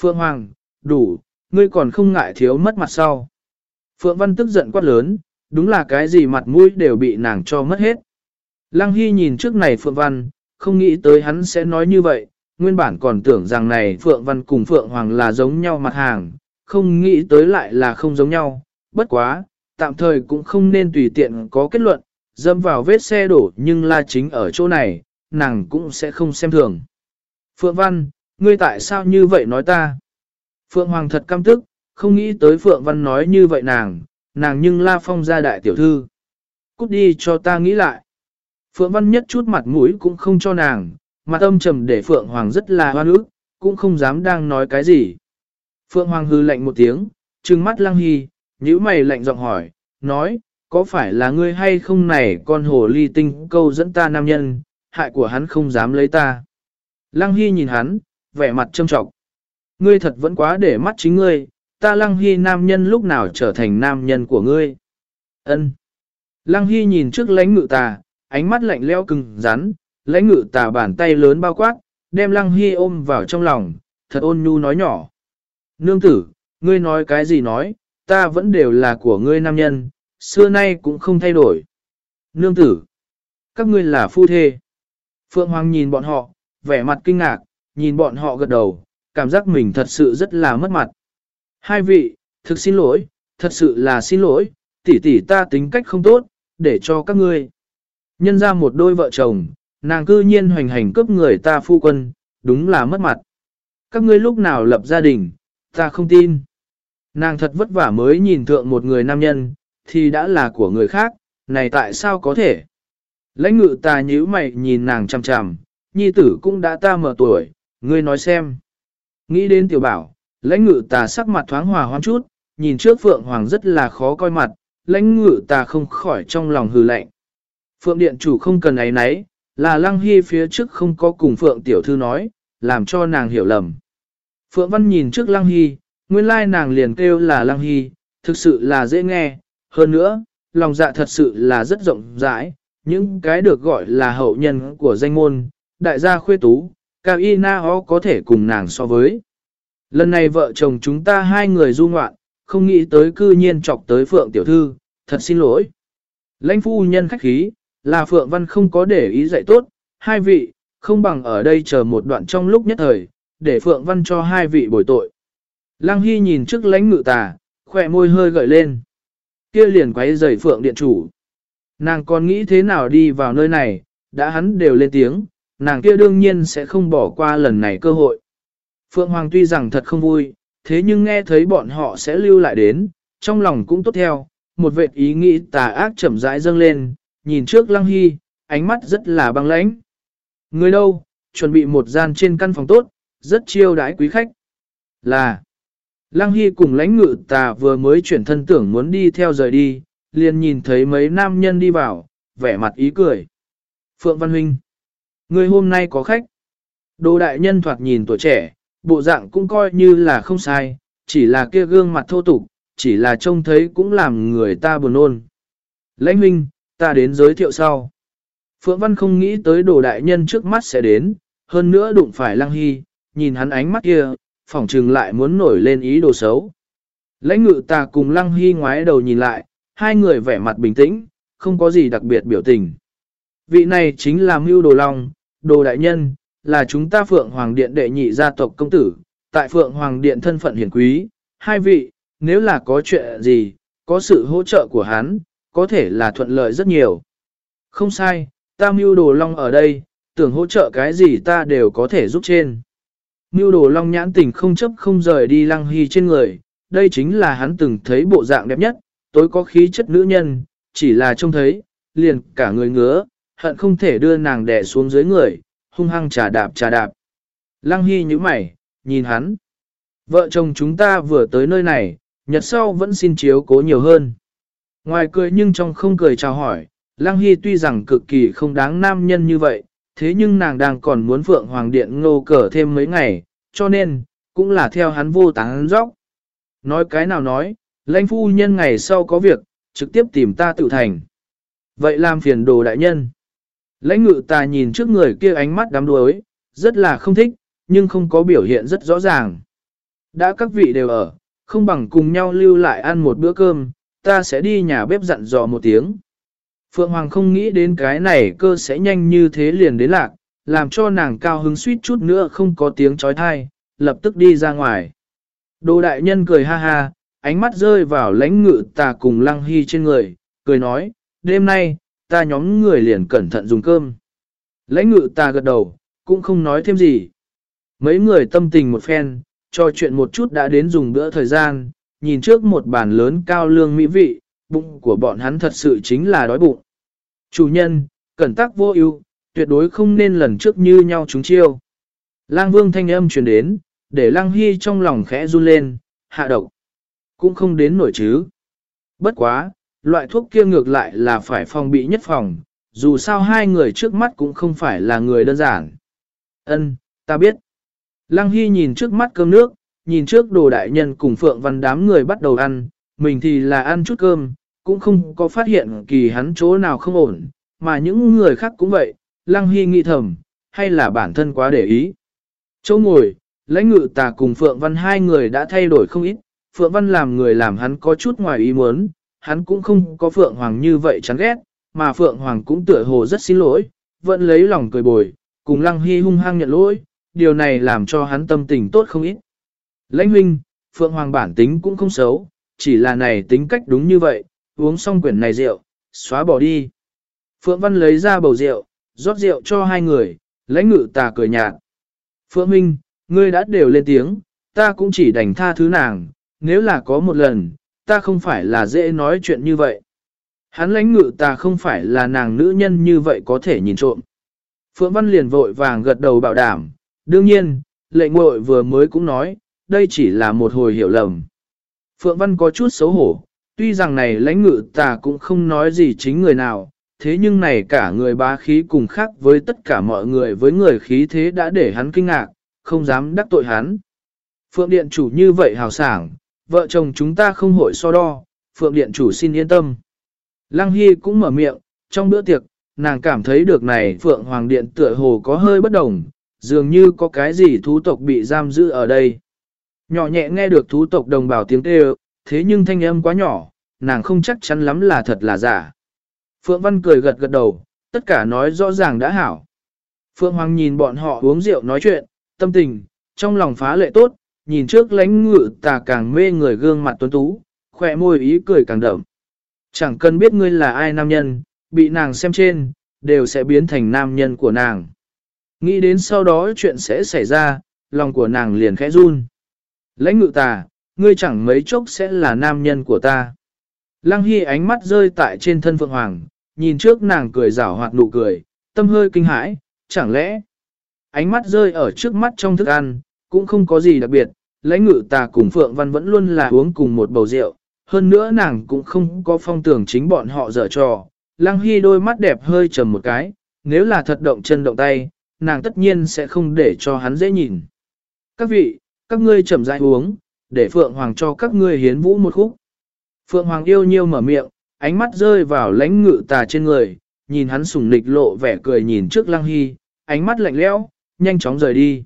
Phượng Hoàng, đủ, ngươi còn không ngại thiếu mất mặt sau. Phượng Văn tức giận quát lớn, đúng là cái gì mặt mũi đều bị nàng cho mất hết. Lăng Hy nhìn trước này Phượng Văn, không nghĩ tới hắn sẽ nói như vậy, nguyên bản còn tưởng rằng này Phượng Văn cùng Phượng Hoàng là giống nhau mặt hàng, không nghĩ tới lại là không giống nhau, bất quá, tạm thời cũng không nên tùy tiện có kết luận, dâm vào vết xe đổ nhưng la chính ở chỗ này, nàng cũng sẽ không xem thường. Phượng Văn, ngươi tại sao như vậy nói ta? Phượng Hoàng thật căm tức, không nghĩ tới Phượng Văn nói như vậy nàng, nàng nhưng la phong ra đại tiểu thư. Cút đi cho ta nghĩ lại. Phượng Văn nhất chút mặt mũi cũng không cho nàng, mặt âm trầm để Phượng Hoàng rất là hoan ức, cũng không dám đang nói cái gì. Phượng Hoàng hư lạnh một tiếng, trừng mắt lăng hy, nhíu mày lạnh giọng hỏi, nói, có phải là ngươi hay không này con hồ ly tinh câu dẫn ta nam nhân, hại của hắn không dám lấy ta. Lăng Hy nhìn hắn, vẻ mặt trâm trọng. Ngươi thật vẫn quá để mắt chính ngươi, ta Lăng Hy nam nhân lúc nào trở thành nam nhân của ngươi. Ân. Lăng Hy nhìn trước lãnh ngự tà, ánh mắt lạnh leo cứng rắn, lãnh ngự tà bàn tay lớn bao quát, đem lăng hy ôm vào trong lòng, thật ôn nhu nói nhỏ. Nương tử, ngươi nói cái gì nói, ta vẫn đều là của ngươi nam nhân, xưa nay cũng không thay đổi. Nương tử, các ngươi là phu thê. Phượng Hoàng nhìn bọn họ, vẻ mặt kinh ngạc, nhìn bọn họ gật đầu, cảm giác mình thật sự rất là mất mặt. Hai vị, thực xin lỗi, thật sự là xin lỗi, tỷ tỷ ta tính cách không tốt, để cho các ngươi. Nhân ra một đôi vợ chồng, nàng cư nhiên hoành hành cướp người ta phu quân, đúng là mất mặt. Các ngươi lúc nào lập gia đình, ta không tin. Nàng thật vất vả mới nhìn thượng một người nam nhân, thì đã là của người khác, này tại sao có thể? Lãnh ngự ta nhíu mày nhìn nàng chằm chằm, nhi tử cũng đã ta mở tuổi, ngươi nói xem. Nghĩ đến tiểu bảo, lãnh ngự ta sắc mặt thoáng hòa hoang chút, nhìn trước Phượng Hoàng rất là khó coi mặt, lãnh ngự ta không khỏi trong lòng hừ lạnh. Phượng Điện chủ không cần ấy nấy, là Lăng Hy phía trước không có cùng Phượng Tiểu Thư nói, làm cho nàng hiểu lầm. Phượng Văn nhìn trước Lăng Hy, nguyên lai nàng liền kêu là Lăng Hy, thực sự là dễ nghe, hơn nữa, lòng dạ thật sự là rất rộng rãi, những cái được gọi là hậu nhân của danh môn, đại gia khuê tú, cao y na ho có thể cùng nàng so với. Lần này vợ chồng chúng ta hai người du ngoạn, không nghĩ tới cư nhiên chọc tới Phượng Tiểu Thư, thật xin lỗi. Lãnh phu nhân khách khí, là Phượng Văn không có để ý dạy tốt, hai vị, không bằng ở đây chờ một đoạn trong lúc nhất thời, để Phượng Văn cho hai vị bồi tội. Lăng Hy nhìn trước lãnh ngự tà, khỏe môi hơi gợi lên. Kia liền quấy rầy Phượng điện chủ. Nàng còn nghĩ thế nào đi vào nơi này, đã hắn đều lên tiếng, nàng kia đương nhiên sẽ không bỏ qua lần này cơ hội. Phượng Hoàng tuy rằng thật không vui, thế nhưng nghe thấy bọn họ sẽ lưu lại đến, trong lòng cũng tốt theo, một vệ ý nghĩ tà ác chậm rãi dâng lên, nhìn trước Lăng Hy, ánh mắt rất là băng lãnh. Người đâu, chuẩn bị một gian trên căn phòng tốt, rất chiêu đãi quý khách. Là, Lăng Hy cùng lãnh ngự tà vừa mới chuyển thân tưởng muốn đi theo rời đi, liền nhìn thấy mấy nam nhân đi vào, vẻ mặt ý cười. Phượng Văn Huynh, người hôm nay có khách. Đồ đại nhân thoạt nhìn tuổi trẻ, bộ dạng cũng coi như là không sai, chỉ là kia gương mặt thô tục, chỉ là trông thấy cũng làm người ta buồn ôn. Lãnh huynh, ta đến giới thiệu sau. Phượng Văn không nghĩ tới đồ đại nhân trước mắt sẽ đến, hơn nữa đụng phải Lăng Hy, nhìn hắn ánh mắt kia, phỏng trừng lại muốn nổi lên ý đồ xấu. Lãnh ngự ta cùng Lăng Hy ngoái đầu nhìn lại, hai người vẻ mặt bình tĩnh, không có gì đặc biệt biểu tình. Vị này chính là Mưu Đồ Long, Đồ Đại Nhân, là chúng ta Phượng Hoàng Điện đệ nhị gia tộc công tử, tại Phượng Hoàng Điện thân phận hiển quý, hai vị, nếu là có chuyện gì, có sự hỗ trợ của hắn, có thể là thuận lợi rất nhiều. Không sai, ta mưu đồ long ở đây, tưởng hỗ trợ cái gì ta đều có thể giúp trên. Mưu đồ long nhãn tình không chấp không rời đi lăng hy trên người, đây chính là hắn từng thấy bộ dạng đẹp nhất, tối có khí chất nữ nhân, chỉ là trông thấy, liền cả người ngứa, hận không thể đưa nàng đè xuống dưới người, hung hăng trà đạp trà đạp. Lăng hy như mày, nhìn hắn. Vợ chồng chúng ta vừa tới nơi này, nhật sau vẫn xin chiếu cố nhiều hơn. Ngoài cười nhưng trong không cười chào hỏi, Lăng Hy tuy rằng cực kỳ không đáng nam nhân như vậy, thế nhưng nàng đang còn muốn Phượng Hoàng Điện ngô cờ thêm mấy ngày, cho nên, cũng là theo hắn vô táng dốc. Nói cái nào nói, lãnh phu nhân ngày sau có việc, trực tiếp tìm ta tự thành. Vậy làm phiền đồ đại nhân. Lãnh ngự ta nhìn trước người kia ánh mắt đám đuối, rất là không thích, nhưng không có biểu hiện rất rõ ràng. Đã các vị đều ở, không bằng cùng nhau lưu lại ăn một bữa cơm, ta sẽ đi nhà bếp dặn dò một tiếng. Phượng Hoàng không nghĩ đến cái này cơ sẽ nhanh như thế liền đến lạc, làm cho nàng cao hứng suýt chút nữa không có tiếng trói thai, lập tức đi ra ngoài. Đồ đại nhân cười ha ha, ánh mắt rơi vào lãnh ngự tà cùng lăng hy trên người, cười nói, đêm nay, ta nhóm người liền cẩn thận dùng cơm. Lãnh ngự ta gật đầu, cũng không nói thêm gì. Mấy người tâm tình một phen, cho chuyện một chút đã đến dùng bữa thời gian, nhìn trước một bàn lớn cao lương mỹ vị, bụng của bọn hắn thật sự chính là đói bụng. Chủ nhân, cẩn tắc vô ưu, tuyệt đối không nên lần trước như nhau chúng chiêu. Lang vương thanh âm truyền đến, để lang hy trong lòng khẽ run lên, hạ độc. Cũng không đến nổi chứ. Bất quá, loại thuốc kia ngược lại là phải phòng bị nhất phòng, dù sao hai người trước mắt cũng không phải là người đơn giản. Ân, ta biết. Lăng Hy nhìn trước mắt cơm nước, nhìn trước đồ đại nhân cùng Phượng Văn đám người bắt đầu ăn, mình thì là ăn chút cơm, cũng không có phát hiện kỳ hắn chỗ nào không ổn, mà những người khác cũng vậy, Lăng Hy nghĩ thầm, hay là bản thân quá để ý. Châu ngồi, lãnh ngự tà cùng Phượng Văn hai người đã thay đổi không ít, Phượng Văn làm người làm hắn có chút ngoài ý muốn, hắn cũng không có Phượng Hoàng như vậy chán ghét, mà Phượng Hoàng cũng tựa hồ rất xin lỗi, vẫn lấy lòng cười bồi, cùng Lăng Hy hung hăng nhận lỗi, điều này làm cho hắn tâm tình tốt không ít. Lãnh huynh, Phượng Hoàng bản tính cũng không xấu, chỉ là này tính cách đúng như vậy, uống xong quyển này rượu, xóa bỏ đi. Phượng Văn lấy ra bầu rượu, rót rượu cho hai người, lãnh ngự tà cười nhạt. Phượng Minh, ngươi đã đều lên tiếng, ta cũng chỉ đành tha thứ nàng, nếu là có một lần, ta không phải là dễ nói chuyện như vậy. Hắn lãnh ngự ta không phải là nàng nữ nhân như vậy có thể nhìn trộm. Phượng Văn liền vội vàng gật đầu bảo đảm, đương nhiên, lệ ngội vừa mới cũng nói, đây chỉ là một hồi hiểu lầm. Phượng Văn có chút xấu hổ, tuy rằng này lãnh ngự ta cũng không nói gì chính người nào, thế nhưng này cả người bá khí cùng khác với tất cả mọi người với người khí thế đã để hắn kinh ngạc, không dám đắc tội hắn. Phượng Điện chủ như vậy hào sảng, vợ chồng chúng ta không hội so đo, Phượng Điện chủ xin yên tâm. Lăng Hy cũng mở miệng, trong bữa tiệc, nàng cảm thấy được này Phượng Hoàng Điện tựa hồ có hơi bất đồng, dường như có cái gì thú tộc bị giam giữ ở đây. Nhỏ nhẹ nghe được thú tộc đồng bào tiếng kêu, thế nhưng thanh âm quá nhỏ, nàng không chắc chắn lắm là thật là giả. Phượng Văn cười gật gật đầu, tất cả nói rõ ràng đã hảo. Phượng Hoàng nhìn bọn họ uống rượu nói chuyện, tâm tình, trong lòng phá lệ tốt, nhìn trước lánh ngự tà càng mê người gương mặt tuấn tú, khỏe môi ý cười càng đậm. Chẳng cần biết ngươi là ai nam nhân, bị nàng xem trên, đều sẽ biến thành nam nhân của nàng. Nghĩ đến sau đó chuyện sẽ xảy ra, lòng của nàng liền khẽ run. Lãnh ngự tà, ngươi chẳng mấy chốc sẽ là nam nhân của ta. Lăng Hy ánh mắt rơi tại trên thân Phượng Hoàng, nhìn trước nàng cười rảo hoạt nụ cười, tâm hơi kinh hãi, chẳng lẽ ánh mắt rơi ở trước mắt trong thức ăn, cũng không có gì đặc biệt, lãnh ngự tà cùng Phượng Văn vẫn luôn là uống cùng một bầu rượu, hơn nữa nàng cũng không có phong tưởng chính bọn họ dở trò. Lăng Hy đôi mắt đẹp hơi trầm một cái, nếu là thật động chân động tay, nàng tất nhiên sẽ không để cho hắn dễ nhìn. Các vị, các ngươi chậm rãi uống, để Phượng Hoàng cho các ngươi hiến vũ một khúc. Phượng Hoàng yêu nhiêu mở miệng, ánh mắt rơi vào lãnh ngự tà trên người, nhìn hắn sùng lịch lộ vẻ cười nhìn trước Lăng Hy, ánh mắt lạnh lẽo, nhanh chóng rời đi.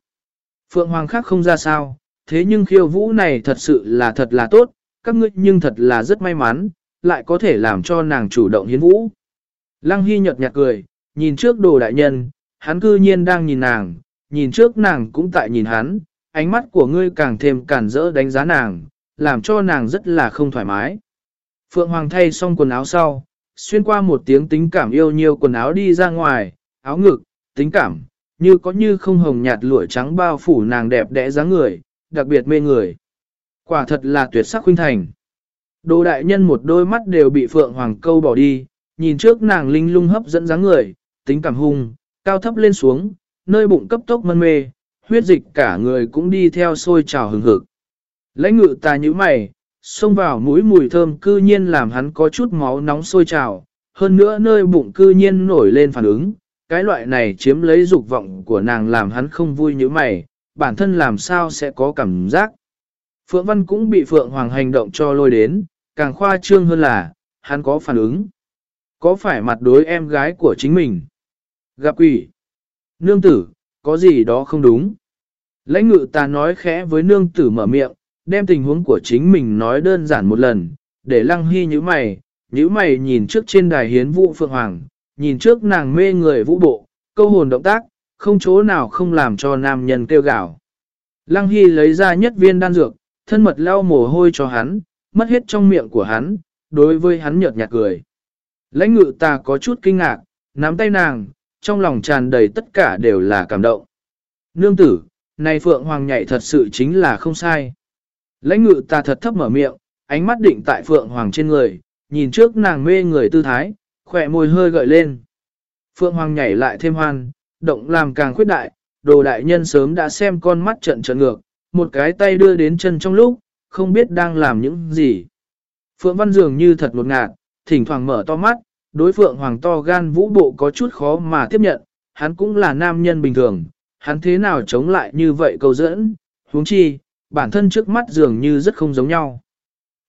Phượng Hoàng khác không ra sao, thế nhưng khiêu vũ này thật sự là thật là tốt, các ngươi nhưng thật là rất may mắn, lại có thể làm cho nàng chủ động hiến vũ. Lăng Hy nhợt nhạt cười, nhìn trước đồ đại nhân, hắn cư nhiên đang nhìn nàng, nhìn trước nàng cũng tại nhìn hắn, ánh mắt của ngươi càng thêm cản rỡ đánh giá nàng, làm cho nàng rất là không thoải mái. Phượng Hoàng thay xong quần áo sau, xuyên qua một tiếng tính cảm yêu nhiều quần áo đi ra ngoài, áo ngực, tính cảm, như có như không hồng nhạt lụa trắng bao phủ nàng đẹp đẽ dáng người, đặc biệt mê người. Quả thật là tuyệt sắc huynh thành. Đồ đại nhân một đôi mắt đều bị Phượng Hoàng câu bỏ đi, nhìn trước nàng linh lung hấp dẫn dáng người, tính cảm hung, cao thấp lên xuống, nơi bụng cấp tốc mân mê, huyết dịch cả người cũng đi theo sôi trào hừng hực. Lãnh ngự ta như mày, xông vào mũi mùi thơm cư nhiên làm hắn có chút máu nóng sôi trào, hơn nữa nơi bụng cư nhiên nổi lên phản ứng, cái loại này chiếm lấy dục vọng của nàng làm hắn không vui như mày, bản thân làm sao sẽ có cảm giác. Phượng Văn cũng bị Phượng Hoàng hành động cho lôi đến, càng khoa trương hơn là, hắn có phản ứng. Có phải mặt đối em gái của chính mình? Gặp quỷ. Nương tử, có gì đó không đúng. Lãnh ngự ta nói khẽ với nương tử mở miệng, đem tình huống của chính mình nói đơn giản một lần, để lăng hy như mày, như mày nhìn trước trên đài hiến vũ Phượng Hoàng, nhìn trước nàng mê người vũ bộ, câu hồn động tác, không chỗ nào không làm cho nam nhân kêu gạo. Lăng Hy lấy ra nhất viên đan dược, thân mật lau mồ hôi cho hắn, mất hết trong miệng của hắn, đối với hắn nhợt nhạt cười. Lãnh ngự ta có chút kinh ngạc, nắm tay nàng, trong lòng tràn đầy tất cả đều là cảm động. Nương tử, này Phượng Hoàng nhảy thật sự chính là không sai. Lãnh ngự ta thật thấp mở miệng, ánh mắt định tại Phượng Hoàng trên người, nhìn trước nàng mê người tư thái, khỏe môi hơi gợi lên. Phượng Hoàng nhảy lại thêm hoan, động làm càng khuyết đại, đồ đại nhân sớm đã xem con mắt trận trận ngược, một cái tay đưa đến chân trong lúc, không biết đang làm những gì. Phượng Văn dường như thật một ngạt, thỉnh thoảng mở to mắt, đối Phượng Hoàng to gan vũ bộ có chút khó mà tiếp nhận, hắn cũng là nam nhân bình thường, hắn thế nào chống lại như vậy câu dẫn, huống chi, bản thân trước mắt dường như rất không giống nhau.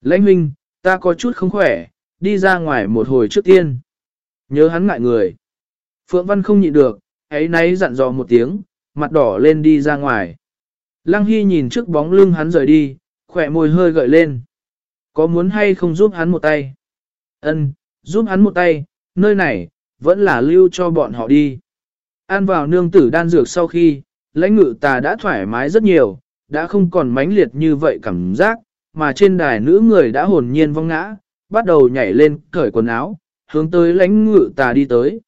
Lãnh huynh, ta có chút không khỏe, đi ra ngoài một hồi trước tiên. Nhớ hắn ngại người. Phượng Văn không nhịn được, ấy nấy dặn dò một tiếng, mặt đỏ lên đi ra ngoài. Lăng Hy nhìn trước bóng lưng hắn rời đi, khỏe môi hơi gợi lên. Có muốn hay không giúp hắn một tay? Ân, giúp hắn một tay, nơi này, vẫn là lưu cho bọn họ đi. An vào nương tử đan dược sau khi, lãnh ngự tà đã thoải mái rất nhiều, đã không còn mãnh liệt như vậy cảm giác, mà trên đài nữ người đã hồn nhiên vong ngã, bắt đầu nhảy lên cởi quần áo, hướng tới lãnh ngự tà đi tới.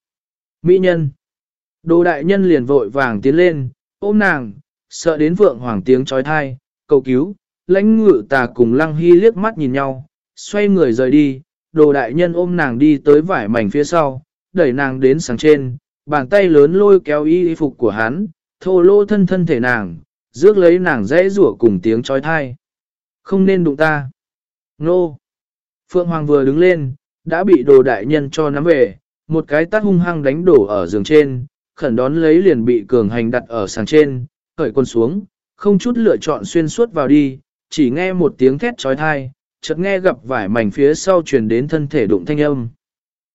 Mỹ nhân. Đồ đại nhân liền vội vàng tiến lên, ôm nàng, sợ đến vượng hoàng tiếng trói thai, cầu cứu, lãnh ngự tà cùng lăng hy liếc mắt nhìn nhau, xoay người rời đi, đồ đại nhân ôm nàng đi tới vải mảnh phía sau, đẩy nàng đến sáng trên, bàn tay lớn lôi kéo y phục của hắn, thô lô thân thân thể nàng, rước lấy nàng dễ rủa cùng tiếng trói thai. Không nên đụng ta. Nô. Phượng Hoàng vừa đứng lên, đã bị đồ đại nhân cho nắm về, một cái tát hung hăng đánh đổ ở giường trên, khẩn đón lấy liền bị cường hành đặt ở sàn trên, khởi quân xuống, không chút lựa chọn xuyên suốt vào đi, chỉ nghe một tiếng thét trói thai, chợt nghe gặp vải mảnh phía sau truyền đến thân thể đụng thanh âm.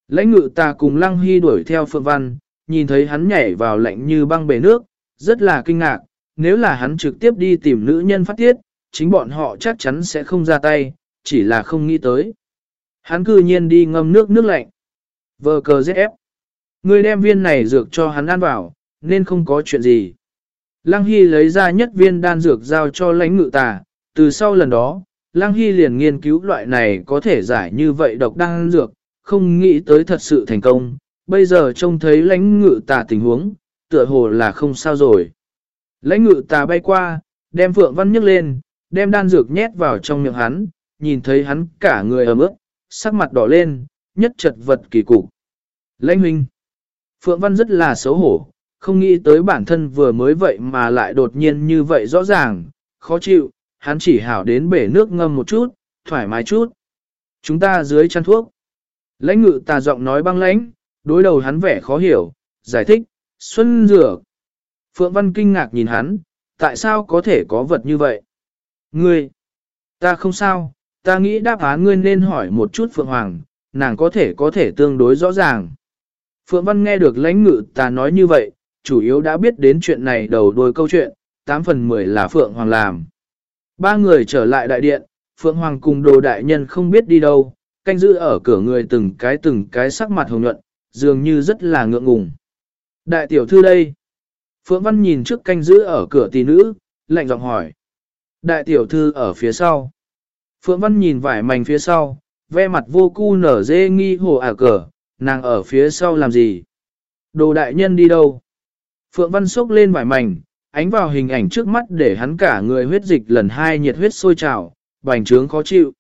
Lãnh ngự ta cùng lăng hy đuổi theo Phượng Văn, nhìn thấy hắn nhảy vào lạnh như băng bể nước, rất là kinh ngạc, nếu là hắn trực tiếp đi tìm nữ nhân phát tiết, chính bọn họ chắc chắn sẽ không ra tay, chỉ là không nghĩ tới. Hắn cư nhiên đi ngâm nước nước lạnh. Vờ cờ ép. Người đem viên này dược cho hắn ăn vào, nên không có chuyện gì. Lăng Hy lấy ra nhất viên đan dược giao cho lãnh ngự tà, từ sau lần đó, Lăng Hy liền nghiên cứu loại này có thể giải như vậy độc đan dược, không nghĩ tới thật sự thành công, bây giờ trông thấy lãnh ngự tà tình huống, tựa hồ là không sao rồi. Lãnh ngự tà bay qua, đem Phượng Văn nhấc lên, đem đan dược nhét vào trong miệng hắn, nhìn thấy hắn cả người ấm ướt, sắc mặt đỏ lên, nhất chật vật kỳ cục. Lãnh huynh. Phượng Văn rất là xấu hổ, không nghĩ tới bản thân vừa mới vậy mà lại đột nhiên như vậy rõ ràng, khó chịu, hắn chỉ hảo đến bể nước ngâm một chút, thoải mái chút. Chúng ta dưới chăn thuốc. Lãnh ngự tà giọng nói băng lãnh, đối đầu hắn vẻ khó hiểu, giải thích, xuân dược. Phượng Văn kinh ngạc nhìn hắn, tại sao có thể có vật như vậy? Ngươi, ta không sao, ta nghĩ đáp án ngươi nên hỏi một chút Phượng Hoàng, nàng có thể có thể tương đối rõ ràng. Phượng Văn nghe được lãnh ngự ta nói như vậy, chủ yếu đã biết đến chuyện này đầu đuôi câu chuyện, 8 phần 10 là Phượng Hoàng làm. Ba người trở lại đại điện, Phượng Hoàng cùng đồ đại nhân không biết đi đâu, canh giữ ở cửa người từng cái từng cái sắc mặt hồng nhuận, dường như rất là ngượng ngùng. Đại tiểu thư đây. Phượng Văn nhìn trước canh giữ ở cửa tỷ nữ, lạnh giọng hỏi. Đại tiểu thư ở phía sau. Phượng Văn nhìn vải mảnh phía sau, ve mặt vô cu nở dê nghi hồ ả cờ, nàng ở phía sau làm gì? Đồ đại nhân đi đâu? Phượng Văn sốc lên vải mảnh, ánh vào hình ảnh trước mắt để hắn cả người huyết dịch lần hai nhiệt huyết sôi trào, bành trướng khó chịu.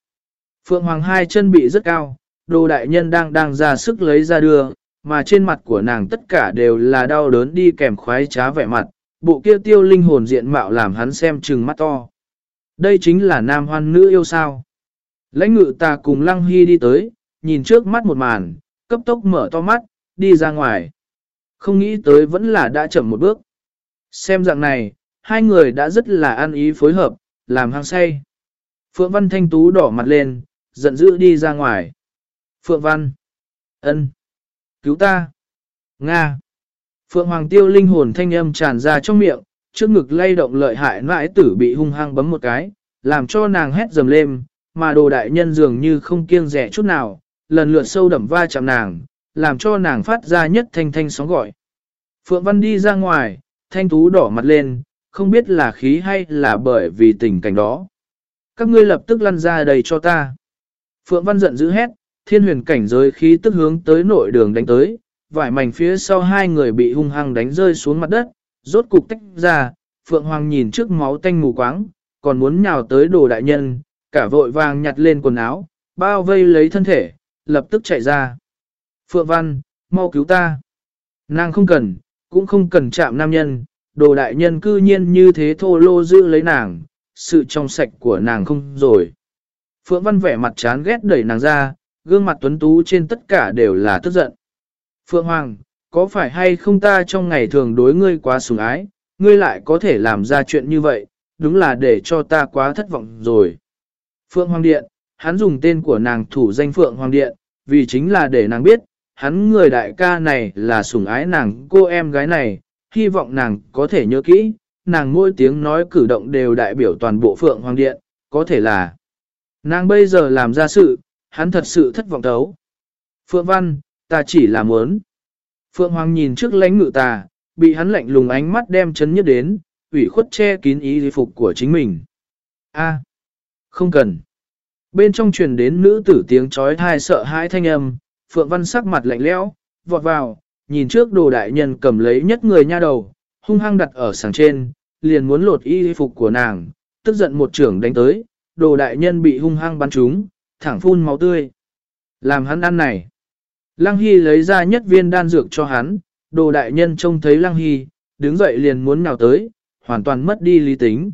Phượng Hoàng hai chân bị rất cao, đồ đại nhân đang đang ra sức lấy ra đưa, mà trên mặt của nàng tất cả đều là đau đớn đi kèm khoái trá vẻ mặt, bộ kia tiêu linh hồn diện mạo làm hắn xem trừng mắt to. Đây chính là nam hoan nữ yêu sao. Lãnh ngự ta cùng Lăng Hy đi tới, nhìn trước mắt một màn, cấp tốc mở to mắt, đi ra ngoài. Không nghĩ tới vẫn là đã chậm một bước. Xem dạng này, hai người đã rất là ăn ý phối hợp, làm hăng say. Phượng Văn Thanh Tú đỏ mặt lên, giận dữ đi ra ngoài. Phượng Văn. ân, Cứu ta. Nga. Phượng Hoàng Tiêu linh hồn thanh âm tràn ra trong miệng, trước ngực lay động lợi hại nãi tử bị hung hăng bấm một cái, làm cho nàng hét dầm lên, mà đồ đại nhân dường như không kiêng rẻ chút nào, lần lượt sâu đậm va chạm nàng, làm cho nàng phát ra nhất thanh thanh sóng gọi. Phượng Văn đi ra ngoài, thanh tú đỏ mặt lên, không biết là khí hay là bởi vì tình cảnh đó. Các ngươi lập tức lăn ra đầy cho ta. Phượng Văn giận dữ hét, thiên huyền cảnh giới khí tức hướng tới nội đường đánh tới, vải mảnh phía sau hai người bị hung hăng đánh rơi xuống mặt đất, rốt cục tách ra, Phượng Hoàng nhìn trước máu tanh mù quáng, còn muốn nhào tới đồ đại nhân, cả vội vàng nhặt lên quần áo, bao vây lấy thân thể, lập tức chạy ra. Phượng Văn, mau cứu ta. Nàng không cần, cũng không cần chạm nam nhân, đồ đại nhân cư nhiên như thế thô lô giữ lấy nàng, sự trong sạch của nàng không rồi. Phượng Văn vẻ mặt chán ghét đẩy nàng ra, gương mặt tuấn tú trên tất cả đều là tức giận. Phượng Hoàng, có phải hay không ta trong ngày thường đối ngươi quá sủng ái, ngươi lại có thể làm ra chuyện như vậy, đúng là để cho ta quá thất vọng rồi. Phượng Hoàng Điện, hắn dùng tên của nàng thủ danh Phượng Hoàng Điện, vì chính là để nàng biết, hắn người đại ca này là sủng ái nàng cô em gái này, hy vọng nàng có thể nhớ kỹ, nàng mỗi tiếng nói cử động đều đại biểu toàn bộ Phượng Hoàng Điện, có thể là nàng bây giờ làm ra sự, hắn thật sự thất vọng thấu. Phượng Văn, ta chỉ là muốn. Phượng Hoàng nhìn trước lãnh ngự ta, bị hắn lạnh lùng ánh mắt đem chấn nhất đến, ủy khuất che kín ý phục của chính mình. A, không cần. Bên trong truyền đến nữ tử tiếng trói thai sợ hãi thanh âm, Phượng Văn sắc mặt lạnh lẽo, vọt vào, nhìn trước đồ đại nhân cầm lấy nhất người nha đầu, hung hăng đặt ở sàng trên, liền muốn lột y phục của nàng, tức giận một trưởng đánh tới, đồ đại nhân bị hung hăng bắn trúng, thẳng phun máu tươi. Làm hắn ăn này. Lăng Hy lấy ra nhất viên đan dược cho hắn, đồ đại nhân trông thấy Lăng Hy, đứng dậy liền muốn nào tới, hoàn toàn mất đi lý tính.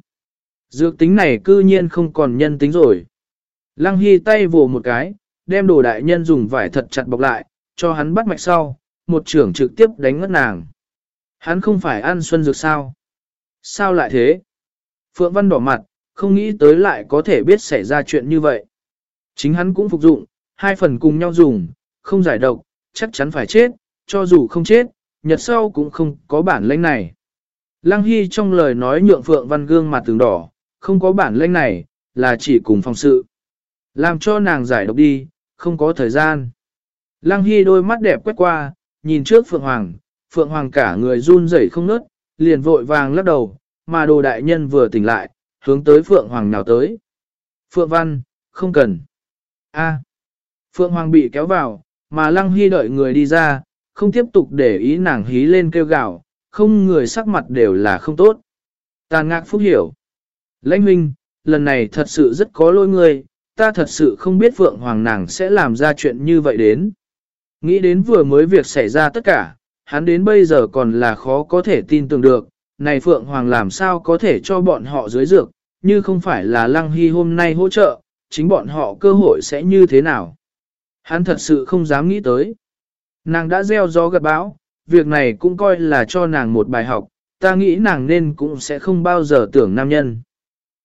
Dược tính này cư nhiên không còn nhân tính rồi. Lăng Hy tay vồ một cái, đem đồ đại nhân dùng vải thật chặt bọc lại, cho hắn bắt mạch sau, một trưởng trực tiếp đánh ngất nàng. Hắn không phải ăn xuân dược sao? Sao lại thế? Phượng Văn đỏ mặt, không nghĩ tới lại có thể biết xảy ra chuyện như vậy. Chính hắn cũng phục dụng, hai phần cùng nhau dùng, không giải độc, chắc chắn phải chết, cho dù không chết, nhật sau cũng không có bản lĩnh này. Lăng Hy trong lời nói nhượng Phượng Văn gương mặt tường đỏ, không có bản lĩnh này, là chỉ cùng phòng sự. Làm cho nàng giải độc đi, không có thời gian. Lăng Hy đôi mắt đẹp quét qua, nhìn trước Phượng Hoàng, Phượng Hoàng cả người run rẩy không nớt, liền vội vàng lắc đầu, mà đồ đại nhân vừa tỉnh lại, hướng tới Phượng Hoàng nào tới. Phượng Văn, không cần. A. Phượng Hoàng bị kéo vào, mà Lăng Hy đợi người đi ra, không tiếp tục để ý nàng hí lên kêu gào, không người sắc mặt đều là không tốt. Tàn ngạc phúc hiểu. Lãnh huynh, lần này thật sự rất có lỗi người, ta thật sự không biết Phượng Hoàng nàng sẽ làm ra chuyện như vậy đến. Nghĩ đến vừa mới việc xảy ra tất cả, hắn đến bây giờ còn là khó có thể tin tưởng được, này Phượng Hoàng làm sao có thể cho bọn họ dưới dược, như không phải là Lăng Hy hôm nay hỗ trợ, chính bọn họ cơ hội sẽ như thế nào. Hắn thật sự không dám nghĩ tới. Nàng đã gieo gió gật bão, việc này cũng coi là cho nàng một bài học, ta nghĩ nàng nên cũng sẽ không bao giờ tưởng nam nhân.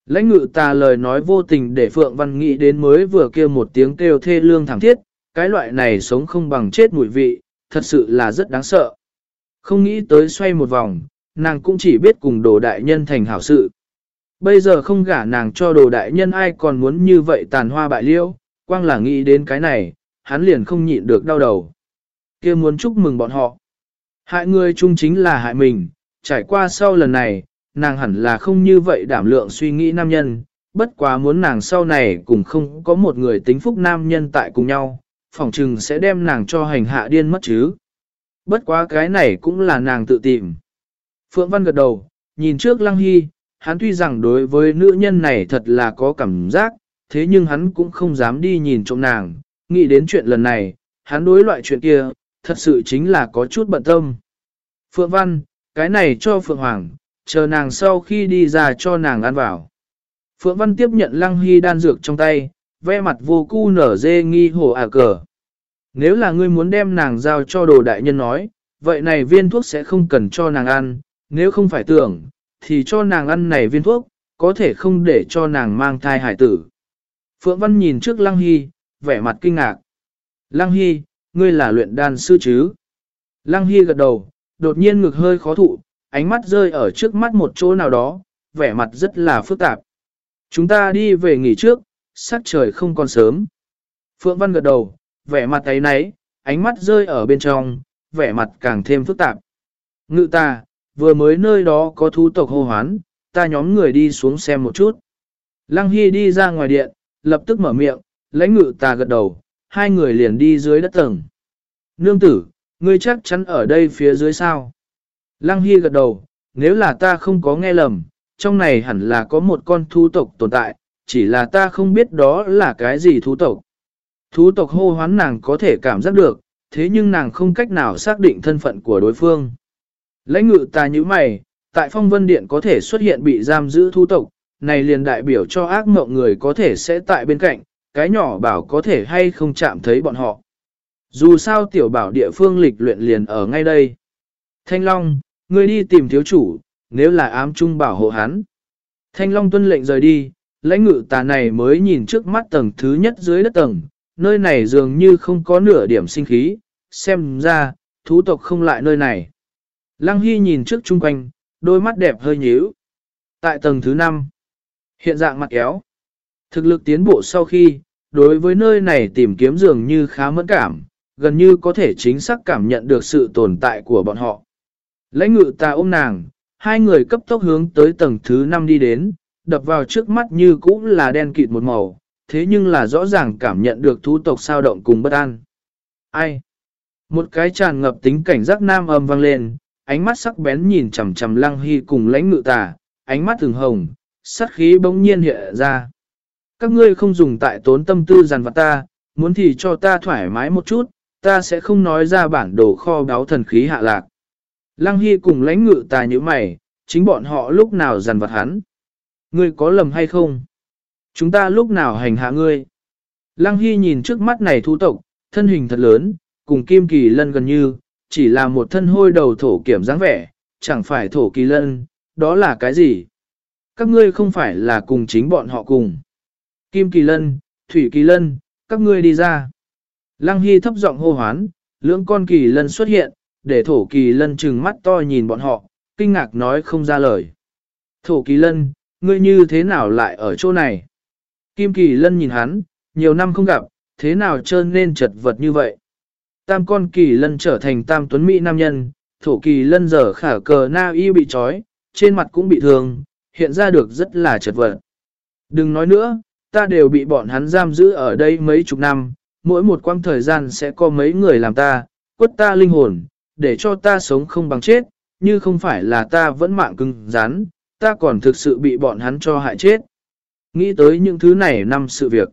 Lãnh ngự ta lời nói vô tình để Phượng Văn nghĩ đến mới vừa kia một tiếng kêu thê lương thảm thiết, cái loại này sống không bằng chết mùi vị, thật sự là rất đáng sợ. Không nghĩ tới xoay một vòng, nàng cũng chỉ biết cùng đồ đại nhân thành hảo sự. Bây giờ không gả nàng cho đồ đại nhân ai còn muốn như vậy tàn hoa bại liêu, quang là nghĩ đến cái này, hắn liền không nhịn được đau đầu. kia muốn chúc mừng bọn họ. Hại người chung chính là hại mình, trải qua sau lần này, nàng hẳn là không như vậy đảm lượng suy nghĩ nam nhân, bất quá muốn nàng sau này cũng không có một người tính phúc nam nhân tại cùng nhau, phỏng chừng sẽ đem nàng cho hành hạ điên mất chứ. Bất quá cái này cũng là nàng tự tìm. Phượng Văn gật đầu, nhìn trước Lăng Hy, hắn tuy rằng đối với nữ nhân này thật là có cảm giác, thế nhưng hắn cũng không dám đi nhìn trộm nàng, nghĩ đến chuyện lần này, hắn đối loại chuyện kia, thật sự chính là có chút bận tâm. Phượng Văn, cái này cho Phượng Hoàng, chờ nàng sau khi đi ra cho nàng ăn vào. Phượng Văn tiếp nhận Lăng Hy đan dược trong tay, ve mặt vô cu nở dê nghi hổ à cờ. Nếu là ngươi muốn đem nàng giao cho đồ đại nhân nói, vậy này viên thuốc sẽ không cần cho nàng ăn, nếu không phải tưởng, thì cho nàng ăn này viên thuốc, có thể không để cho nàng mang thai hải tử. Phượng Văn nhìn trước Lăng Hy, vẻ mặt kinh ngạc. Lăng Hy, ngươi là luyện đan sư chứ? Lăng Hy gật đầu, đột nhiên ngực hơi khó thụ, ánh mắt rơi ở trước mắt một chỗ nào đó, vẻ mặt rất là phức tạp. Chúng ta đi về nghỉ trước, sắc trời không còn sớm. Phượng Văn gật đầu, vẻ mặt ấy nấy, ánh mắt rơi ở bên trong, vẻ mặt càng thêm phức tạp. Ngự ta, vừa mới nơi đó có thú tộc hô hoán, ta nhóm người đi xuống xem một chút. Lăng Hy đi ra ngoài điện, lập tức mở miệng, lãnh ngự ta gật đầu, hai người liền đi dưới đất tầng. Nương tử, ngươi chắc chắn ở đây phía dưới sao? Lăng Hy gật đầu, nếu là ta không có nghe lầm, trong này hẳn là có một con thú tộc tồn tại, chỉ là ta không biết đó là cái gì thú tộc. Thú tộc hô hoán nàng có thể cảm giác được, thế nhưng nàng không cách nào xác định thân phận của đối phương. Lãnh ngự ta như mày, tại phong vân điện có thể xuất hiện bị giam giữ thú tộc, này liền đại biểu cho ác mộng người có thể sẽ tại bên cạnh, cái nhỏ bảo có thể hay không chạm thấy bọn họ. Dù sao tiểu bảo địa phương lịch luyện liền ở ngay đây. Thanh Long, ngươi đi tìm thiếu chủ, nếu là ám trung bảo hộ hắn. Thanh Long tuân lệnh rời đi, lãnh ngự tà này mới nhìn trước mắt tầng thứ nhất dưới đất tầng, nơi này dường như không có nửa điểm sinh khí, xem ra, thú tộc không lại nơi này. Lăng Hy nhìn trước chung quanh, đôi mắt đẹp hơi nhíu. Tại tầng thứ 5, hiện dạng mặt kéo. Thực lực tiến bộ sau khi, đối với nơi này tìm kiếm dường như khá mẫn cảm, gần như có thể chính xác cảm nhận được sự tồn tại của bọn họ. Lãnh ngự ta ôm nàng, hai người cấp tốc hướng tới tầng thứ 5 đi đến, đập vào trước mắt như cũng là đen kịt một màu, thế nhưng là rõ ràng cảm nhận được thú tộc sao động cùng bất an. Ai? Một cái tràn ngập tính cảnh giác nam âm vang lên, ánh mắt sắc bén nhìn chằm chằm lăng hy cùng lãnh ngự tà, ánh mắt thường hồng, sát khí bỗng nhiên hiện ra. Các ngươi không dùng tại tốn tâm tư dằn vặt ta, muốn thì cho ta thoải mái một chút, ta sẽ không nói ra bản đồ kho báo thần khí hạ lạc. Lăng Hy cùng lãnh ngự tài như mày, chính bọn họ lúc nào dằn vặt hắn. Ngươi có lầm hay không? Chúng ta lúc nào hành hạ ngươi? Lăng Hy nhìn trước mắt này thu tộc, thân hình thật lớn, cùng kim kỳ lân gần như, chỉ là một thân hôi đầu thổ kiểm dáng vẻ, chẳng phải thổ kỳ lân, đó là cái gì? Các ngươi không phải là cùng chính bọn họ cùng. Kim kỳ lân, thủy kỳ lân, các ngươi đi ra. Lăng Hy thấp giọng hô hoán, lưỡng con kỳ lân xuất hiện, để thổ kỳ lân trừng mắt to nhìn bọn họ, kinh ngạc nói không ra lời. Thổ kỳ lân, ngươi như thế nào lại ở chỗ này? Kim kỳ lân nhìn hắn, nhiều năm không gặp, thế nào trơn nên chật vật như vậy? Tam con kỳ lân trở thành tam tuấn mỹ nam nhân, thổ kỳ lân giờ khả cờ na y bị trói, trên mặt cũng bị thương, hiện ra được rất là chật vật. Đừng nói nữa, ta đều bị bọn hắn giam giữ ở đây mấy chục năm, mỗi một quãng thời gian sẽ có mấy người làm ta, quất ta linh hồn, để cho ta sống không bằng chết, như không phải là ta vẫn mạng cứng rắn, ta còn thực sự bị bọn hắn cho hại chết. Nghĩ tới những thứ này năm sự việc.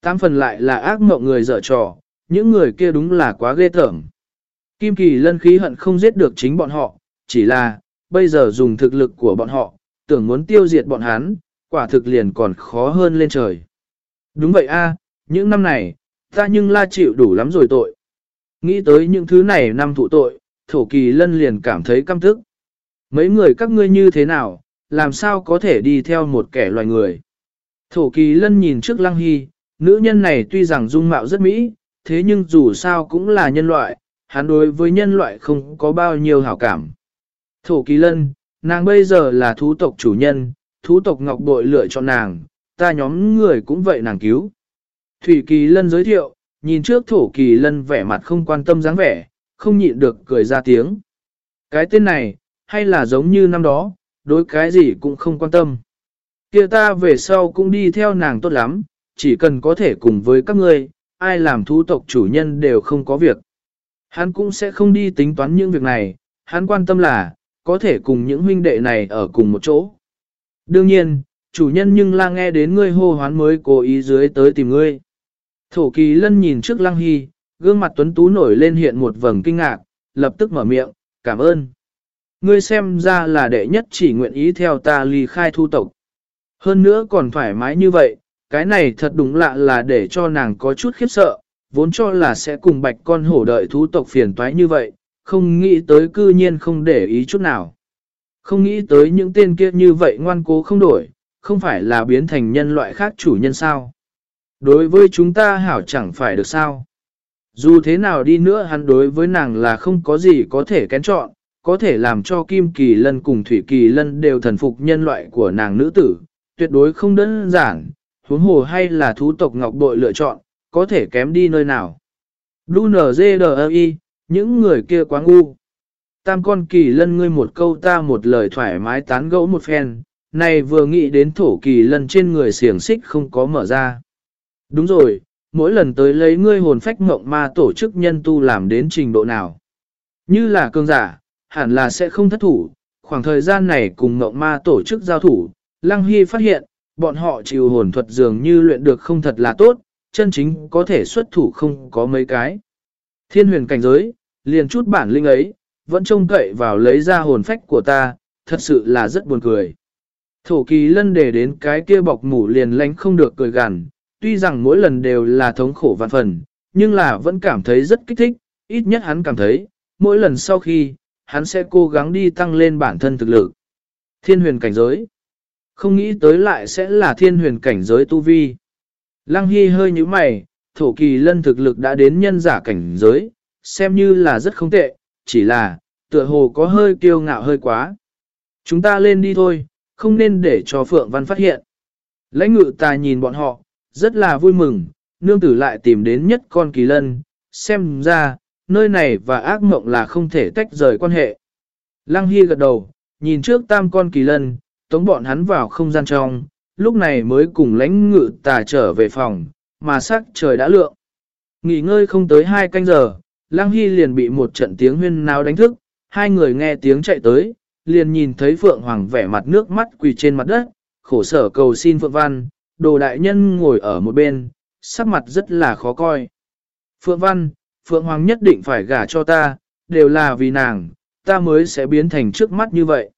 Tám phần lại là ác mộng người dở trò, những người kia đúng là quá ghê tởm. Kim kỳ lân khí hận không giết được chính bọn họ, chỉ là, bây giờ dùng thực lực của bọn họ, tưởng muốn tiêu diệt bọn hắn, quả thực liền còn khó hơn lên trời. Đúng vậy a, những năm này, ta nhưng la chịu đủ lắm rồi tội. Nghĩ tới những thứ này năm thụ tội, thổ kỳ lân liền cảm thấy căm tức. Mấy người các ngươi như thế nào, làm sao có thể đi theo một kẻ loài người. Thổ kỳ lân nhìn trước lăng hy, nữ nhân này tuy rằng dung mạo rất mỹ, thế nhưng dù sao cũng là nhân loại, hắn đối với nhân loại không có bao nhiêu hảo cảm. Thổ kỳ lân, nàng bây giờ là thú tộc chủ nhân, thú tộc ngọc bội lựa chọn nàng, ta nhóm người cũng vậy nàng cứu. Thủy kỳ lân giới thiệu, nhìn trước thổ kỳ lân vẻ mặt không quan tâm dáng vẻ, không nhịn được cười ra tiếng. Cái tên này, hay là giống như năm đó, đối cái gì cũng không quan tâm. kia ta về sau cũng đi theo nàng tốt lắm, chỉ cần có thể cùng với các ngươi, ai làm thú tộc chủ nhân đều không có việc. Hắn cũng sẽ không đi tính toán những việc này, hắn quan tâm là, có thể cùng những huynh đệ này ở cùng một chỗ. Đương nhiên, chủ nhân nhưng la nghe đến ngươi hô hoán mới cố ý dưới tới tìm ngươi. Thổ kỳ lân nhìn trước lăng hy, gương mặt tuấn tú nổi lên hiện một vầng kinh ngạc, lập tức mở miệng, cảm ơn. Ngươi xem ra là đệ nhất chỉ nguyện ý theo ta ly khai thu tộc. Hơn nữa còn thoải mái như vậy, cái này thật đúng lạ là để cho nàng có chút khiếp sợ, vốn cho là sẽ cùng bạch con hổ đợi thú tộc phiền toái như vậy, không nghĩ tới cư nhiên không để ý chút nào. Không nghĩ tới những tên kia như vậy ngoan cố không đổi, không phải là biến thành nhân loại khác chủ nhân sao. Đối với chúng ta hảo chẳng phải được sao. Dù thế nào đi nữa hắn đối với nàng là không có gì có thể kén chọn, có thể làm cho Kim Kỳ Lân cùng Thủy Kỳ Lân đều thần phục nhân loại của nàng nữ tử, tuyệt đối không đơn giản, huống hồ hay là thú tộc ngọc bội lựa chọn, có thể kém đi nơi nào. DUNZDI, những người kia quá ngu. Tam con kỳ lân ngươi một câu ta một lời thoải mái tán gẫu một phen, này vừa nghĩ đến thổ kỳ lân trên người xiềng xích không có mở ra. Đúng rồi, mỗi lần tới lấy ngươi hồn phách mộng ma tổ chức nhân tu làm đến trình độ nào. Như là cương giả, hẳn là sẽ không thất thủ, khoảng thời gian này cùng mộng ma tổ chức giao thủ, Lăng Hy phát hiện, bọn họ chịu hồn thuật dường như luyện được không thật là tốt, chân chính có thể xuất thủ không có mấy cái. Thiên huyền cảnh giới, liền chút bản linh ấy, vẫn trông cậy vào lấy ra hồn phách của ta, thật sự là rất buồn cười. Thổ kỳ lân để đến cái kia bọc mủ liền lánh không được cười gằn, tuy rằng mỗi lần đều là thống khổ vạn phần, nhưng là vẫn cảm thấy rất kích thích, ít nhất hắn cảm thấy, mỗi lần sau khi, hắn sẽ cố gắng đi tăng lên bản thân thực lực. Thiên huyền cảnh giới Không nghĩ tới lại sẽ là thiên huyền cảnh giới tu vi. Lăng Hy hơi như mày, thổ kỳ lân thực lực đã đến nhân giả cảnh giới, xem như là rất không tệ, chỉ là, tựa hồ có hơi kiêu ngạo hơi quá. Chúng ta lên đi thôi, không nên để cho Phượng Văn phát hiện. Lãnh ngự ta nhìn bọn họ, rất là vui mừng, nương tử lại tìm đến nhất con kỳ lân, xem ra, nơi này và ác mộng là không thể tách rời quan hệ. Lăng Hy gật đầu, nhìn trước tam con kỳ lân, tống bọn hắn vào không gian trong, lúc này mới cùng lãnh ngự tà trở về phòng, mà sắc trời đã lượng. Nghỉ ngơi không tới hai canh giờ, Lăng Hy liền bị một trận tiếng huyên náo đánh thức, hai người nghe tiếng chạy tới, liền nhìn thấy Phượng Hoàng vẻ mặt nước mắt quỳ trên mặt đất, khổ sở cầu xin Phượng Văn, đồ đại nhân ngồi ở một bên, sắc mặt rất là khó coi. Phượng Văn, Phượng Hoàng nhất định phải gả cho ta, đều là vì nàng, ta mới sẽ biến thành trước mắt như vậy.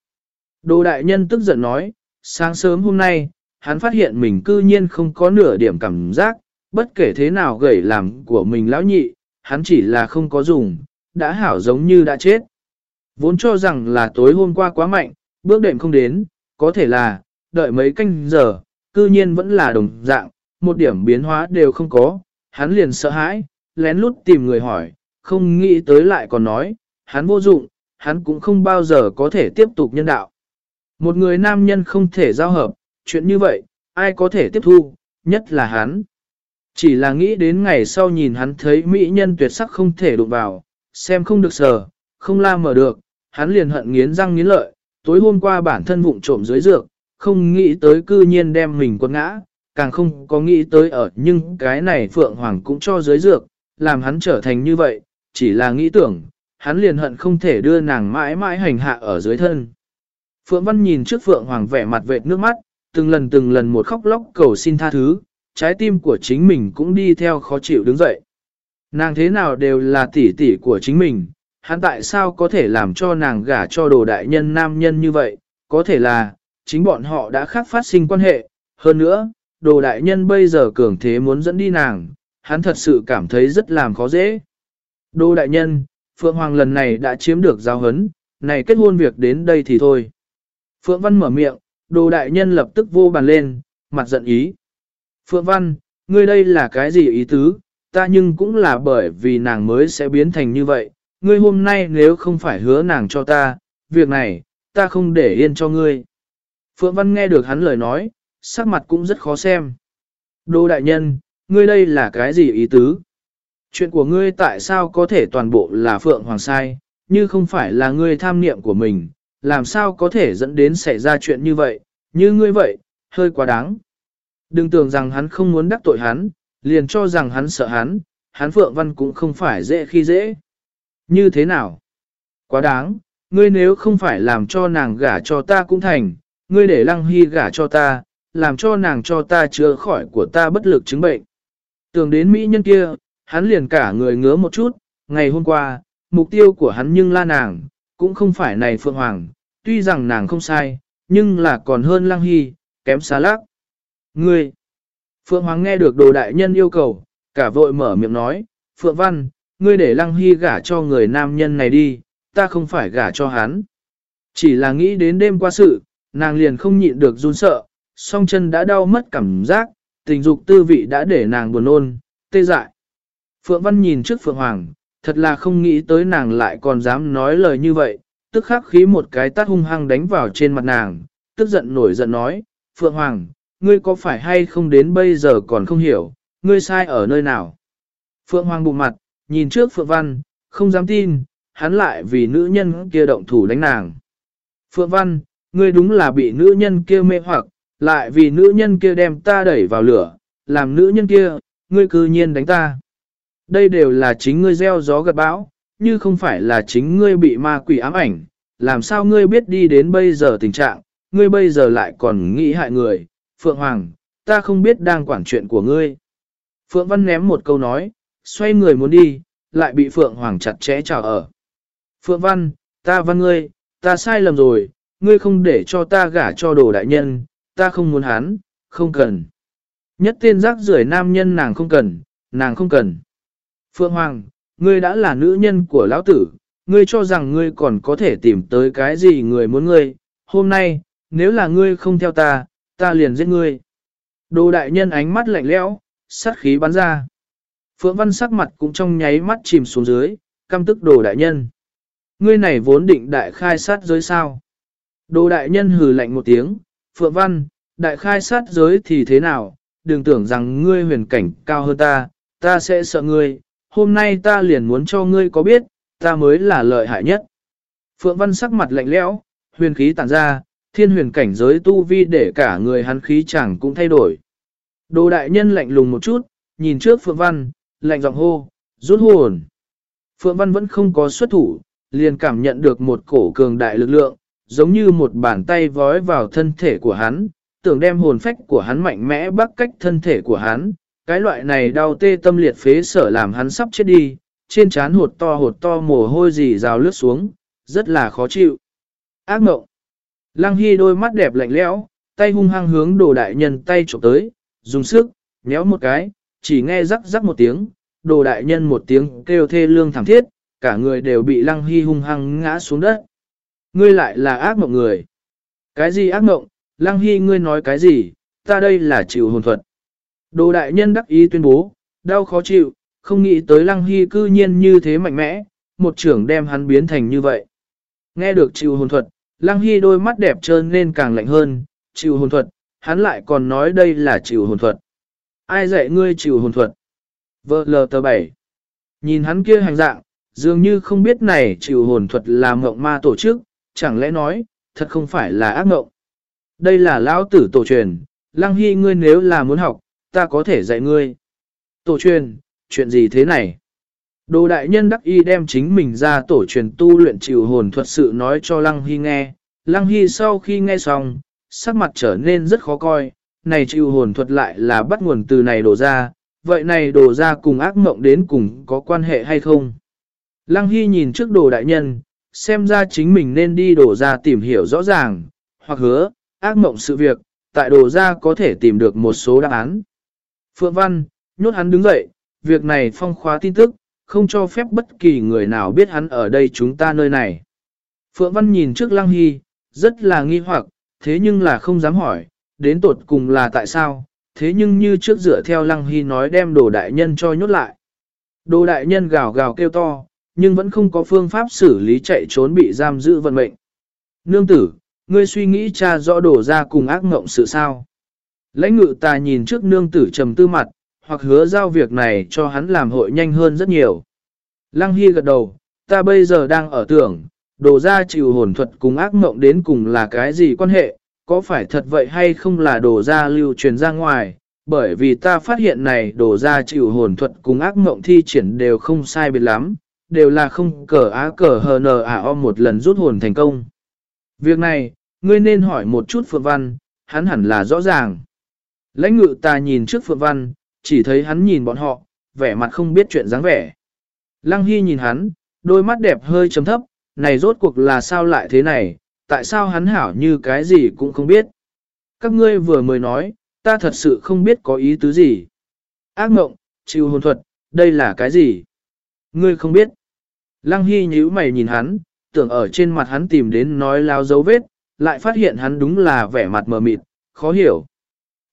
Đồ đại nhân tức giận nói, sáng sớm hôm nay, hắn phát hiện mình cư nhiên không có nửa điểm cảm giác, bất kể thế nào gầy làm của mình lão nhị, hắn chỉ là không có dùng, đã hảo giống như đã chết. Vốn cho rằng là tối hôm qua quá mạnh, bước đệm không đến, có thể là, đợi mấy canh giờ, cư nhiên vẫn là đồng dạng, một điểm biến hóa đều không có, hắn liền sợ hãi, lén lút tìm người hỏi, không nghĩ tới lại còn nói, hắn vô dụng, hắn cũng không bao giờ có thể tiếp tục nhân đạo. Một người nam nhân không thể giao hợp, chuyện như vậy, ai có thể tiếp thu, nhất là hắn. Chỉ là nghĩ đến ngày sau nhìn hắn thấy mỹ nhân tuyệt sắc không thể đụng vào, xem không được sờ, không la mở được, hắn liền hận nghiến răng nghiến lợi, tối hôm qua bản thân vụng trộm dưới dược, không nghĩ tới cư nhiên đem mình quật ngã, càng không có nghĩ tới ở nhưng cái này Phượng Hoàng cũng cho dưới dược, làm hắn trở thành như vậy, chỉ là nghĩ tưởng, hắn liền hận không thể đưa nàng mãi mãi hành hạ ở dưới thân. Phượng Văn nhìn trước Phượng Hoàng vẻ mặt vệt nước mắt, từng lần từng lần một khóc lóc cầu xin tha thứ, trái tim của chính mình cũng đi theo khó chịu đứng dậy. Nàng thế nào đều là tỷ tỷ của chính mình, hắn tại sao có thể làm cho nàng gả cho đồ đại nhân nam nhân như vậy, có thể là, chính bọn họ đã khác phát sinh quan hệ, hơn nữa, đồ đại nhân bây giờ cường thế muốn dẫn đi nàng, hắn thật sự cảm thấy rất làm khó dễ. Đồ đại nhân, Phượng Hoàng lần này đã chiếm được giáo hấn, này kết hôn việc đến đây thì thôi. Phượng Văn mở miệng, đồ đại nhân lập tức vô bàn lên, mặt giận ý. Phượng Văn, ngươi đây là cái gì ý tứ, ta nhưng cũng là bởi vì nàng mới sẽ biến thành như vậy, ngươi hôm nay nếu không phải hứa nàng cho ta, việc này, ta không để yên cho ngươi. Phượng Văn nghe được hắn lời nói, sắc mặt cũng rất khó xem. Đô đại nhân, ngươi đây là cái gì ý tứ? Chuyện của ngươi tại sao có thể toàn bộ là Phượng Hoàng sai, như không phải là ngươi tham niệm của mình, làm sao có thể dẫn đến xảy ra chuyện như vậy, như ngươi vậy, hơi quá đáng. Đừng tưởng rằng hắn không muốn đắc tội hắn, liền cho rằng hắn sợ hắn, hắn Phượng Văn cũng không phải dễ khi dễ. Như thế nào? Quá đáng, ngươi nếu không phải làm cho nàng gả cho ta cũng thành, ngươi để Lăng Hy gả cho ta, làm cho nàng cho ta chữa khỏi của ta bất lực chứng bệnh. Tưởng đến Mỹ nhân kia, hắn liền cả người ngứa một chút, ngày hôm qua, mục tiêu của hắn nhưng la nàng, cũng không phải này Phượng Hoàng, tuy rằng nàng không sai, nhưng là còn hơn Lăng Hy, kém xa lác. Ngươi! Phượng Hoàng nghe được đồ đại nhân yêu cầu, cả vội mở miệng nói, Phượng Văn, ngươi để Lăng Hy gả cho người nam nhân này đi, ta không phải gả cho hắn. Chỉ là nghĩ đến đêm qua sự, nàng liền không nhịn được run sợ, song chân đã đau mất cảm giác, tình dục tư vị đã để nàng buồn ôn, tê dại. Phượng Văn nhìn trước Phượng Hoàng, thật là không nghĩ tới nàng lại còn dám nói lời như vậy, tức khắc khí một cái tát hung hăng đánh vào trên mặt nàng, tức giận nổi giận nói, Phượng Hoàng, ngươi có phải hay không đến bây giờ còn không hiểu, ngươi sai ở nơi nào. Phượng Hoàng bụng mặt, nhìn trước Phượng Văn, không dám tin, hắn lại vì nữ nhân kia động thủ đánh nàng. Phượng Văn, ngươi đúng là bị nữ nhân kia mê hoặc, lại vì nữ nhân kia đem ta đẩy vào lửa, làm nữ nhân kia, ngươi cư nhiên đánh ta. Đây đều là chính ngươi gieo gió gật bão, như không phải là chính ngươi bị ma quỷ ám ảnh, làm sao ngươi biết đi đến bây giờ tình trạng, ngươi bây giờ lại còn nghĩ hại người, Phượng Hoàng, ta không biết đang quản chuyện của ngươi. Phượng Văn ném một câu nói, xoay người muốn đi, lại bị Phượng Hoàng chặt chẽ chào ở. Phượng Văn, ta văn ngươi, ta sai lầm rồi, ngươi không để cho ta gả cho đồ đại nhân, ta không muốn hắn, không cần. Nhất tiên giác rưởi nam nhân nàng không cần, nàng không cần. Phượng Hoàng, ngươi đã là nữ nhân của lão tử, ngươi cho rằng ngươi còn có thể tìm tới cái gì người muốn ngươi. Hôm nay, nếu là ngươi không theo ta, ta liền giết ngươi. Đồ đại nhân ánh mắt lạnh lẽo, sát khí bắn ra. Phượng Văn sắc mặt cũng trong nháy mắt chìm xuống dưới, căm tức đồ đại nhân. Ngươi này vốn định đại khai sát giới sao. Đồ đại nhân hừ lạnh một tiếng, Phượng Văn, đại khai sát giới thì thế nào, đừng tưởng rằng ngươi huyền cảnh cao hơn ta, ta sẽ sợ ngươi, hôm nay ta liền muốn cho ngươi có biết, ta mới là lợi hại nhất. Phượng Văn sắc mặt lạnh lẽo, huyền khí tản ra, thiên huyền cảnh giới tu vi để cả người hắn khí chẳng cũng thay đổi. Đồ đại nhân lạnh lùng một chút, nhìn trước Phượng Văn, lạnh giọng hô, rút hồn. Phượng Văn vẫn không có xuất thủ, liền cảm nhận được một cổ cường đại lực lượng, giống như một bàn tay vói vào thân thể của hắn, tưởng đem hồn phách của hắn mạnh mẽ bắt cách thân thể của hắn. Cái loại này đau tê tâm liệt phế sở làm hắn sắp chết đi, trên trán hột to hột to mồ hôi gì rào lướt xuống, rất là khó chịu. Ác mộng. Lăng Hy đôi mắt đẹp lạnh lẽo, tay hung hăng hướng đồ đại nhân tay chụp tới, dùng sức, nhéo một cái, chỉ nghe rắc rắc một tiếng, đồ đại nhân một tiếng kêu thê lương thảm thiết, cả người đều bị Lăng Hy hung hăng ngã xuống đất. Ngươi lại là ác mộng người. Cái gì ác mộng, Lăng Hy ngươi nói cái gì, ta đây là chịu hồn thuật. Đồ đại nhân đắc ý tuyên bố, đau khó chịu, không nghĩ tới Lăng Hy cư nhiên như thế mạnh mẽ, một trưởng đem hắn biến thành như vậy. Nghe được chịu hồn thuật, Lăng Hy đôi mắt đẹp trơn nên càng lạnh hơn, chịu hồn thuật, hắn lại còn nói đây là chịu hồn thuật. Ai dạy ngươi chịu hồn thuật? Vợ lờ tờ 7. Nhìn hắn kia hành dạng, dường như không biết này chịu hồn thuật là mộng ma tổ chức, chẳng lẽ nói, thật không phải là ác mộng. Đây là lão tử tổ truyền, Lăng Hy ngươi nếu là muốn học, ta có thể dạy ngươi. Tổ truyền, chuyện gì thế này? Đồ đại nhân đắc y đem chính mình ra tổ truyền tu luyện chịu hồn thuật sự nói cho Lăng Hy nghe. Lăng Hy sau khi nghe xong, sắc mặt trở nên rất khó coi, này chịu hồn thuật lại là bắt nguồn từ này đổ ra, vậy này đổ ra cùng ác mộng đến cùng có quan hệ hay không? Lăng Hy nhìn trước đồ đại nhân, xem ra chính mình nên đi đổ ra tìm hiểu rõ ràng, hoặc hứa, ác mộng sự việc, tại đồ ra có thể tìm được một số đáp án. Phượng Văn, nhốt hắn đứng dậy, việc này phong khóa tin tức, không cho phép bất kỳ người nào biết hắn ở đây chúng ta nơi này. Phượng Văn nhìn trước Lăng Hy, rất là nghi hoặc, thế nhưng là không dám hỏi, đến tột cùng là tại sao, thế nhưng như trước dựa theo Lăng Hy nói đem đồ đại nhân cho nhốt lại. Đồ đại nhân gào gào kêu to, nhưng vẫn không có phương pháp xử lý chạy trốn bị giam giữ vận mệnh. Nương tử, ngươi suy nghĩ cha rõ đổ ra cùng ác ngộng sự sao. Lãnh ngự ta nhìn trước nương tử trầm tư mặt, hoặc hứa giao việc này cho hắn làm hội nhanh hơn rất nhiều. Lăng Hy gật đầu, ta bây giờ đang ở tưởng, đồ ra chịu hồn thuật cùng ác mộng đến cùng là cái gì quan hệ, có phải thật vậy hay không là đồ ra lưu truyền ra ngoài, bởi vì ta phát hiện này đồ ra chịu hồn thuật cùng ác mộng thi triển đều không sai biệt lắm, đều là không cờ á cờ hờ nờ à o một lần rút hồn thành công. Việc này, ngươi nên hỏi một chút Phượng Văn, hắn hẳn là rõ ràng. Lãnh ngự ta nhìn trước Phượng Văn, chỉ thấy hắn nhìn bọn họ, vẻ mặt không biết chuyện dáng vẻ. Lăng Hy nhìn hắn, đôi mắt đẹp hơi chấm thấp, này rốt cuộc là sao lại thế này, tại sao hắn hảo như cái gì cũng không biết. Các ngươi vừa mới nói, ta thật sự không biết có ý tứ gì. Ác mộng, chịu hồn thuật, đây là cái gì? Ngươi không biết. Lăng Hy nhíu mày nhìn hắn, tưởng ở trên mặt hắn tìm đến nói lao dấu vết, lại phát hiện hắn đúng là vẻ mặt mờ mịt, khó hiểu.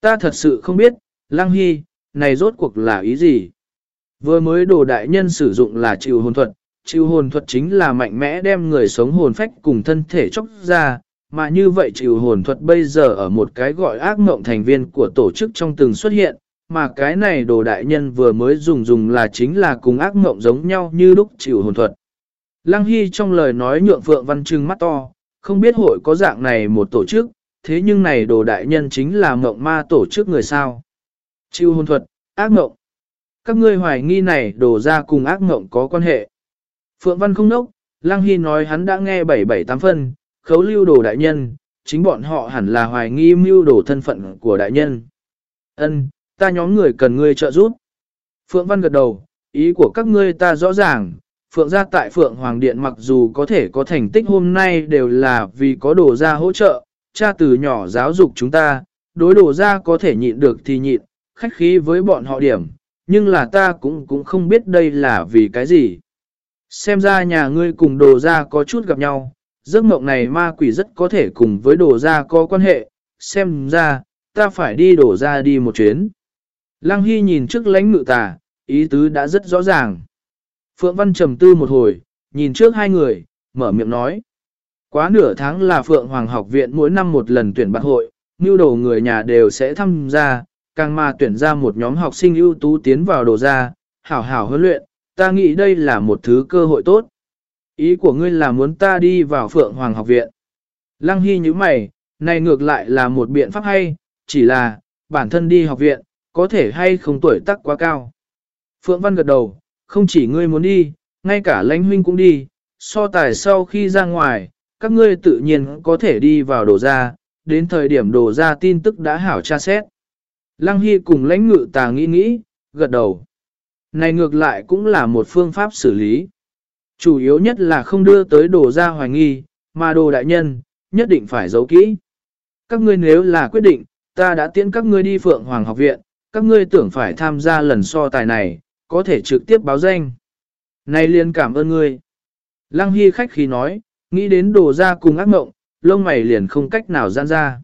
Ta thật sự không biết, Lăng Hy, này rốt cuộc là ý gì? Vừa mới đồ đại nhân sử dụng là chịu hồn thuật, chịu hồn thuật chính là mạnh mẽ đem người sống hồn phách cùng thân thể chóc ra, mà như vậy chịu hồn thuật bây giờ ở một cái gọi ác mộng thành viên của tổ chức trong từng xuất hiện, mà cái này đồ đại nhân vừa mới dùng dùng là chính là cùng ác mộng giống nhau như lúc chịu hồn thuật. Lăng Hy trong lời nói nhượng Phượng Văn Trưng mắt to, không biết hội có dạng này một tổ chức, thế nhưng này đồ đại nhân chính là mộng ma tổ chức người sao chiêu hồn thuật, ác ngộng. Các ngươi hoài nghi này đổ ra cùng ác ngộng có quan hệ. Phượng Văn không nốc, Lăng Hy nói hắn đã nghe 778 phân, khấu lưu đồ đại nhân, chính bọn họ hẳn là hoài nghi mưu đồ thân phận của đại nhân. Ân, ta nhóm người cần ngươi trợ giúp. Phượng Văn gật đầu, ý của các ngươi ta rõ ràng, Phượng gia tại Phượng Hoàng Điện mặc dù có thể có thành tích hôm nay đều là vì có đồ ra hỗ trợ, cha từ nhỏ giáo dục chúng ta, đối đồ ra có thể nhịn được thì nhịn, khách khí với bọn họ điểm, nhưng là ta cũng cũng không biết đây là vì cái gì. Xem ra nhà ngươi cùng đồ ra có chút gặp nhau, giấc mộng này ma quỷ rất có thể cùng với đồ ra có quan hệ, xem ra, ta phải đi đổ ra đi một chuyến. Lăng Hy nhìn trước lãnh ngự tà, ý tứ đã rất rõ ràng. Phượng Văn trầm tư một hồi, nhìn trước hai người, mở miệng nói. Quá nửa tháng là Phượng Hoàng học viện mỗi năm một lần tuyển bạc hội, như đồ người nhà đều sẽ tham gia, càng mà tuyển ra một nhóm học sinh ưu tú tiến vào đồ ra, hảo hảo huấn luyện, ta nghĩ đây là một thứ cơ hội tốt. Ý của ngươi là muốn ta đi vào Phượng Hoàng học viện. Lăng Hy như mày, này ngược lại là một biện pháp hay, chỉ là, bản thân đi học viện, có thể hay không tuổi tác quá cao. Phượng Văn gật đầu, không chỉ ngươi muốn đi, ngay cả lãnh huynh cũng đi, so tài sau khi ra ngoài, các ngươi tự nhiên có thể đi vào đồ ra, đến thời điểm đồ ra tin tức đã hảo tra xét. Lăng Hy cùng lãnh ngự tà nghĩ nghĩ, gật đầu. Này ngược lại cũng là một phương pháp xử lý. Chủ yếu nhất là không đưa tới đồ ra hoài nghi, mà đồ đại nhân, nhất định phải giấu kỹ. Các ngươi nếu là quyết định, ta đã tiễn các ngươi đi Phượng Hoàng học viện, các ngươi tưởng phải tham gia lần so tài này, có thể trực tiếp báo danh. Này liền cảm ơn ngươi. Lăng Hy khách khí nói, nghĩ đến đồ ra cùng ác mộng, lông mày liền không cách nào gian ra.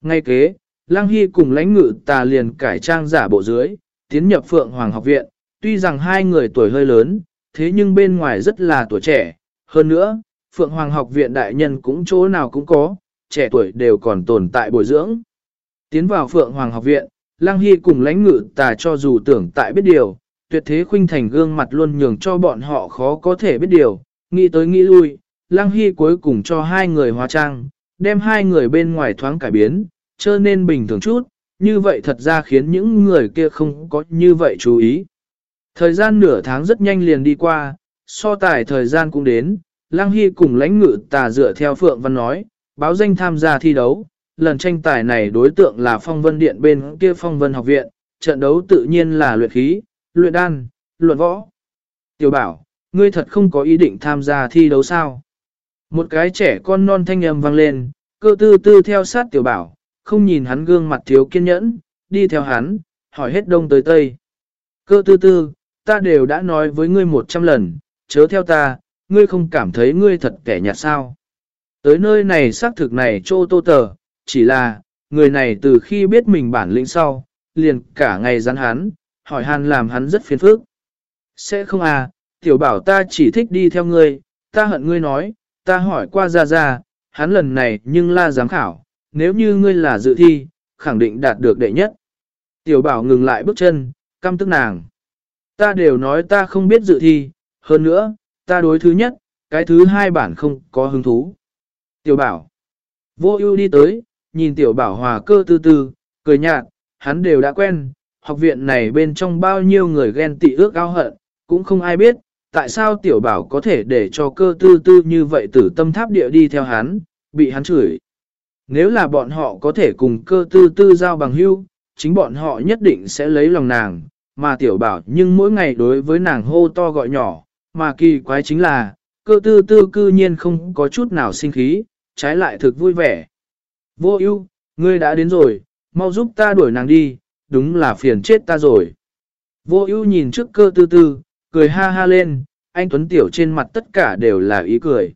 Ngay kế, Lăng Hy cùng lãnh ngự tà liền cải trang giả bộ dưới, tiến nhập Phượng Hoàng học viện, tuy rằng hai người tuổi hơi lớn, thế nhưng bên ngoài rất là tuổi trẻ. Hơn nữa, Phượng Hoàng học viện đại nhân cũng chỗ nào cũng có, trẻ tuổi đều còn tồn tại bồi dưỡng. Tiến vào Phượng Hoàng học viện, Lăng Hy cùng lãnh ngự tà cho dù tưởng tại biết điều, tuyệt thế khuynh thành gương mặt luôn nhường cho bọn họ khó có thể biết điều, nghĩ tới nghĩ lui, Lăng Hy cuối cùng cho hai người hóa trang, đem hai người bên ngoài thoáng cải biến, cho nên bình thường chút, như vậy thật ra khiến những người kia không có như vậy chú ý. Thời gian nửa tháng rất nhanh liền đi qua, so tài thời gian cũng đến, Lăng Hy cùng lãnh ngự tà dựa theo Phượng Văn nói, báo danh tham gia thi đấu, lần tranh tài này đối tượng là phong vân điện bên kia phong vân học viện, trận đấu tự nhiên là luyện khí, luyện đan, luận võ. Tiểu bảo, ngươi thật không có ý định tham gia thi đấu sao? Một cái trẻ con non thanh âm vang lên, cơ tư tư theo sát tiểu bảo, không nhìn hắn gương mặt thiếu kiên nhẫn, đi theo hắn, hỏi hết đông tới tây. Cơ tư tư, ta đều đã nói với ngươi một trăm lần, chớ theo ta, ngươi không cảm thấy ngươi thật kẻ nhạt sao. Tới nơi này xác thực này trô tô tờ, chỉ là, người này từ khi biết mình bản lĩnh sau, liền cả ngày rắn hắn, hỏi hắn làm hắn rất phiền phức. Sẽ không à, tiểu bảo ta chỉ thích đi theo ngươi, ta hận ngươi nói, ta hỏi qua ra ra, hắn lần này nhưng la giám khảo, nếu như ngươi là dự thi, khẳng định đạt được đệ nhất. Tiểu bảo ngừng lại bước chân, căm tức nàng. Ta đều nói ta không biết dự thi, hơn nữa, ta đối thứ nhất, cái thứ hai bản không có hứng thú. Tiểu bảo. Vô ưu đi tới, nhìn tiểu bảo hòa cơ tư tư, cười nhạt, hắn đều đã quen, học viện này bên trong bao nhiêu người ghen tị ước ao hận, cũng không ai biết, tại sao tiểu bảo có thể để cho cơ tư tư như vậy tử tâm tháp địa đi theo hắn, bị hắn chửi. Nếu là bọn họ có thể cùng cơ tư tư giao bằng hưu, chính bọn họ nhất định sẽ lấy lòng nàng, mà tiểu bảo nhưng mỗi ngày đối với nàng hô to gọi nhỏ, mà kỳ quái chính là, cơ tư tư cư nhiên không có chút nào sinh khí, trái lại thực vui vẻ. Vô ưu, ngươi đã đến rồi, mau giúp ta đuổi nàng đi, đúng là phiền chết ta rồi. Vô ưu nhìn trước cơ tư tư, cười ha ha lên, anh Tuấn Tiểu trên mặt tất cả đều là ý cười.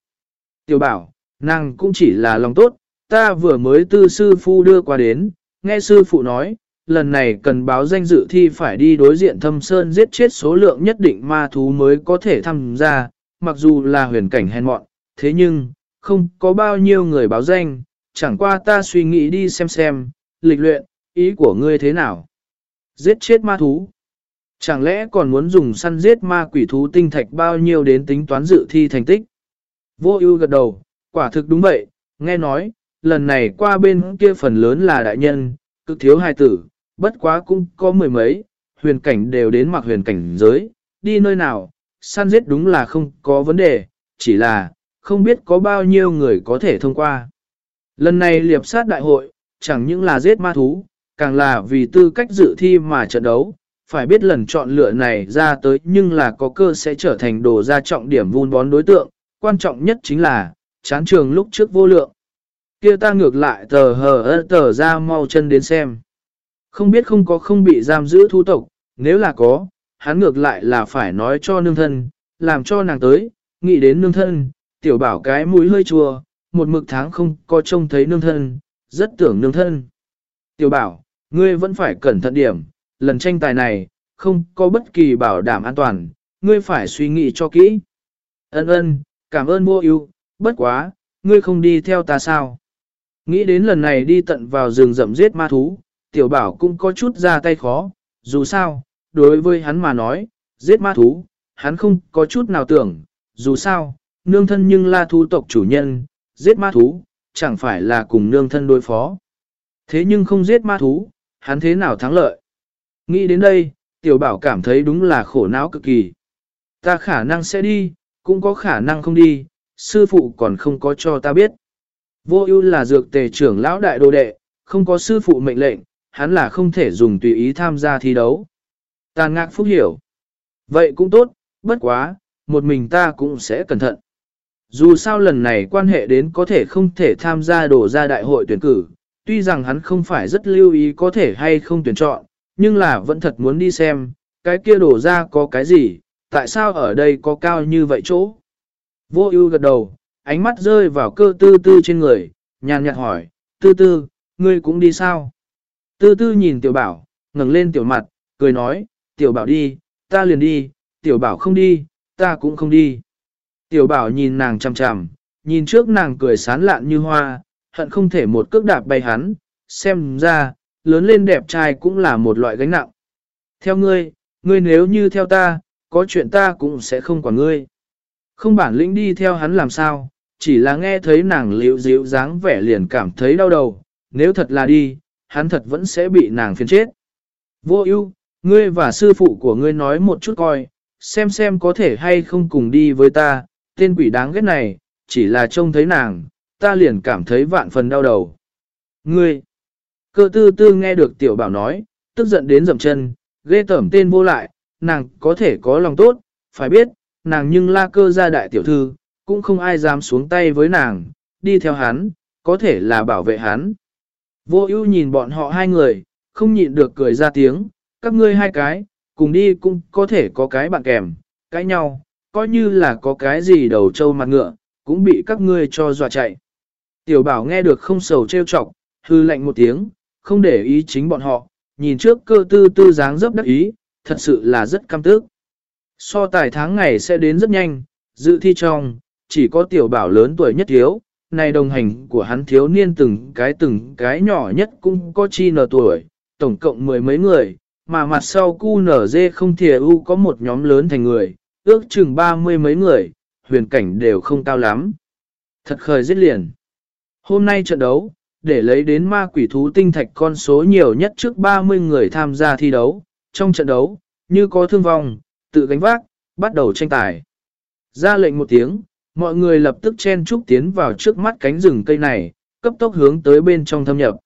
Tiểu bảo, nàng cũng chỉ là lòng tốt, ta vừa mới tư sư phu đưa qua đến, nghe sư phụ nói, lần này cần báo danh dự thi phải đi đối diện thâm sơn giết chết số lượng nhất định ma thú mới có thể tham gia, mặc dù là huyền cảnh hèn mọn, thế nhưng, không có bao nhiêu người báo danh, chẳng qua ta suy nghĩ đi xem xem, lịch luyện, ý của ngươi thế nào? Giết chết ma thú. Chẳng lẽ còn muốn dùng săn giết ma quỷ thú tinh thạch bao nhiêu đến tính toán dự thi thành tích? Vô ưu gật đầu, quả thực đúng vậy, nghe nói, lần này qua bên kia phần lớn là đại nhân, cực thiếu hai tử, bất quá cũng có mười mấy, huyền cảnh đều đến mặc huyền cảnh giới, đi nơi nào, săn giết đúng là không có vấn đề, chỉ là, không biết có bao nhiêu người có thể thông qua. Lần này liệp sát đại hội, chẳng những là giết ma thú, càng là vì tư cách dự thi mà trận đấu, phải biết lần chọn lựa này ra tới nhưng là có cơ sẽ trở thành đồ ra trọng điểm vun bón đối tượng, quan trọng nhất chính là, chán trường lúc trước vô lượng kia ta ngược lại tờ hờ tờ ra mau chân đến xem. Không biết không có không bị giam giữ thu tộc, nếu là có, hắn ngược lại là phải nói cho nương thân, làm cho nàng tới, nghĩ đến nương thân, tiểu bảo cái mũi hơi chua, một mực tháng không có trông thấy nương thân, rất tưởng nương thân. Tiểu bảo, ngươi vẫn phải cẩn thận điểm, lần tranh tài này, không có bất kỳ bảo đảm an toàn, ngươi phải suy nghĩ cho kỹ. Ân ân, cảm ơn vô yêu bất quá, ngươi không đi theo ta sao? Nghĩ đến lần này đi tận vào rừng rậm giết ma thú, tiểu bảo cũng có chút ra tay khó, dù sao, đối với hắn mà nói, giết ma thú, hắn không có chút nào tưởng, dù sao, nương thân nhưng là thú tộc chủ nhân, giết ma thú, chẳng phải là cùng nương thân đối phó. Thế nhưng không giết ma thú, hắn thế nào thắng lợi? Nghĩ đến đây, tiểu bảo cảm thấy đúng là khổ não cực kỳ. Ta khả năng sẽ đi, cũng có khả năng không đi, sư phụ còn không có cho ta biết. Vô ưu là dược tề trưởng lão đại đồ đệ, không có sư phụ mệnh lệnh, hắn là không thể dùng tùy ý tham gia thi đấu. Tàn ngạc phúc hiểu. Vậy cũng tốt, bất quá, một mình ta cũng sẽ cẩn thận. Dù sao lần này quan hệ đến có thể không thể tham gia đổ ra đại hội tuyển cử, tuy rằng hắn không phải rất lưu ý có thể hay không tuyển chọn, nhưng là vẫn thật muốn đi xem, cái kia đổ ra có cái gì, tại sao ở đây có cao như vậy chỗ. Vô ưu gật đầu, ánh mắt rơi vào cơ tư tư trên người, nhàn nhạt hỏi, tư tư, ngươi cũng đi sao? Tư tư nhìn tiểu bảo, ngẩng lên tiểu mặt, cười nói, tiểu bảo đi, ta liền đi, tiểu bảo không đi, ta cũng không đi. Tiểu bảo nhìn nàng chằm chằm, nhìn trước nàng cười sán lạn như hoa, hận không thể một cước đạp bay hắn, xem ra, lớn lên đẹp trai cũng là một loại gánh nặng. Theo ngươi, ngươi nếu như theo ta, có chuyện ta cũng sẽ không quản ngươi. Không bản lĩnh đi theo hắn làm sao, chỉ là nghe thấy nàng liễu díu dáng vẻ liền cảm thấy đau đầu, nếu thật là đi, hắn thật vẫn sẽ bị nàng phiền chết. Vô ưu, ngươi và sư phụ của ngươi nói một chút coi, xem xem có thể hay không cùng đi với ta, tên quỷ đáng ghét này, chỉ là trông thấy nàng, ta liền cảm thấy vạn phần đau đầu. Ngươi, cơ tư tư nghe được tiểu bảo nói, tức giận đến dậm chân, ghê tởm tên vô lại, nàng có thể có lòng tốt, phải biết, nàng nhưng la cơ gia đại tiểu thư, cũng không ai dám xuống tay với nàng, đi theo hắn, có thể là bảo vệ hắn. Vô ưu nhìn bọn họ hai người, không nhịn được cười ra tiếng, các ngươi hai cái, cùng đi cũng có thể có cái bạn kèm, cãi nhau, coi như là có cái gì đầu trâu mặt ngựa, cũng bị các ngươi cho dọa chạy. Tiểu bảo nghe được không sầu trêu chọc, hư lạnh một tiếng, không để ý chính bọn họ, nhìn trước cơ tư tư dáng dấp đắc ý, thật sự là rất căm tức. So tài tháng ngày sẽ đến rất nhanh, dự thi trong, chỉ có tiểu bảo lớn tuổi nhất thiếu, này đồng hành của hắn thiếu niên từng cái từng cái nhỏ nhất cũng có chi nở tuổi, tổng cộng mười mấy người, mà mặt sau cu nở dê không thìa u có một nhóm lớn thành người, ước chừng ba mươi mấy người, huyền cảnh đều không cao lắm. Thật khởi giết liền. Hôm nay trận đấu, để lấy đến ma quỷ thú tinh thạch con số nhiều nhất trước 30 người tham gia thi đấu, trong trận đấu, như có thương vong, tự gánh vác, bắt đầu tranh tài. Ra lệnh một tiếng, mọi người lập tức chen trúc tiến vào trước mắt cánh rừng cây này, cấp tốc hướng tới bên trong thâm nhập.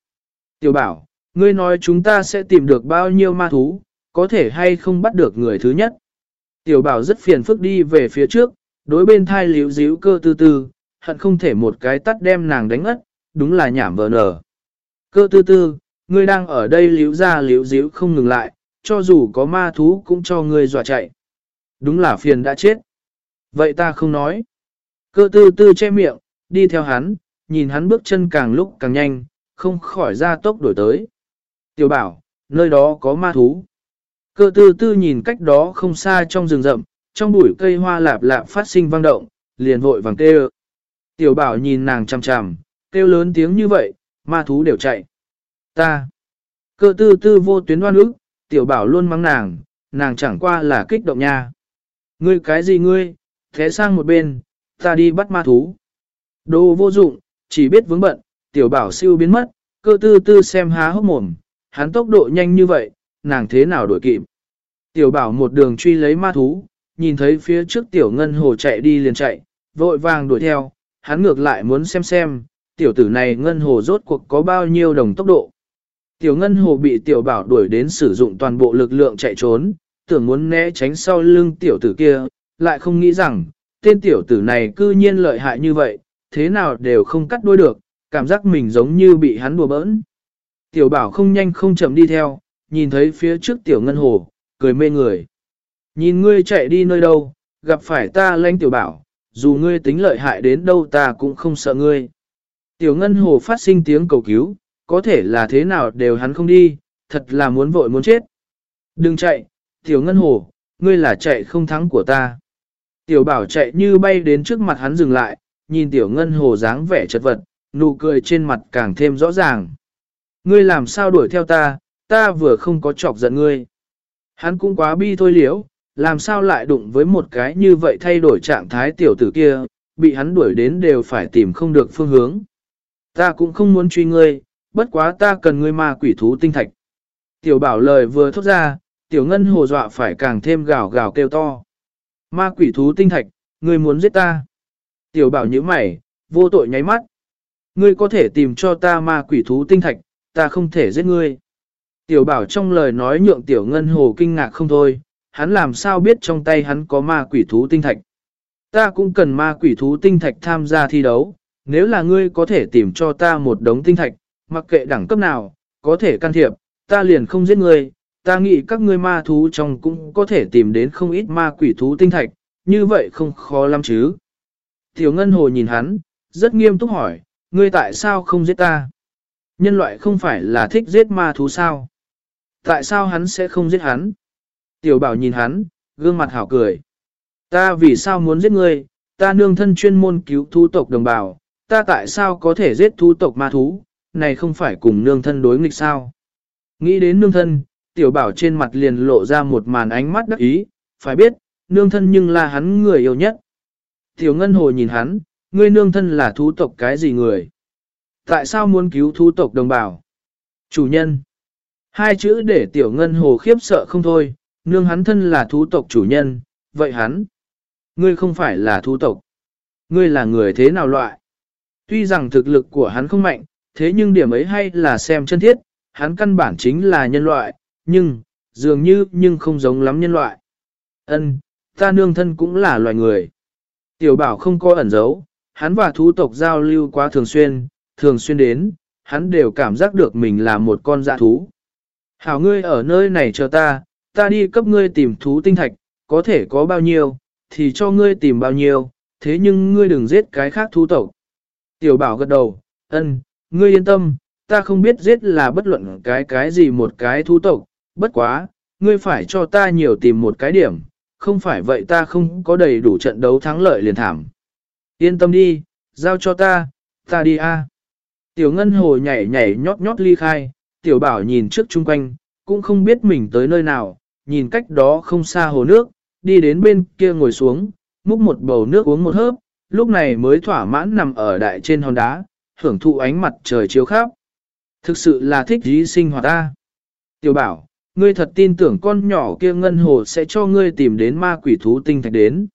Tiểu bảo, ngươi nói chúng ta sẽ tìm được bao nhiêu ma thú, có thể hay không bắt được người thứ nhất. Tiểu bảo rất phiền phức đi về phía trước, đối bên thai liễu díu cơ tư tư, hận không thể một cái tắt đem nàng đánh ngất, đúng là nhảm vờ nở. Cơ tư tư, ngươi đang ở đây liễu ra liễu díu không ngừng lại, cho dù có ma thú cũng cho ngươi dọa chạy. Đúng là phiền đã chết. Vậy ta không nói. Cơ tư tư che miệng, đi theo hắn, nhìn hắn bước chân càng lúc càng nhanh, không khỏi ra tốc đổi tới. Tiểu bảo, nơi đó có ma thú. Cơ tư tư nhìn cách đó không xa trong rừng rậm, trong bụi cây hoa lạp lạp phát sinh vang động, liền vội vàng kêu. Tiểu bảo nhìn nàng chằm chằm, kêu lớn tiếng như vậy, ma thú đều chạy. Ta. Cơ tư tư vô tuyến đoan ức, tiểu bảo luôn mắng nàng, nàng chẳng qua là kích động nha. Ngươi cái gì ngươi, thế sang một bên, ta đi bắt ma thú. Đồ vô dụng, chỉ biết vướng bận, tiểu bảo siêu biến mất, cơ tư tư xem há hốc mồm, hắn tốc độ nhanh như vậy, nàng thế nào đổi kịp. Tiểu bảo một đường truy lấy ma thú, nhìn thấy phía trước tiểu ngân hồ chạy đi liền chạy, vội vàng đuổi theo, hắn ngược lại muốn xem xem, tiểu tử này ngân hồ rốt cuộc có bao nhiêu đồng tốc độ. Tiểu ngân hồ bị tiểu bảo đuổi đến sử dụng toàn bộ lực lượng chạy trốn, tưởng muốn né tránh sau lưng tiểu tử kia, lại không nghĩ rằng, tên tiểu tử này cư nhiên lợi hại như vậy, thế nào đều không cắt đuôi được, cảm giác mình giống như bị hắn đùa bỡn. Tiểu bảo không nhanh không chậm đi theo, nhìn thấy phía trước tiểu ngân hồ, cười mê người. Nhìn ngươi chạy đi nơi đâu, gặp phải ta lãnh tiểu bảo, dù ngươi tính lợi hại đến đâu ta cũng không sợ ngươi. Tiểu ngân hồ phát sinh tiếng cầu cứu, có thể là thế nào đều hắn không đi, thật là muốn vội muốn chết. Đừng chạy, tiểu ngân hồ, ngươi là chạy không thắng của ta. Tiểu bảo chạy như bay đến trước mặt hắn dừng lại, nhìn tiểu ngân hồ dáng vẻ chật vật, nụ cười trên mặt càng thêm rõ ràng. Ngươi làm sao đuổi theo ta, ta vừa không có chọc giận ngươi. Hắn cũng quá bi thôi liễu, làm sao lại đụng với một cái như vậy thay đổi trạng thái tiểu tử kia, bị hắn đuổi đến đều phải tìm không được phương hướng. Ta cũng không muốn truy ngươi, bất quá ta cần ngươi ma quỷ thú tinh thạch. Tiểu bảo lời vừa thốt ra, tiểu ngân hồ dọa phải càng thêm gào gào kêu to. Ma quỷ thú tinh thạch, ngươi muốn giết ta. Tiểu bảo như mày, vô tội nháy mắt. Ngươi có thể tìm cho ta ma quỷ thú tinh thạch, ta không thể giết ngươi. Tiểu bảo trong lời nói nhượng tiểu ngân hồ kinh ngạc không thôi, hắn làm sao biết trong tay hắn có ma quỷ thú tinh thạch. Ta cũng cần ma quỷ thú tinh thạch tham gia thi đấu, nếu là ngươi có thể tìm cho ta một đống tinh thạch, mặc kệ đẳng cấp nào, có thể can thiệp, ta liền không giết ngươi, ta nghĩ các ngươi ma thú trong cũng có thể tìm đến không ít ma quỷ thú tinh thạch, như vậy không khó lắm chứ. Tiểu Ngân Hồ nhìn hắn, rất nghiêm túc hỏi, ngươi tại sao không giết ta? Nhân loại không phải là thích giết ma thú sao? Tại sao hắn sẽ không giết hắn? Tiểu bảo nhìn hắn, gương mặt hảo cười. Ta vì sao muốn giết ngươi, ta nương thân chuyên môn cứu thú tộc đồng bào, ta tại sao có thể giết thú tộc ma thú, này không phải cùng nương thân đối nghịch sao? Nghĩ đến nương thân, tiểu bảo trên mặt liền lộ ra một màn ánh mắt đắc ý, phải biết, nương thân nhưng là hắn người yêu nhất. Tiểu ngân hồ nhìn hắn, ngươi nương thân là thú tộc cái gì người? Tại sao muốn cứu thú tộc đồng bào? Chủ nhân. Hai chữ để tiểu ngân hồ khiếp sợ không thôi, nương hắn thân là thú tộc chủ nhân, vậy hắn. Ngươi không phải là thú tộc. Ngươi là người thế nào loại? Tuy rằng thực lực của hắn không mạnh, thế nhưng điểm ấy hay là xem chân thiết, hắn căn bản chính là nhân loại, nhưng, dường như nhưng không giống lắm nhân loại. Ân, ta nương thân cũng là loài người. Tiểu bảo không có ẩn giấu, hắn và thú tộc giao lưu quá thường xuyên, thường xuyên đến, hắn đều cảm giác được mình là một con dạ thú. Hảo ngươi ở nơi này chờ ta, ta đi cấp ngươi tìm thú tinh thạch, có thể có bao nhiêu, thì cho ngươi tìm bao nhiêu, thế nhưng ngươi đừng giết cái khác thú tộc. Tiểu bảo gật đầu, ân, ngươi yên tâm, ta không biết giết là bất luận cái cái gì một cái thú tộc, bất quá, ngươi phải cho ta nhiều tìm một cái điểm, không phải vậy ta không có đầy đủ trận đấu thắng lợi liền thảm. Yên tâm đi, giao cho ta, ta đi a. Tiểu ngân hồ nhảy nhảy nhót nhót ly khai, tiểu bảo nhìn trước chung quanh, cũng không biết mình tới nơi nào, nhìn cách đó không xa hồ nước, đi đến bên kia ngồi xuống, múc một bầu nước uống một hớp, lúc này mới thỏa mãn nằm ở đại trên hòn đá, hưởng thụ ánh mặt trời chiếu khắp. Thực sự là thích dí sinh hoạt ta. Tiểu bảo, ngươi thật tin tưởng con nhỏ kia ngân hồ sẽ cho ngươi tìm đến ma quỷ thú tinh thạch đến.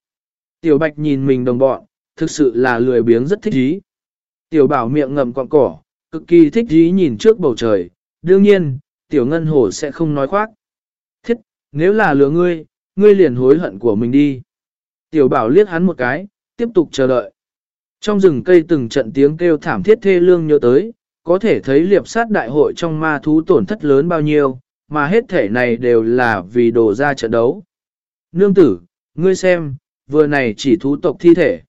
Tiểu bạch nhìn mình đồng bọn, thực sự là lười biếng rất thích ý. Tiểu bảo miệng ngậm cọng cỏ, cực kỳ thích ý nhìn trước bầu trời, đương nhiên, tiểu ngân hồ sẽ không nói khoác. Thiết, nếu là lừa ngươi, ngươi liền hối hận của mình đi. Tiểu bảo liếc hắn một cái, tiếp tục chờ đợi. Trong rừng cây từng trận tiếng kêu thảm thiết thê lương nhớ tới, có thể thấy liệp sát đại hội trong ma thú tổn thất lớn bao nhiêu, mà hết thể này đều là vì đồ ra trận đấu. Nương tử, ngươi xem, vừa này chỉ thú tộc thi thể.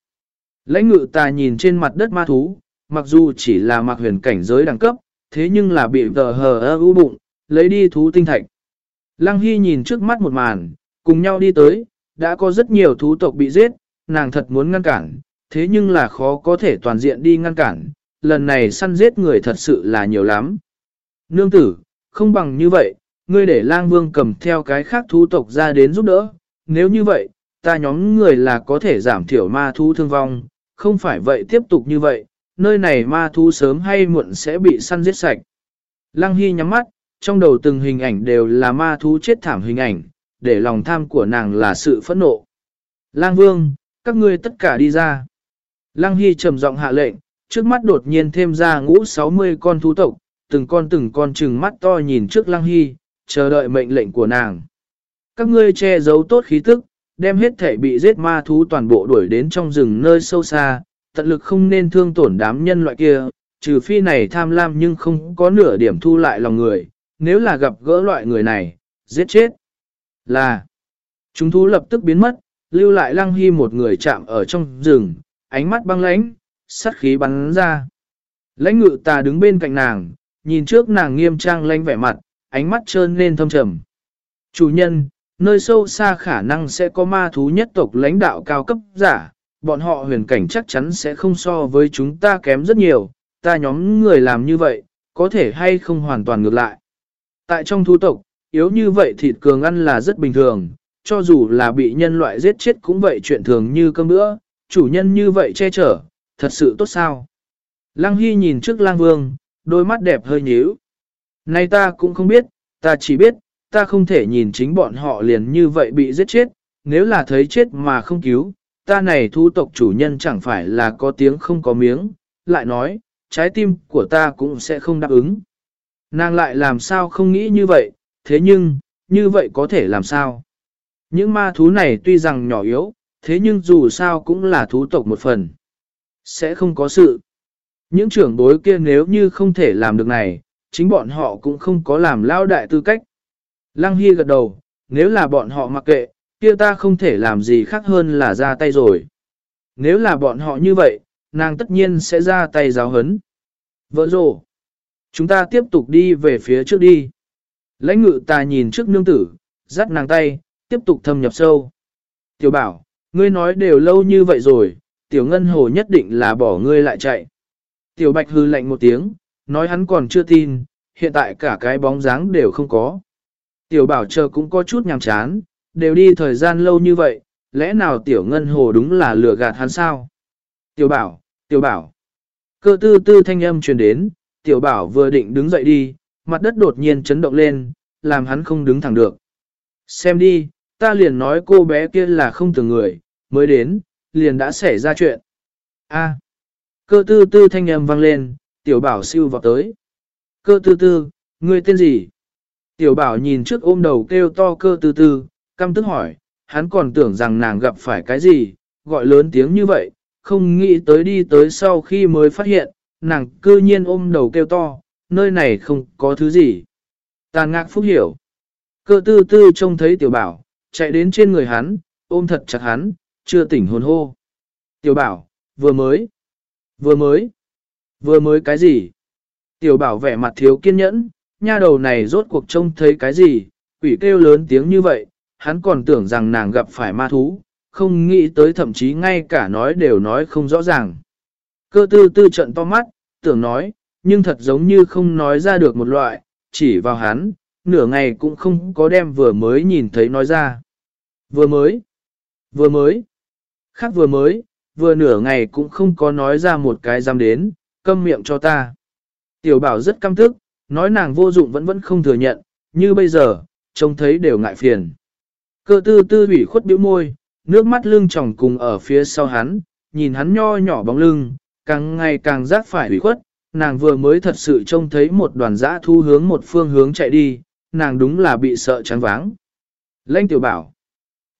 Lãnh ngự ta nhìn trên mặt đất ma thú, mặc dù chỉ là mặc huyền cảnh giới đẳng cấp, thế nhưng là bị tờ hờ ơ u bụng, lấy đi thú tinh thạch. Lăng Hy nhìn trước mắt một màn, cùng nhau đi tới, đã có rất nhiều thú tộc bị giết, nàng thật muốn ngăn cản, thế nhưng là khó có thể toàn diện đi ngăn cản, lần này săn giết người thật sự là nhiều lắm. Nương tử, không bằng như vậy, ngươi để lang vương cầm theo cái khác thú tộc ra đến giúp đỡ, nếu như vậy, ta nhóm người là có thể giảm thiểu ma thú thương vong, không phải vậy tiếp tục như vậy, nơi này ma thú sớm hay muộn sẽ bị săn giết sạch. Lăng Hy nhắm mắt, trong đầu từng hình ảnh đều là ma thú chết thảm hình ảnh, để lòng tham của nàng là sự phẫn nộ. Lang Vương, các ngươi tất cả đi ra. Lăng Hy trầm giọng hạ lệnh, trước mắt đột nhiên thêm ra ngũ 60 con thú tộc, từng con từng con chừng mắt to nhìn trước Lăng Hy, chờ đợi mệnh lệnh của nàng. Các ngươi che giấu tốt khí tức, đem hết thể bị giết ma thú toàn bộ đuổi đến trong rừng nơi sâu xa, tận lực không nên thương tổn đám nhân loại kia, trừ phi này tham lam nhưng không có nửa điểm thu lại lòng người, nếu là gặp gỡ loại người này, giết chết. Là, chúng thú lập tức biến mất, lưu lại lăng hy một người chạm ở trong rừng, ánh mắt băng lãnh, sắt khí bắn ra. Lãnh ngự ta đứng bên cạnh nàng, nhìn trước nàng nghiêm trang lãnh vẻ mặt, ánh mắt trơn lên thâm trầm. Chủ nhân, nơi sâu xa khả năng sẽ có ma thú nhất tộc lãnh đạo cao cấp giả, bọn họ huyền cảnh chắc chắn sẽ không so với chúng ta kém rất nhiều, ta nhóm người làm như vậy, có thể hay không hoàn toàn ngược lại. Tại trong thú tộc, yếu như vậy thịt cường ăn là rất bình thường, cho dù là bị nhân loại giết chết cũng vậy chuyện thường như cơm bữa, chủ nhân như vậy che chở, thật sự tốt sao. Lăng Hy nhìn trước lang vương, đôi mắt đẹp hơi nhíu. Nay ta cũng không biết, ta chỉ biết, ta không thể nhìn chính bọn họ liền như vậy bị giết chết, nếu là thấy chết mà không cứu, ta này thu tộc chủ nhân chẳng phải là có tiếng không có miếng, lại nói, trái tim của ta cũng sẽ không đáp ứng. Nàng lại làm sao không nghĩ như vậy, thế nhưng, như vậy có thể làm sao? Những ma thú này tuy rằng nhỏ yếu, thế nhưng dù sao cũng là thú tộc một phần. Sẽ không có sự. Những trưởng bối kia nếu như không thể làm được này, chính bọn họ cũng không có làm lao đại tư cách. Lăng Hy gật đầu, nếu là bọn họ mặc kệ, kia ta không thể làm gì khác hơn là ra tay rồi. Nếu là bọn họ như vậy, nàng tất nhiên sẽ ra tay giáo hấn. Vợ rồ, chúng ta tiếp tục đi về phía trước đi. Lãnh ngự ta nhìn trước nương tử, dắt nàng tay, tiếp tục thâm nhập sâu. Tiểu bảo, ngươi nói đều lâu như vậy rồi, tiểu ngân hồ nhất định là bỏ ngươi lại chạy. Tiểu bạch hư lạnh một tiếng, nói hắn còn chưa tin, hiện tại cả cái bóng dáng đều không có. Tiểu bảo chờ cũng có chút nhàm chán, đều đi thời gian lâu như vậy, lẽ nào tiểu ngân hồ đúng là lừa gạt hắn sao? Tiểu bảo, tiểu bảo. Cơ tư tư thanh âm truyền đến, tiểu bảo vừa định đứng dậy đi, mặt đất đột nhiên chấn động lên, làm hắn không đứng thẳng được. Xem đi, ta liền nói cô bé kia là không từng người, mới đến, liền đã xảy ra chuyện. A. cơ tư tư thanh âm vang lên, tiểu bảo siêu vào tới. Cơ tư tư, ngươi tên gì? Tiểu bảo nhìn trước ôm đầu kêu to cơ tư tư, căm tức hỏi, hắn còn tưởng rằng nàng gặp phải cái gì, gọi lớn tiếng như vậy, không nghĩ tới đi tới sau khi mới phát hiện, nàng cư nhiên ôm đầu kêu to, nơi này không có thứ gì. Tàn ngạc phúc hiểu. Cơ tư tư trông thấy tiểu bảo, chạy đến trên người hắn, ôm thật chặt hắn, chưa tỉnh hồn hô. Tiểu bảo, vừa mới, vừa mới, vừa mới cái gì? Tiểu bảo vẻ mặt thiếu kiên nhẫn, nha đầu này rốt cuộc trông thấy cái gì, quỷ kêu lớn tiếng như vậy, hắn còn tưởng rằng nàng gặp phải ma thú, không nghĩ tới thậm chí ngay cả nói đều nói không rõ ràng. Cơ tư tư trận to mắt, tưởng nói, nhưng thật giống như không nói ra được một loại, chỉ vào hắn, nửa ngày cũng không có đem vừa mới nhìn thấy nói ra. Vừa mới, vừa mới, khác vừa mới, vừa nửa ngày cũng không có nói ra một cái dám đến, câm miệng cho ta. Tiểu bảo rất căm thức, nói nàng vô dụng vẫn vẫn không thừa nhận, như bây giờ, trông thấy đều ngại phiền. Cơ tư tư ủy khuất biểu môi, nước mắt lưng tròng cùng ở phía sau hắn, nhìn hắn nho nhỏ bóng lưng, càng ngày càng giác phải ủy khuất, nàng vừa mới thật sự trông thấy một đoàn dã thu hướng một phương hướng chạy đi, nàng đúng là bị sợ trắng váng. Lênh tiểu bảo.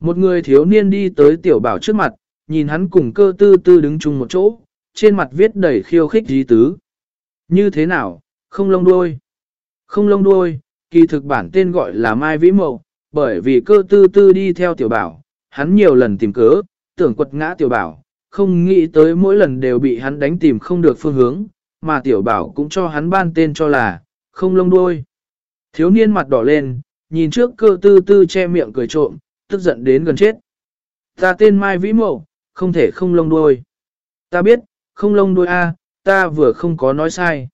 Một người thiếu niên đi tới tiểu bảo trước mặt, nhìn hắn cùng cơ tư tư đứng chung một chỗ, trên mặt viết đầy khiêu khích dí tứ. Như thế nào, không lông đuôi. Không lông đuôi, kỳ thực bản tên gọi là Mai Vĩ Mậu, bởi vì cơ tư tư đi theo tiểu bảo, hắn nhiều lần tìm cớ, tưởng quật ngã tiểu bảo, không nghĩ tới mỗi lần đều bị hắn đánh tìm không được phương hướng, mà tiểu bảo cũng cho hắn ban tên cho là, không lông đuôi. Thiếu niên mặt đỏ lên, nhìn trước cơ tư tư che miệng cười trộm, tức giận đến gần chết. Ta tên Mai Vĩ Mậu, không thể không lông đuôi. Ta biết, không lông đuôi a, ta vừa không có nói sai.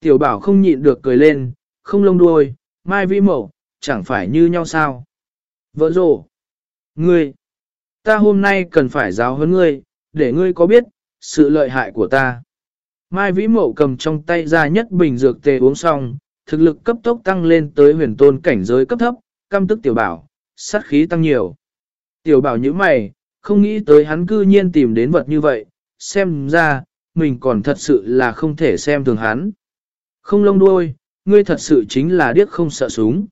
Tiểu bảo không nhịn được cười lên, không lông đuôi, Mai Vĩ mẫu, chẳng phải như nhau sao. Vợ rồ. Ngươi. Ta hôm nay cần phải giáo huấn ngươi, để ngươi có biết, sự lợi hại của ta. Mai Vĩ Mậu cầm trong tay ra nhất bình dược tề uống xong, thực lực cấp tốc tăng lên tới huyền tôn cảnh giới cấp thấp, căm tức tiểu bảo, sát khí tăng nhiều. Tiểu bảo như mày, không nghĩ tới hắn cư nhiên tìm đến vật như vậy, xem ra, mình còn thật sự là không thể xem thường hắn. Không lông đuôi, ngươi thật sự chính là điếc không sợ súng.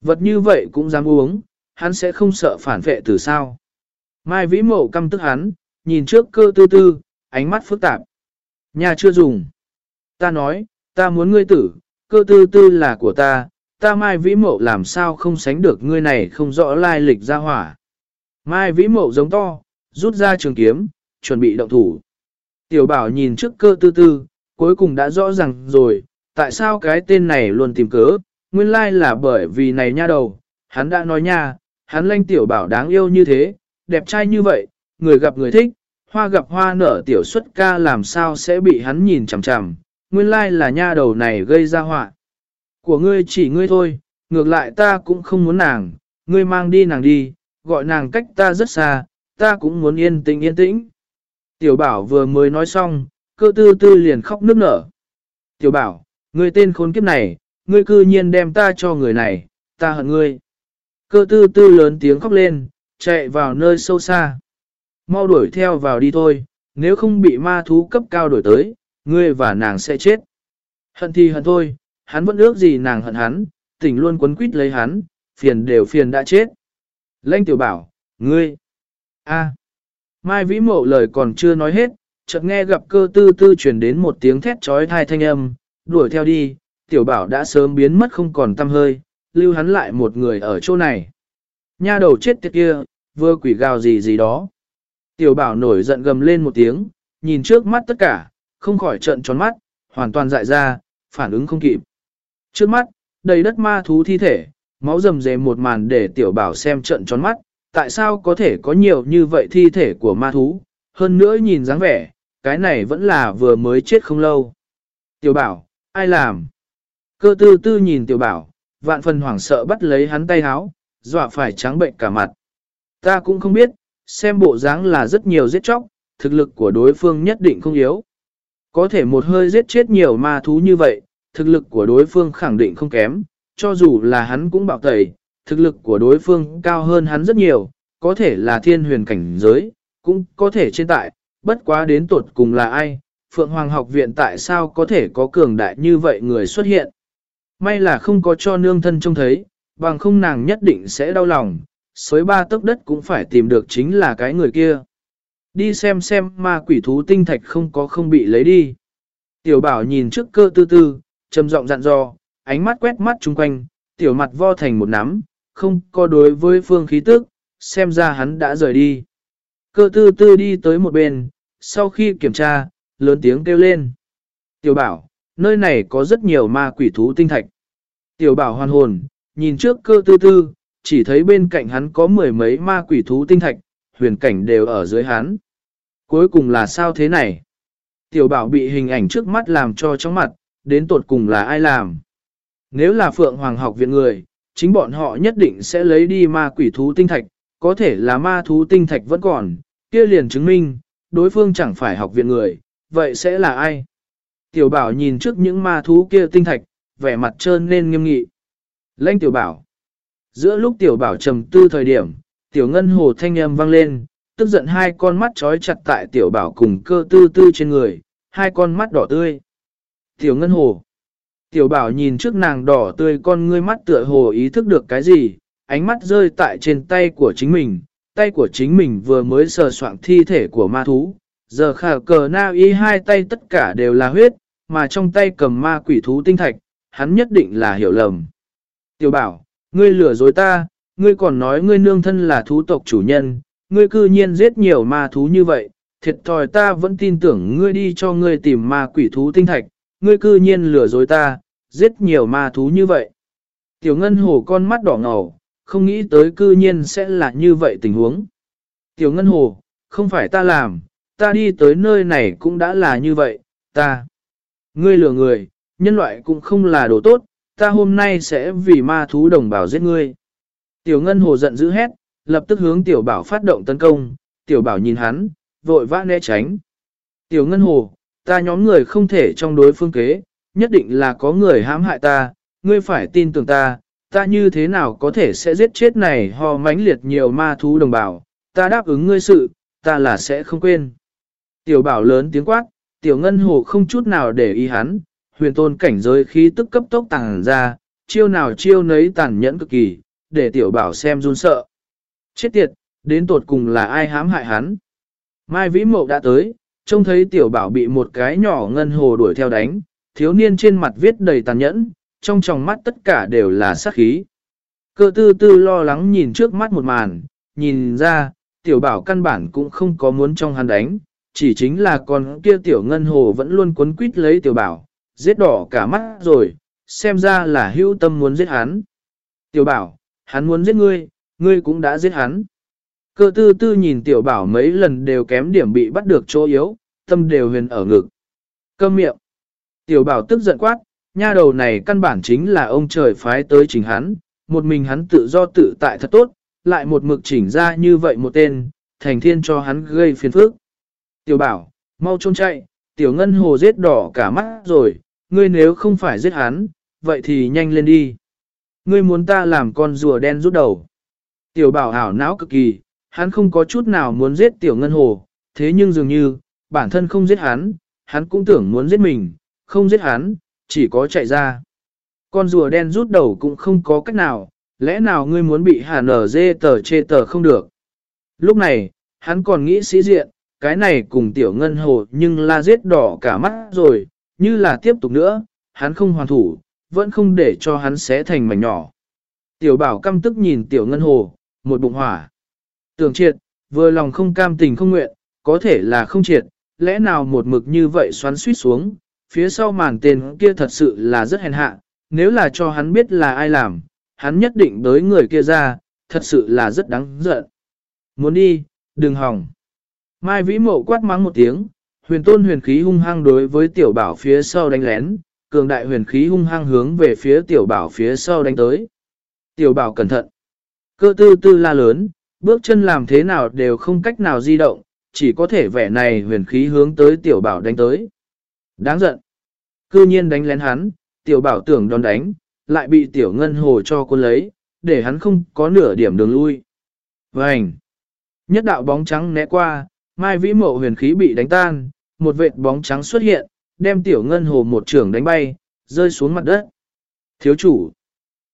Vật như vậy cũng dám uống, hắn sẽ không sợ phản vệ từ sao. Mai vĩ mậu căm tức hắn, nhìn trước cơ tư tư, ánh mắt phức tạp. Nhà chưa dùng. Ta nói, ta muốn ngươi tử, cơ tư tư là của ta, ta mai vĩ mậu làm sao không sánh được ngươi này không rõ lai lịch ra hỏa. Mai vĩ mậu giống to, rút ra trường kiếm, chuẩn bị động thủ. Tiểu bảo nhìn trước cơ tư tư, cuối cùng đã rõ ràng rồi, tại sao cái tên này luôn tìm cớ, nguyên lai là bởi vì này nha đầu, hắn đã nói nha, Hắn lanh tiểu bảo đáng yêu như thế, đẹp trai như vậy, người gặp người thích, hoa gặp hoa nở tiểu xuất ca làm sao sẽ bị hắn nhìn chằm chằm, nguyên lai là nha đầu này gây ra họa. Của ngươi chỉ ngươi thôi, ngược lại ta cũng không muốn nàng, ngươi mang đi nàng đi, gọi nàng cách ta rất xa, ta cũng muốn yên tĩnh yên tĩnh. Tiểu bảo vừa mới nói xong, cơ tư tư liền khóc nức nở. Tiểu bảo, người tên khốn kiếp này, ngươi cư nhiên đem ta cho người này, ta hận ngươi. Cơ tư tư lớn tiếng khóc lên, chạy vào nơi sâu xa. Mau đuổi theo vào đi thôi, nếu không bị ma thú cấp cao đuổi tới, ngươi và nàng sẽ chết. Hận thì hận thôi, hắn vẫn ước gì nàng hận hắn, tỉnh luôn quấn quýt lấy hắn, phiền đều phiền đã chết. Lênh tiểu bảo, ngươi, a, Mai vĩ mậu lời còn chưa nói hết, chợt nghe gặp cơ tư tư truyền đến một tiếng thét trói thai thanh âm, đuổi theo đi, tiểu bảo đã sớm biến mất không còn tâm hơi, lưu hắn lại một người ở chỗ này. Nha đầu chết tiệt kia, vừa quỷ gào gì gì đó. Tiểu bảo nổi giận gầm lên một tiếng, nhìn trước mắt tất cả, không khỏi trận tròn mắt, hoàn toàn dại ra, phản ứng không kịp. Trước mắt, đầy đất ma thú thi thể, máu rầm rề một màn để tiểu bảo xem trận tròn mắt, tại sao có thể có nhiều như vậy thi thể của ma thú, hơn nữa nhìn dáng vẻ, cái này vẫn là vừa mới chết không lâu. Tiểu bảo, ai làm? Cơ tư tư nhìn tiểu bảo, vạn phần hoảng sợ bắt lấy hắn tay háo, dọa phải trắng bệnh cả mặt. Ta cũng không biết, xem bộ dáng là rất nhiều giết chóc, thực lực của đối phương nhất định không yếu. Có thể một hơi giết chết nhiều ma thú như vậy, thực lực của đối phương khẳng định không kém, cho dù là hắn cũng bảo tẩy, thực lực của đối phương cao hơn hắn rất nhiều, có thể là thiên huyền cảnh giới, cũng có thể trên tại, bất quá đến tuột cùng là ai, Phượng Hoàng học viện tại sao có thể có cường đại như vậy người xuất hiện. May là không có cho nương thân trông thấy, bằng không nàng nhất định sẽ đau lòng, xối ba tấc đất cũng phải tìm được chính là cái người kia. Đi xem xem ma quỷ thú tinh thạch không có không bị lấy đi. Tiểu bảo nhìn trước cơ tư tư, trầm giọng dặn dò, ánh mắt quét mắt chung quanh, tiểu mặt vo thành một nắm, không có đối với phương khí tức, xem ra hắn đã rời đi. Cơ tư tư đi tới một bên, sau khi kiểm tra, lớn tiếng kêu lên. Tiểu bảo, nơi này có rất nhiều ma quỷ thú tinh thạch. Tiểu bảo hoàn hồn, nhìn trước cơ tư tư, chỉ thấy bên cạnh hắn có mười mấy ma quỷ thú tinh thạch, huyền cảnh đều ở dưới hắn. Cuối cùng là sao thế này? Tiểu bảo bị hình ảnh trước mắt làm cho chóng mặt, đến tột cùng là ai làm? Nếu là Phượng Hoàng học viện người, chính bọn họ nhất định sẽ lấy đi ma quỷ thú tinh thạch, có thể là ma thú tinh thạch vẫn còn, kia liền chứng minh, đối phương chẳng phải học viện người, vậy sẽ là ai? Tiểu bảo nhìn trước những ma thú kia tinh thạch, vẻ mặt trơn nên nghiêm nghị. Lênh tiểu bảo. Giữa lúc tiểu bảo trầm tư thời điểm, tiểu ngân hồ thanh âm vang lên, tức giận hai con mắt trói chặt tại tiểu bảo cùng cơ tư tư trên người, hai con mắt đỏ tươi. Tiểu ngân hồ. Tiểu bảo nhìn trước nàng đỏ tươi con ngươi mắt tựa hồ ý thức được cái gì, ánh mắt rơi tại trên tay của chính mình, tay của chính mình vừa mới sờ soạn thi thể của ma thú. Giờ khả cờ na y hai tay tất cả đều là huyết, mà trong tay cầm ma quỷ thú tinh thạch, hắn nhất định là hiểu lầm. Tiểu bảo, ngươi lừa dối ta, ngươi còn nói ngươi nương thân là thú tộc chủ nhân, ngươi cư nhiên giết nhiều ma thú như vậy, thiệt thòi ta vẫn tin tưởng ngươi đi cho ngươi tìm ma quỷ thú tinh thạch, ngươi cư nhiên lừa dối ta, giết nhiều ma thú như vậy. Tiểu ngân hồ con mắt đỏ ngầu, không nghĩ tới cư nhiên sẽ là như vậy tình huống. Tiểu ngân hồ, không phải ta làm, ta đi tới nơi này cũng đã là như vậy, ta. Ngươi lừa người, nhân loại cũng không là đồ tốt, ta hôm nay sẽ vì ma thú đồng bào giết ngươi. Tiểu ngân hồ giận dữ hét, lập tức hướng tiểu bảo phát động tấn công, tiểu bảo nhìn hắn, vội vã né tránh. Tiểu ngân hồ, ta nhóm người không thể trong đối phương kế, nhất định là có người hãm hại ta, ngươi phải tin tưởng ta, ta như thế nào có thể sẽ giết chết này ho mãnh liệt nhiều ma thú đồng bào, ta đáp ứng ngươi sự, ta là sẽ không quên. Tiểu bảo lớn tiếng quát, tiểu ngân hồ không chút nào để ý hắn, huyền tôn cảnh giới khí tức cấp tốc tàng ra, chiêu nào chiêu nấy tàn nhẫn cực kỳ, để tiểu bảo xem run sợ. Chết tiệt, đến tột cùng là ai hãm hại hắn. Mai vĩ mộ đã tới, trông thấy tiểu bảo bị một cái nhỏ ngân hồ đuổi theo đánh, thiếu niên trên mặt viết đầy tàn nhẫn, trong tròng mắt tất cả đều là sát khí. Cơ tư tư lo lắng nhìn trước mắt một màn, nhìn ra, tiểu bảo căn bản cũng không có muốn trong hắn đánh, chỉ chính là con kia tiểu ngân hồ vẫn luôn cuốn quýt lấy tiểu bảo, giết đỏ cả mắt rồi, xem ra là hữu tâm muốn giết hắn. Tiểu bảo, hắn muốn giết ngươi, ngươi cũng đã giết hắn. Cơ tư tư nhìn tiểu bảo mấy lần đều kém điểm bị bắt được chỗ yếu, tâm đều huyền ở ngực. Câm miệng. Tiểu bảo tức giận quát, nha đầu này căn bản chính là ông trời phái tới chính hắn, một mình hắn tự do tự tại thật tốt, lại một mực chỉnh ra như vậy một tên, thành thiên cho hắn gây phiền phức. Tiểu bảo, mau trốn chạy, tiểu ngân hồ giết đỏ cả mắt rồi, ngươi nếu không phải giết hắn, vậy thì nhanh lên đi. Ngươi muốn ta làm con rùa đen rút đầu. Tiểu bảo ảo não cực kỳ, hắn không có chút nào muốn giết tiểu ngân hồ, thế nhưng dường như, bản thân không giết hắn, hắn cũng tưởng muốn giết mình, không giết hắn, chỉ có chạy ra. Con rùa đen rút đầu cũng không có cách nào, lẽ nào ngươi muốn bị hà nở dê tờ chê tờ không được. Lúc này, hắn còn nghĩ sĩ diện, cái này cùng tiểu ngân hồ nhưng la giết đỏ cả mắt rồi, như là tiếp tục nữa, hắn không hoàn thủ, vẫn không để cho hắn xé thành mảnh nhỏ. Tiểu bảo căm tức nhìn tiểu ngân hồ, một bụng hỏa. Tưởng triệt, vừa lòng không cam tình không nguyện, có thể là không triệt, lẽ nào một mực như vậy xoắn suýt xuống, phía sau màn tên kia thật sự là rất hèn hạ, nếu là cho hắn biết là ai làm, hắn nhất định đối người kia ra, thật sự là rất đáng giận. Muốn đi, đừng hỏng. Mai vĩ mộ quát mắng một tiếng, huyền tôn huyền khí hung hăng đối với tiểu bảo phía sau đánh lén, cường đại huyền khí hung hăng hướng về phía tiểu bảo phía sau đánh tới. Tiểu bảo cẩn thận. Cơ tư tư la lớn, bước chân làm thế nào đều không cách nào di động, chỉ có thể vẻ này huyền khí hướng tới tiểu bảo đánh tới. Đáng giận. Cư nhiên đánh lén hắn, tiểu bảo tưởng đón đánh, lại bị tiểu ngân hồ cho cuốn lấy, để hắn không có nửa điểm đường lui. Vành. Nhất đạo bóng trắng né qua, mai vĩ mộ huyền khí bị đánh tan, một vệt bóng trắng xuất hiện, đem tiểu ngân hồ một trường đánh bay, rơi xuống mặt đất. Thiếu chủ!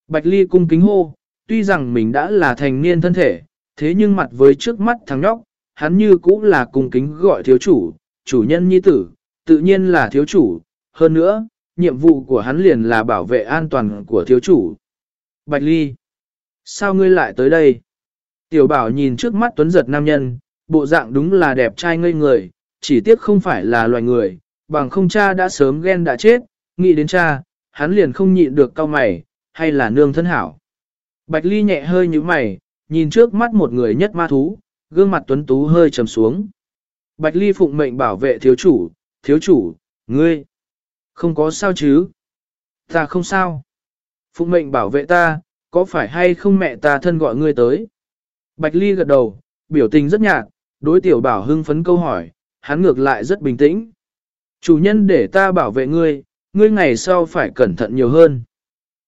Bạch Ly cung kính hô, tuy rằng mình đã là thành niên thân thể, thế nhưng mặt với trước mắt thằng nhóc, hắn như cũng là cung kính gọi thiếu chủ, chủ nhân nhi tử, tự nhiên là thiếu chủ, hơn nữa, nhiệm vụ của hắn liền là bảo vệ an toàn của thiếu chủ. Bạch Ly, sao ngươi lại tới đây? Tiểu bảo nhìn trước mắt tuấn giật nam nhân, bộ dạng đúng là đẹp trai ngây người, chỉ tiếc không phải là loài người, bằng không cha đã sớm ghen đã chết, nghĩ đến cha, hắn liền không nhịn được cao mày, hay là nương thân hảo. Bạch Ly nhẹ hơi như mày, nhìn trước mắt một người nhất ma thú, gương mặt tuấn tú hơi trầm xuống. Bạch Ly phụng mệnh bảo vệ thiếu chủ, thiếu chủ, ngươi, không có sao chứ? Ta không sao. Phụng mệnh bảo vệ ta, có phải hay không mẹ ta thân gọi ngươi tới? Bạch Ly gật đầu, biểu tình rất nhạt, đối tiểu bảo hưng phấn câu hỏi, hắn ngược lại rất bình tĩnh. Chủ nhân để ta bảo vệ ngươi, ngươi ngày sau phải cẩn thận nhiều hơn.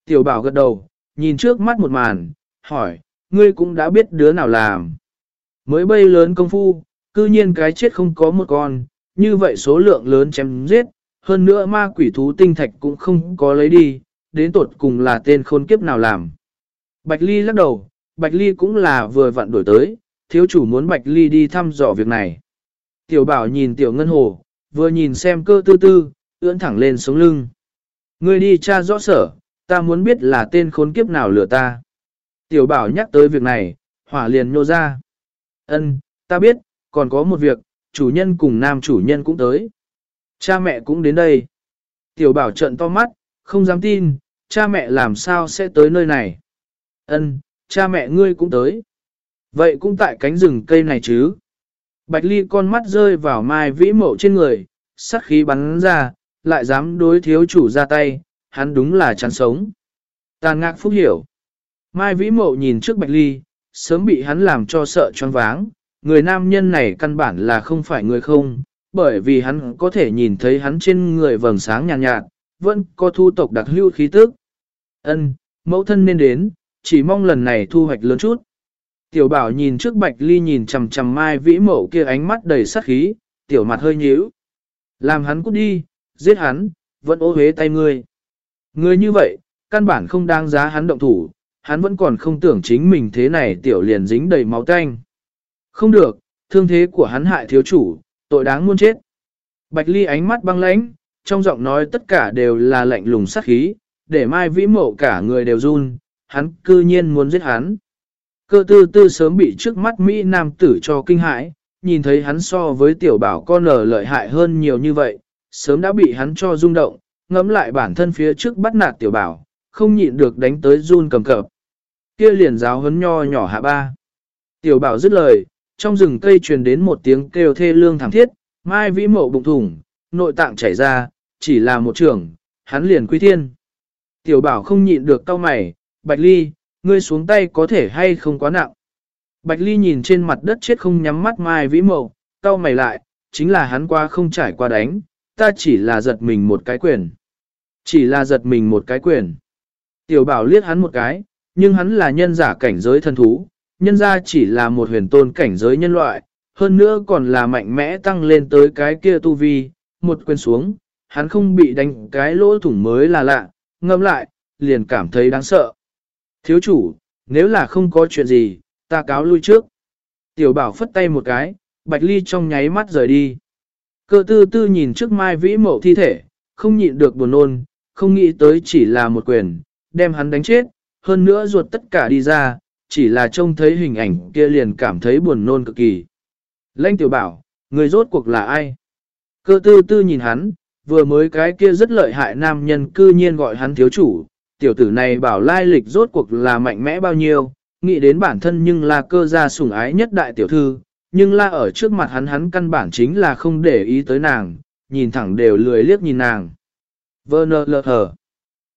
Tiểu bảo gật đầu, nhìn trước mắt một màn, hỏi, ngươi cũng đã biết đứa nào làm. Mới bay lớn công phu, cư nhiên cái chết không có một con, như vậy số lượng lớn chém giết, hơn nữa ma quỷ thú tinh thạch cũng không có lấy đi, đến tột cùng là tên khôn kiếp nào làm. Bạch Ly lắc đầu, Bạch Ly cũng là vừa vặn đổi tới, thiếu chủ muốn Bạch Ly đi thăm dò việc này. Tiểu bảo nhìn tiểu ngân hồ, vừa nhìn xem cơ tư tư, ưỡn thẳng lên sống lưng. Ngươi đi tra rõ sở, ta muốn biết là tên khốn kiếp nào lừa ta. Tiểu bảo nhắc tới việc này, hỏa liền nhô ra. Ân, ta biết, còn có một việc, chủ nhân cùng nam chủ nhân cũng tới. Cha mẹ cũng đến đây. Tiểu bảo trận to mắt, không dám tin, cha mẹ làm sao sẽ tới nơi này. Ân, cha mẹ ngươi cũng tới. Vậy cũng tại cánh rừng cây này chứ. Bạch ly con mắt rơi vào mai vĩ mộ trên người, sát khí bắn ra, lại dám đối thiếu chủ ra tay, hắn đúng là chán sống. Tàn ngạc phúc hiểu. Mai vĩ mậu nhìn trước bạch ly, sớm bị hắn làm cho sợ choáng váng, người nam nhân này căn bản là không phải người không, bởi vì hắn có thể nhìn thấy hắn trên người vầng sáng nhàn nhạt, nhạt, vẫn có thu tộc đặc hữu khí tức. Ân, mẫu thân nên đến, chỉ mong lần này thu hoạch lớn chút. Tiểu bảo nhìn trước bạch ly nhìn chằm chằm mai vĩ mậu kia ánh mắt đầy sát khí, tiểu mặt hơi nhíu. Làm hắn cút đi, giết hắn, vẫn ô hế tay ngươi. Ngươi như vậy, căn bản không đáng giá hắn động thủ, hắn vẫn còn không tưởng chính mình thế này tiểu liền dính đầy máu tanh. Không được, thương thế của hắn hại thiếu chủ, tội đáng muôn chết. Bạch Ly ánh mắt băng lãnh, trong giọng nói tất cả đều là lạnh lùng sát khí, để mai vĩ mộ cả người đều run, hắn cư nhiên muốn giết hắn. Cơ tư tư sớm bị trước mắt Mỹ Nam tử cho kinh hãi, nhìn thấy hắn so với tiểu bảo con ở lợi hại hơn nhiều như vậy, sớm đã bị hắn cho rung động, ngẫm lại bản thân phía trước bắt nạt tiểu bảo, không nhịn được đánh tới run cầm cập kia liền giáo huấn nho nhỏ hạ ba. Tiểu bảo dứt lời, trong rừng cây truyền đến một tiếng kêu thê lương thảm thiết, mai vĩ mộ bụng thủng, nội tạng chảy ra, chỉ là một trưởng, hắn liền quy thiên. Tiểu bảo không nhịn được cau mày, Bạch Ly, ngươi xuống tay có thể hay không quá nặng. Bạch Ly nhìn trên mặt đất chết không nhắm mắt mai vĩ mộ, cau mày lại, chính là hắn qua không trải qua đánh, ta chỉ là giật mình một cái quyền. Chỉ là giật mình một cái quyền. Tiểu bảo liếc hắn một cái, nhưng hắn là nhân giả cảnh giới thần thú, nhân ra chỉ là một huyền tôn cảnh giới nhân loại, hơn nữa còn là mạnh mẽ tăng lên tới cái kia tu vi, một quyền xuống, hắn không bị đánh cái lỗ thủng mới là lạ, ngâm lại, liền cảm thấy đáng sợ. Thiếu chủ, nếu là không có chuyện gì, ta cáo lui trước. Tiểu bảo phất tay một cái, bạch ly trong nháy mắt rời đi. Cơ tư tư nhìn trước mai vĩ mậu thi thể, không nhịn được buồn nôn, không nghĩ tới chỉ là một quyền, đem hắn đánh chết, hơn nữa ruột tất cả đi ra, chỉ là trông thấy hình ảnh kia liền cảm thấy buồn nôn cực kỳ. Lanh tiểu bảo, người rốt cuộc là ai? Cơ tư tư nhìn hắn, vừa mới cái kia rất lợi hại nam nhân cư nhiên gọi hắn thiếu chủ, tiểu tử này bảo lai lịch rốt cuộc là mạnh mẽ bao nhiêu, nghĩ đến bản thân nhưng là cơ gia sủng ái nhất đại tiểu thư, nhưng la ở trước mặt hắn hắn căn bản chính là không để ý tới nàng, nhìn thẳng đều lười liếc nhìn nàng. Vơ nơ lơ hờ.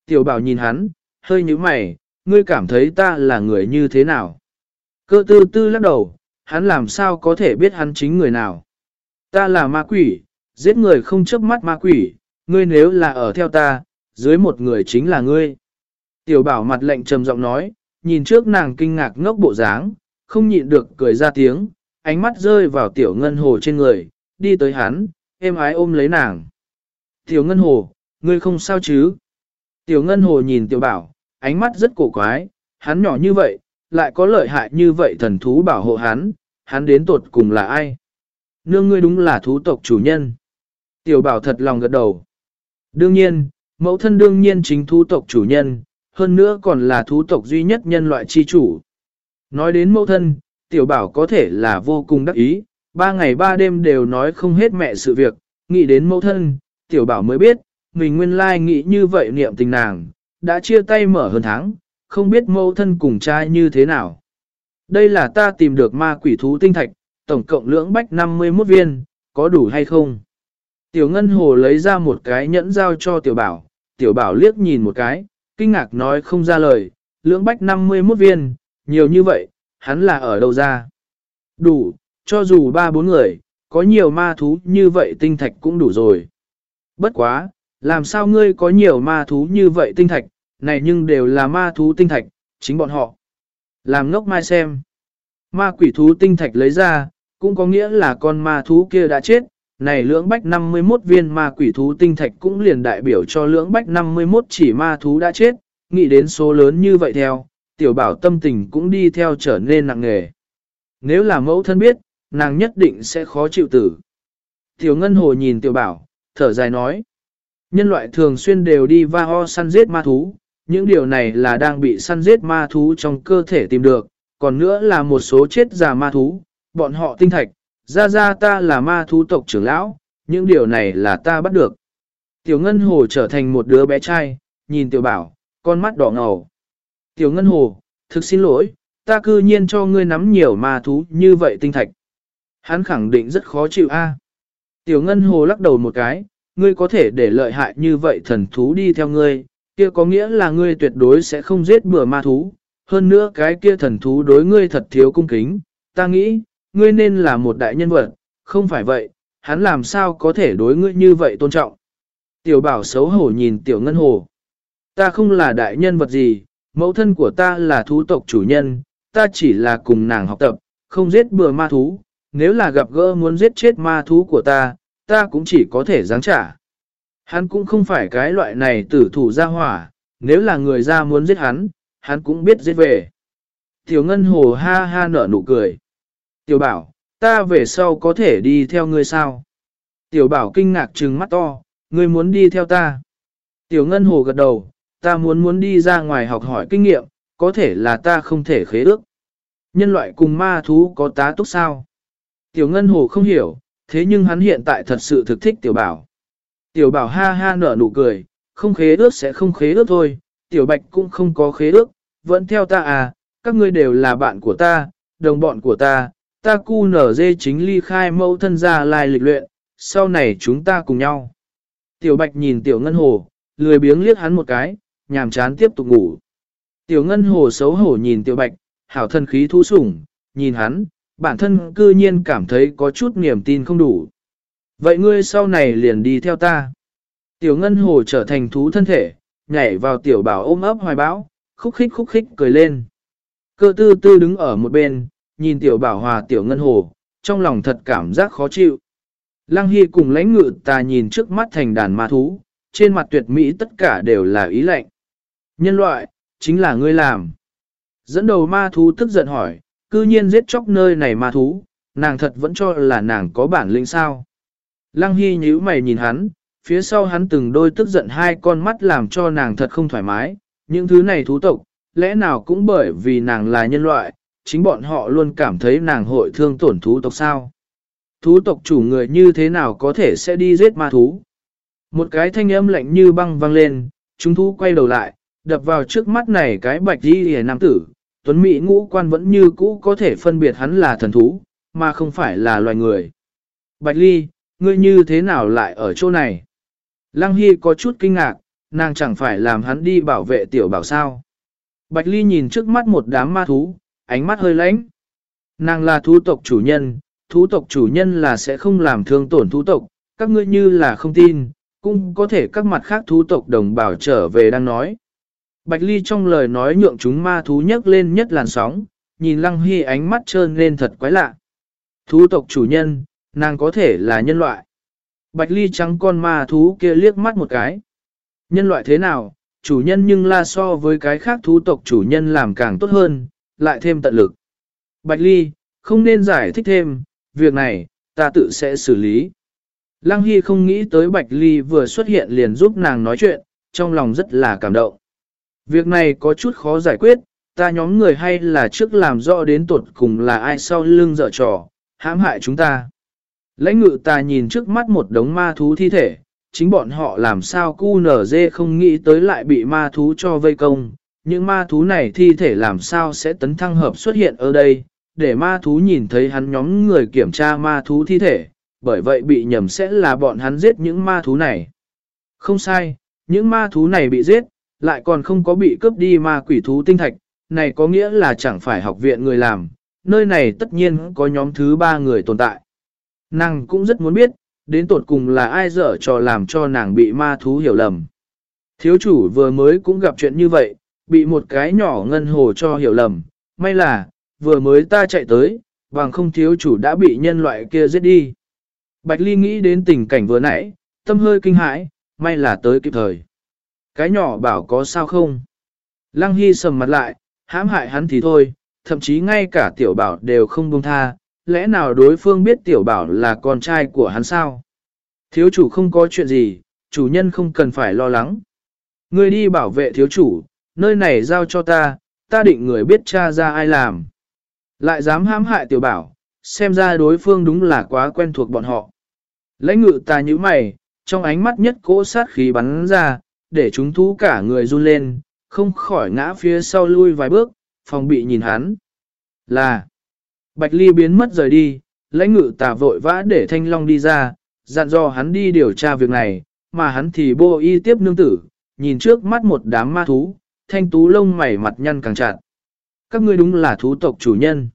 Tiểu bảo nhìn hắn, hơi như mày, ngươi cảm thấy ta là người như thế nào? Cơ tư tư lắc đầu, hắn làm sao có thể biết hắn chính người nào? Ta là ma quỷ, giết người không chớp mắt ma quỷ, ngươi nếu là ở theo ta, dưới một người chính là ngươi. Tiểu bảo mặt lệnh trầm giọng nói, nhìn trước nàng kinh ngạc ngốc bộ dáng, không nhịn được cười ra tiếng, ánh mắt rơi vào tiểu ngân hồ trên người, đi tới hắn, êm ái ôm lấy nàng. Tiểu ngân hồ, ngươi không sao chứ? Tiểu ngân hồ nhìn tiểu bảo, ánh mắt rất cổ quái, hắn nhỏ như vậy, lại có lợi hại như vậy thần thú bảo hộ hắn, hắn đến tột cùng là ai? Nương ngươi đúng là thú tộc chủ nhân. Tiểu bảo thật lòng gật đầu. Đương nhiên, mẫu thân đương nhiên chính thú tộc chủ nhân, hơn nữa còn là thú tộc duy nhất nhân loại chi chủ. Nói đến mẫu thân, tiểu bảo có thể là vô cùng đắc ý, ba ngày ba đêm đều nói không hết mẹ sự việc, nghĩ đến mẫu thân, tiểu bảo mới biết, mình nguyên lai nghĩ như vậy niệm tình nàng, đã chia tay mở hơn tháng, không biết mẫu thân cùng trai như thế nào. Đây là ta tìm được ma quỷ thú tinh thạch, tổng cộng lưỡng bách 51 viên, có đủ hay không? Tiểu Ngân Hồ lấy ra một cái nhẫn giao cho Tiểu Bảo, Tiểu Bảo liếc nhìn một cái, kinh ngạc nói không ra lời, lưỡng bách 51 viên, nhiều như vậy, hắn là ở đâu ra? Đủ, cho dù ba bốn người, có nhiều ma thú như vậy tinh thạch cũng đủ rồi. Bất quá, làm sao ngươi có nhiều ma thú như vậy tinh thạch, này nhưng đều là ma thú tinh thạch, chính bọn họ. Làm ngốc mai xem. Ma quỷ thú tinh thạch lấy ra, cũng có nghĩa là con ma thú kia đã chết. Này lưỡng bách 51 viên ma quỷ thú tinh thạch cũng liền đại biểu cho lưỡng bách 51 chỉ ma thú đã chết, nghĩ đến số lớn như vậy theo, tiểu bảo tâm tình cũng đi theo trở nên nặng nề. Nếu là mẫu thân biết, nàng nhất định sẽ khó chịu tử. Tiểu ngân hồ nhìn tiểu bảo, thở dài nói. Nhân loại thường xuyên đều đi va ho săn giết ma thú, những điều này là đang bị săn giết ma thú trong cơ thể tìm được, còn nữa là một số chết già ma thú, bọn họ tinh thạch, ra ra ta là ma thú tộc trưởng lão, những điều này là ta bắt được. Tiểu Ngân Hồ trở thành một đứa bé trai, nhìn Tiểu Bảo, con mắt đỏ ngầu. Tiểu Ngân Hồ, thực xin lỗi, ta cư nhiên cho ngươi nắm nhiều ma thú như vậy tinh thạch. Hắn khẳng định rất khó chịu a. Tiểu Ngân Hồ lắc đầu một cái, ngươi có thể để lợi hại như vậy thần thú đi theo ngươi, kia có nghĩa là ngươi tuyệt đối sẽ không giết bừa ma thú, hơn nữa cái kia thần thú đối ngươi thật thiếu cung kính, ta nghĩ, ngươi nên là một đại nhân vật, không phải vậy, hắn làm sao có thể đối ngươi như vậy tôn trọng. Tiểu bảo xấu hổ nhìn tiểu ngân hồ. Ta không là đại nhân vật gì, mẫu thân của ta là thú tộc chủ nhân, ta chỉ là cùng nàng học tập, không giết bừa ma thú, nếu là gặp gỡ muốn giết chết ma thú của ta, ta cũng chỉ có thể giáng trả. Hắn cũng không phải cái loại này tử thủ ra hỏa, nếu là người ra muốn giết hắn, hắn cũng biết giết về. Tiểu Ngân Hồ ha ha nở nụ cười. Tiểu Bảo, ta về sau có thể đi theo ngươi sao? Tiểu Bảo kinh ngạc trừng mắt to, ngươi muốn đi theo ta. Tiểu Ngân Hồ gật đầu, ta muốn muốn đi ra ngoài học hỏi kinh nghiệm, có thể là ta không thể khế ước. Nhân loại cùng ma thú có tá túc sao? Tiểu Ngân Hồ không hiểu, thế nhưng hắn hiện tại thật sự thực thích Tiểu Bảo. Tiểu Bảo ha ha nở nụ cười, không khế ước sẽ không khế ước thôi, Tiểu Bạch cũng không có khế ước, vẫn theo ta à, các ngươi đều là bạn của ta, đồng bọn của ta, ta cu nở dê chính ly khai mẫu thân ra lai lịch luyện, sau này chúng ta cùng nhau. Tiểu Bạch nhìn Tiểu Ngân Hồ, lười biếng liếc hắn một cái, nhàm chán tiếp tục ngủ. Tiểu Ngân Hồ xấu hổ nhìn Tiểu Bạch, hảo thân khí thu sủng, nhìn hắn, bản thân cư nhiên cảm thấy có chút niềm tin không đủ. Vậy ngươi sau này liền đi theo ta. Tiểu Ngân Hồ trở thành thú thân thể, nhảy vào Tiểu Bảo ôm ấp hoài bão, khúc khích khúc khích cười lên. Cơ tư tư đứng ở một bên, nhìn Tiểu Bảo hòa Tiểu Ngân Hồ, trong lòng thật cảm giác khó chịu. Lăng Hy cùng lãnh ngự ta nhìn trước mắt thành đàn ma thú, trên mặt tuyệt mỹ tất cả đều là ý lệnh. Nhân loại, chính là ngươi làm. Dẫn đầu ma thú tức giận hỏi, cư nhiên giết chóc nơi này ma thú, nàng thật vẫn cho là nàng có bản lĩnh sao. Lăng Hy nhíu mày nhìn hắn, phía sau hắn từng đôi tức giận hai con mắt làm cho nàng thật không thoải mái, những thứ này thú tộc, lẽ nào cũng bởi vì nàng là nhân loại, chính bọn họ luôn cảm thấy nàng hội thương tổn thú tộc sao. Thú tộc chủ người như thế nào có thể sẽ đi giết ma thú. Một cái thanh âm lạnh như băng vang lên, chúng thú quay đầu lại, đập vào trước mắt này cái bạch đi hề nam tử, tuấn mỹ ngũ quan vẫn như cũ có thể phân biệt hắn là thần thú, mà không phải là loài người. Bạch ly, ngươi như thế nào lại ở chỗ này? Lăng Hy có chút kinh ngạc, nàng chẳng phải làm hắn đi bảo vệ tiểu bảo sao. Bạch ly nhìn trước mắt một đám ma thú, ánh mắt hơi lãnh. Nàng là thú tộc chủ nhân, thú tộc chủ nhân là sẽ không làm thương tổn thú tộc, các ngươi như là không tin, cũng có thể các mặt khác thú tộc đồng bào trở về đang nói. Bạch Ly trong lời nói nhượng chúng ma thú nhấc lên nhất làn sóng, nhìn Lăng Hy ánh mắt trơn lên thật quái lạ. Thú tộc chủ nhân, nàng có thể là nhân loại. Bạch Ly trắng con ma thú kia liếc mắt một cái. Nhân loại thế nào, chủ nhân nhưng la so với cái khác thú tộc chủ nhân làm càng tốt hơn, lại thêm tận lực. Bạch Ly, không nên giải thích thêm, việc này, ta tự sẽ xử lý. Lăng Hy không nghĩ tới Bạch Ly vừa xuất hiện liền giúp nàng nói chuyện, trong lòng rất là cảm động. Việc này có chút khó giải quyết, ta nhóm người hay là trước làm rõ đến tuột cùng là ai sau lưng dở trò, hãm hại chúng ta. Lãnh ngự ta nhìn trước mắt một đống ma thú thi thể, chính bọn họ làm sao cu nở dê không nghĩ tới lại bị ma thú cho vây công. Những ma thú này thi thể làm sao sẽ tấn thăng hợp xuất hiện ở đây, để ma thú nhìn thấy hắn nhóm người kiểm tra ma thú thi thể, bởi vậy bị nhầm sẽ là bọn hắn giết những ma thú này. Không sai, những ma thú này bị giết, lại còn không có bị cướp đi ma quỷ thú tinh thạch, này có nghĩa là chẳng phải học viện người làm, nơi này tất nhiên có nhóm thứ ba người tồn tại. Nàng cũng rất muốn biết, đến tột cùng là ai dở trò làm cho nàng bị ma thú hiểu lầm. Thiếu chủ vừa mới cũng gặp chuyện như vậy, bị một cái nhỏ ngân hồ cho hiểu lầm, may là, vừa mới ta chạy tới, bằng không thiếu chủ đã bị nhân loại kia giết đi. Bạch Ly nghĩ đến tình cảnh vừa nãy, tâm hơi kinh hãi, may là tới kịp thời. Cái nhỏ bảo có sao không? Lăng Hy sầm mặt lại, hãm hại hắn thì thôi, thậm chí ngay cả tiểu bảo đều không buông tha, lẽ nào đối phương biết tiểu bảo là con trai của hắn sao? Thiếu chủ không có chuyện gì, chủ nhân không cần phải lo lắng. Người đi bảo vệ thiếu chủ, nơi này giao cho ta, ta định người biết cha ra ai làm. Lại dám hãm hại tiểu bảo, xem ra đối phương đúng là quá quen thuộc bọn họ. Lãnh ngự ta như mày, trong ánh mắt nhất cỗ sát khí bắn ra, để chúng thú cả người run lên, không khỏi ngã phía sau lui vài bước, phòng bị nhìn hắn. Là, Bạch Ly biến mất rời đi, lãnh ngự tà vội vã để Thanh Long đi ra, dặn dò hắn đi điều tra việc này, mà hắn thì bô y tiếp nương tử, nhìn trước mắt một đám ma thú, thanh tú lông mày mặt nhăn càng chặt. Các ngươi đúng là thú tộc chủ nhân.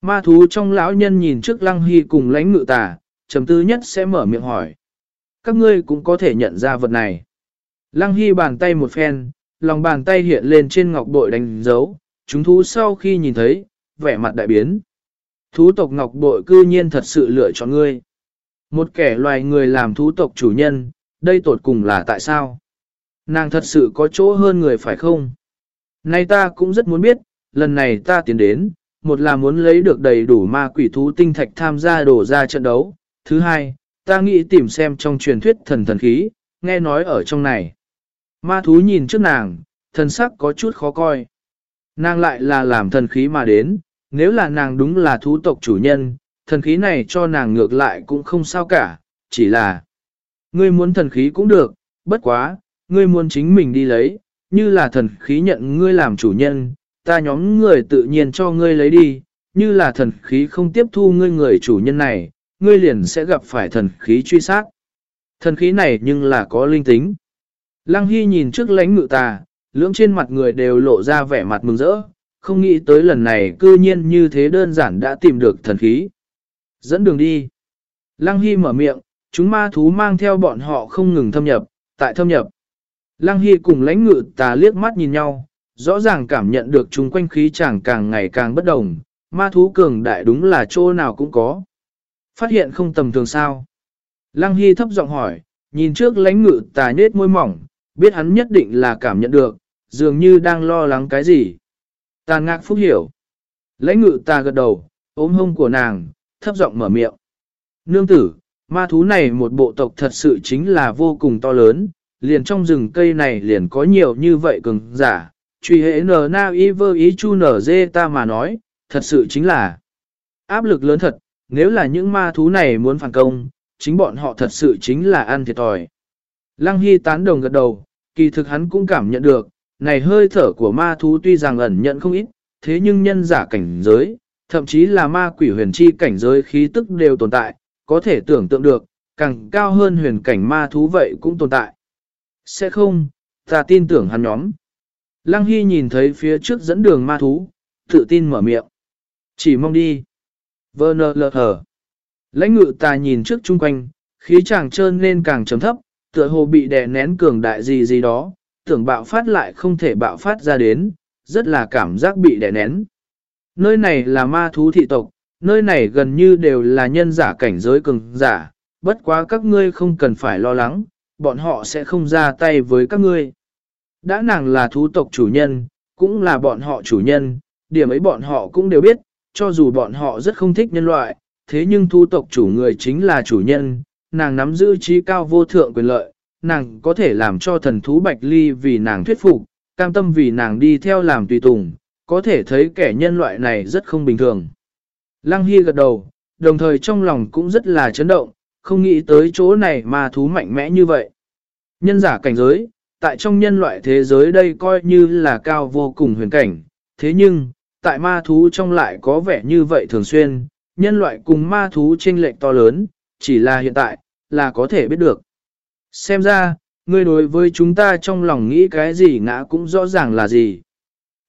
Ma thú trong lão nhân nhìn trước lăng hy cùng lãnh ngự tà, trầm tư nhất sẽ mở miệng hỏi. Các ngươi cũng có thể nhận ra vật này. Lăng Hy bàn tay một phen, lòng bàn tay hiện lên trên ngọc bội đánh dấu, chúng thú sau khi nhìn thấy, vẻ mặt đại biến. Thú tộc ngọc bội cư nhiên thật sự lựa chọn ngươi. Một kẻ loài người làm thú tộc chủ nhân, đây tột cùng là tại sao? Nàng thật sự có chỗ hơn người phải không? Nay ta cũng rất muốn biết, lần này ta tiến đến, một là muốn lấy được đầy đủ ma quỷ thú tinh thạch tham gia đổ ra trận đấu. Thứ hai, ta nghĩ tìm xem trong truyền thuyết thần thần khí, nghe nói ở trong này. Ma thú nhìn trước nàng, thần sắc có chút khó coi. Nàng lại là làm thần khí mà đến, nếu là nàng đúng là thú tộc chủ nhân, thần khí này cho nàng ngược lại cũng không sao cả, chỉ là ngươi muốn thần khí cũng được, bất quá, ngươi muốn chính mình đi lấy, như là thần khí nhận ngươi làm chủ nhân, ta nhóm người tự nhiên cho ngươi lấy đi, như là thần khí không tiếp thu ngươi người chủ nhân này, ngươi liền sẽ gặp phải thần khí truy sát. Thần khí này nhưng là có linh tính. Lăng Hy nhìn trước lãnh ngự tà, lưỡng trên mặt người đều lộ ra vẻ mặt mừng rỡ, không nghĩ tới lần này cư nhiên như thế đơn giản đã tìm được thần khí. Dẫn đường đi. Lăng Hy mở miệng, chúng ma thú mang theo bọn họ không ngừng thâm nhập, tại thâm nhập. Lăng Hy cùng lãnh ngự tà liếc mắt nhìn nhau, rõ ràng cảm nhận được chúng quanh khí chẳng càng ngày càng bất đồng, ma thú cường đại đúng là chỗ nào cũng có. Phát hiện không tầm thường sao. Lăng Hy thấp giọng hỏi, nhìn trước lãnh ngự tà nết môi mỏng, biết hắn nhất định là cảm nhận được, dường như đang lo lắng cái gì. Tàn ngạc phúc hiểu. Lãnh ngự ta gật đầu, ôm hông của nàng, thấp giọng mở miệng. Nương tử, ma thú này một bộ tộc thật sự chính là vô cùng to lớn, liền trong rừng cây này liền có nhiều như vậy cường giả. Truy hệ nở na y vơ ý chu nở dê ta mà nói, thật sự chính là áp lực lớn thật, nếu là những ma thú này muốn phản công, chính bọn họ thật sự chính là ăn thiệt thòi. Lăng Hy tán đồng gật đầu, kỳ thực hắn cũng cảm nhận được, này hơi thở của ma thú tuy rằng ẩn nhận không ít, thế nhưng nhân giả cảnh giới, thậm chí là ma quỷ huyền chi cảnh giới khí tức đều tồn tại, có thể tưởng tượng được, càng cao hơn huyền cảnh ma thú vậy cũng tồn tại. Sẽ không, ta tin tưởng hắn nhóm. Lăng Hy nhìn thấy phía trước dẫn đường ma thú, tự tin mở miệng. Chỉ mong đi. Vơ nơ lờ hở. Lãnh ngự ta nhìn trước chung quanh, khí chàng trơn lên càng chấm thấp, tựa hồ bị đè nén cường đại gì gì đó, tưởng bạo phát lại không thể bạo phát ra đến, rất là cảm giác bị đè nén. Nơi này là ma thú thị tộc, nơi này gần như đều là nhân giả cảnh giới cường giả, bất quá các ngươi không cần phải lo lắng, bọn họ sẽ không ra tay với các ngươi. Đã nàng là thú tộc chủ nhân, cũng là bọn họ chủ nhân, điểm ấy bọn họ cũng đều biết, cho dù bọn họ rất không thích nhân loại, thế nhưng thú tộc chủ người chính là chủ nhân, nàng nắm giữ trí cao vô thượng quyền lợi, nàng có thể làm cho thần thú Bạch Ly vì nàng thuyết phục, cam tâm vì nàng đi theo làm tùy tùng, có thể thấy kẻ nhân loại này rất không bình thường. Lăng Hy gật đầu, đồng thời trong lòng cũng rất là chấn động, không nghĩ tới chỗ này mà thú mạnh mẽ như vậy. Nhân giả cảnh giới, tại trong nhân loại thế giới đây coi như là cao vô cùng huyền cảnh, thế nhưng, tại ma thú trong lại có vẻ như vậy thường xuyên, nhân loại cùng ma thú chênh lệch to lớn, chỉ là hiện tại, là có thể biết được. Xem ra, ngươi đối với chúng ta trong lòng nghĩ cái gì ngã cũng rõ ràng là gì.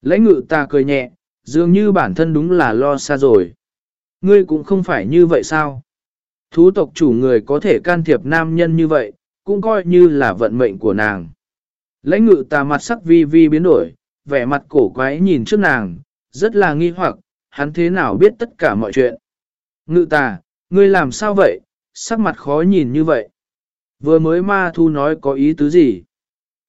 Lãnh ngự ta cười nhẹ, dường như bản thân đúng là lo xa rồi. Ngươi cũng không phải như vậy sao? Thú tộc chủ người có thể can thiệp nam nhân như vậy, cũng coi như là vận mệnh của nàng. Lãnh ngự ta mặt sắc vi vi biến đổi, vẻ mặt cổ quái nhìn trước nàng, rất là nghi hoặc, hắn thế nào biết tất cả mọi chuyện. Ngự tà, ngươi làm sao vậy, sắc mặt khó nhìn như vậy. Vừa mới ma thu nói có ý tứ gì?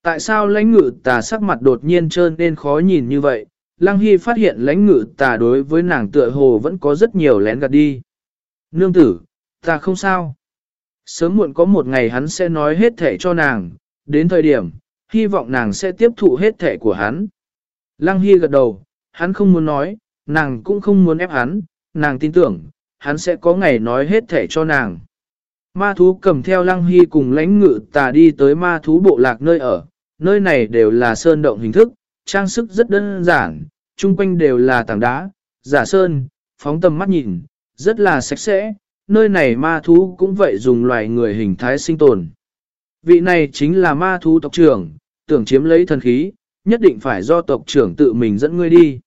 Tại sao lãnh ngự tà sắc mặt đột nhiên trơn nên khó nhìn như vậy? Lăng Hy phát hiện lãnh ngự tà đối với nàng tựa hồ vẫn có rất nhiều lén gạt đi. Nương tử, ta không sao. Sớm muộn có một ngày hắn sẽ nói hết thể cho nàng, đến thời điểm, hy vọng nàng sẽ tiếp thụ hết thể của hắn. Lăng Hy gật đầu, hắn không muốn nói, nàng cũng không muốn ép hắn, nàng tin tưởng, hắn sẽ có ngày nói hết thể cho nàng. Ma thú cầm theo lăng hy cùng lãnh ngự tà đi tới ma thú bộ lạc nơi ở, nơi này đều là sơn động hình thức, trang sức rất đơn giản, chung quanh đều là tảng đá, giả sơn, phóng tầm mắt nhìn, rất là sạch sẽ, nơi này ma thú cũng vậy dùng loài người hình thái sinh tồn. Vị này chính là ma thú tộc trưởng, tưởng chiếm lấy thần khí, nhất định phải do tộc trưởng tự mình dẫn ngươi đi.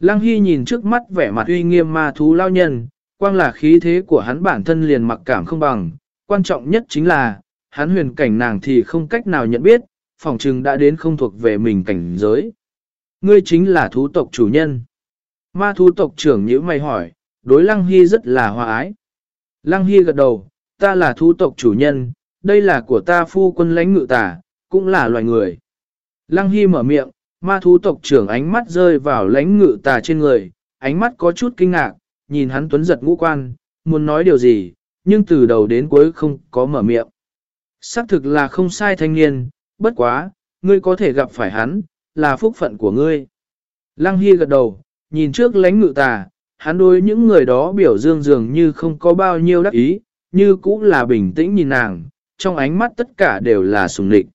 Lăng Hy nhìn trước mắt vẻ mặt uy nghiêm ma thú lao nhân, quang là khí thế của hắn bản thân liền mặc cảm không bằng, quan trọng nhất chính là, hắn huyền cảnh nàng thì không cách nào nhận biết, phòng trừng đã đến không thuộc về mình cảnh giới. Ngươi chính là thú tộc chủ nhân. Ma thú tộc trưởng nhữ mày hỏi, đối Lăng Hy rất là hòa ái. Lăng Hy gật đầu, ta là thú tộc chủ nhân, đây là của ta phu quân lãnh ngự tả, cũng là loài người. Lăng Hy mở miệng, ma thú tộc trưởng ánh mắt rơi vào lãnh ngự tà trên người, ánh mắt có chút kinh ngạc, nhìn hắn tuấn giật ngũ quan, muốn nói điều gì, nhưng từ đầu đến cuối không có mở miệng. Xác thực là không sai thanh niên, bất quá, ngươi có thể gặp phải hắn, là phúc phận của ngươi. Lăng Hy gật đầu, nhìn trước lánh ngự tà, hắn đối những người đó biểu dương dường như không có bao nhiêu đắc ý, như cũng là bình tĩnh nhìn nàng, trong ánh mắt tất cả đều là sùng địch.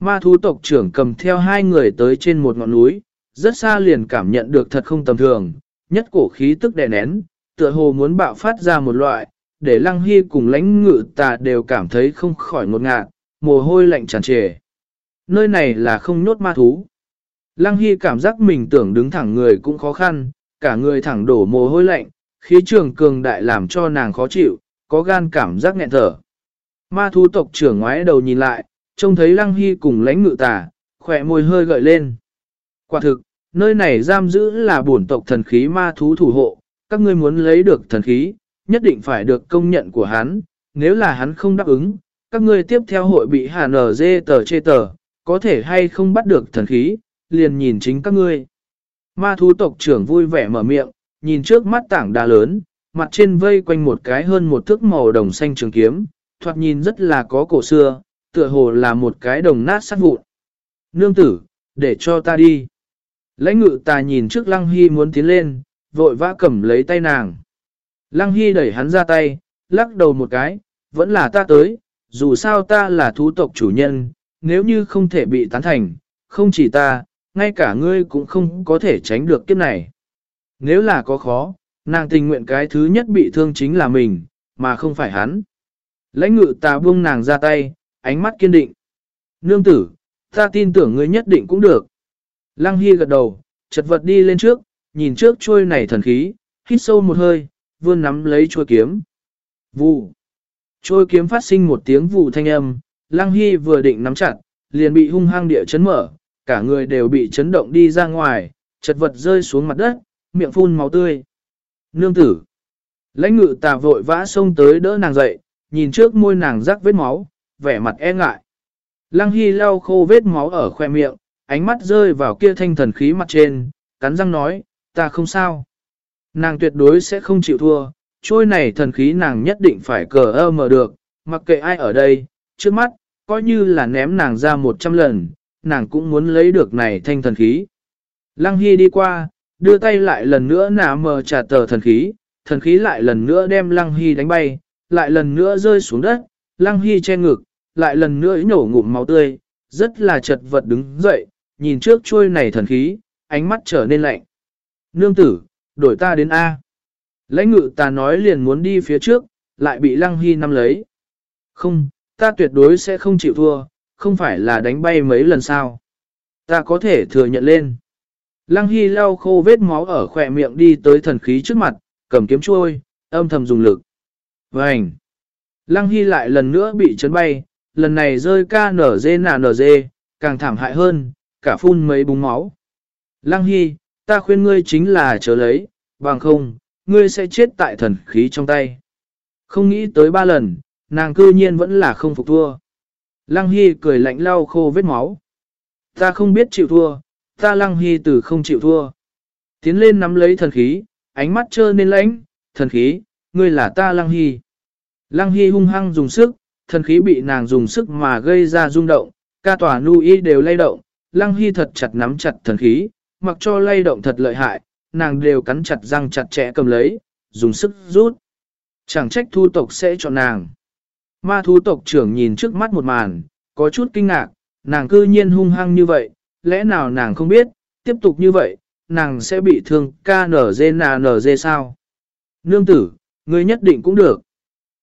Ma thú tộc trưởng cầm theo hai người tới trên một ngọn núi, rất xa liền cảm nhận được thật không tầm thường, nhất cổ khí tức đè nén, tựa hồ muốn bạo phát ra một loại, để lăng hy cùng lãnh ngự tà đều cảm thấy không khỏi ngột ngạt, mồ hôi lạnh tràn trề. Nơi này là không nhốt ma thú. Lăng hy cảm giác mình tưởng đứng thẳng người cũng khó khăn, cả người thẳng đổ mồ hôi lạnh, khí trường cường đại làm cho nàng khó chịu, có gan cảm giác nghẹn thở. Ma thú tộc trưởng ngoái đầu nhìn lại, trông thấy lăng hy cùng lãnh ngự tà, khỏe môi hơi gợi lên. Quả thực, nơi này giam giữ là bổn tộc thần khí ma thú thủ hộ, các ngươi muốn lấy được thần khí, nhất định phải được công nhận của hắn, nếu là hắn không đáp ứng, các ngươi tiếp theo hội bị hà nở dê tờ chê tờ, có thể hay không bắt được thần khí, liền nhìn chính các ngươi. Ma thú tộc trưởng vui vẻ mở miệng, nhìn trước mắt tảng đá lớn, mặt trên vây quanh một cái hơn một thước màu đồng xanh trường kiếm, thoạt nhìn rất là có cổ xưa, tựa hồ là một cái đồng nát sát vụn. Nương tử, để cho ta đi. Lãnh ngự ta nhìn trước Lăng Hy muốn tiến lên, vội vã cầm lấy tay nàng. Lăng Hy đẩy hắn ra tay, lắc đầu một cái, vẫn là ta tới, dù sao ta là thú tộc chủ nhân, nếu như không thể bị tán thành, không chỉ ta, ngay cả ngươi cũng không có thể tránh được kiếp này. Nếu là có khó, nàng tình nguyện cái thứ nhất bị thương chính là mình, mà không phải hắn. Lãnh ngự ta buông nàng ra tay, ánh mắt kiên định. Nương tử, ta tin tưởng ngươi nhất định cũng được. Lăng Hy gật đầu, chật vật đi lên trước, nhìn trước trôi này thần khí, hít sâu một hơi, vươn nắm lấy trôi kiếm. Vụ. Trôi kiếm phát sinh một tiếng vụ thanh âm, Lăng Hy vừa định nắm chặt, liền bị hung hăng địa chấn mở, cả người đều bị chấn động đi ra ngoài, chật vật rơi xuống mặt đất, miệng phun máu tươi. Nương tử. Lãnh ngự tà vội vã xông tới đỡ nàng dậy, nhìn trước môi nàng rắc vết máu, vẻ mặt e ngại. Lăng Hy lau khô vết máu ở khoe miệng, ánh mắt rơi vào kia thanh thần khí mặt trên, cắn răng nói, ta không sao. Nàng tuyệt đối sẽ không chịu thua, trôi này thần khí nàng nhất định phải cờ ơ mở được, mặc kệ ai ở đây, trước mắt, coi như là ném nàng ra một trăm lần, nàng cũng muốn lấy được này thanh thần khí. Lăng Hy đi qua, đưa tay lại lần nữa nả mờ trả tờ thần khí, thần khí lại lần nữa đem Lăng Hy đánh bay, lại lần nữa rơi xuống đất, Lăng Hy che ngực, lại lần nữa nhổ ngụm máu tươi, rất là chật vật đứng dậy, nhìn trước chuôi này thần khí, ánh mắt trở nên lạnh. Nương tử, đổi ta đến A. Lãnh ngự ta nói liền muốn đi phía trước, lại bị Lăng Hy nắm lấy. Không, ta tuyệt đối sẽ không chịu thua, không phải là đánh bay mấy lần sao. Ta có thể thừa nhận lên. Lăng Hy lau khô vết máu ở khỏe miệng đi tới thần khí trước mặt, cầm kiếm chuôi, âm thầm dùng lực. Vành! Lăng Hy lại lần nữa bị chấn bay, lần này rơi ca nở dê nở dê, càng thảm hại hơn, cả phun mấy búng máu. Lăng Hy, ta khuyên ngươi chính là chờ lấy, bằng không, ngươi sẽ chết tại thần khí trong tay. Không nghĩ tới ba lần, nàng cư nhiên vẫn là không phục thua. Lăng Hy cười lạnh lau khô vết máu. Ta không biết chịu thua, ta Lăng Hy từ không chịu thua. Tiến lên nắm lấy thần khí, ánh mắt trơ nên lãnh, thần khí, ngươi là ta Lăng Hy. Lăng Hy hung hăng dùng sức, thần khí bị nàng dùng sức mà gây ra rung động, ca tỏa nu y đều lay động, Lăng Hy thật chặt nắm chặt thần khí, mặc cho lay động thật lợi hại, nàng đều cắn chặt răng chặt chẽ cầm lấy, dùng sức rút. Chẳng trách thu tộc sẽ chọn nàng. Ma thu tộc trưởng nhìn trước mắt một màn, có chút kinh ngạc, nàng cư nhiên hung hăng như vậy, lẽ nào nàng không biết, tiếp tục như vậy, nàng sẽ bị thương KNZ sao? Nương tử, ngươi nhất định cũng được.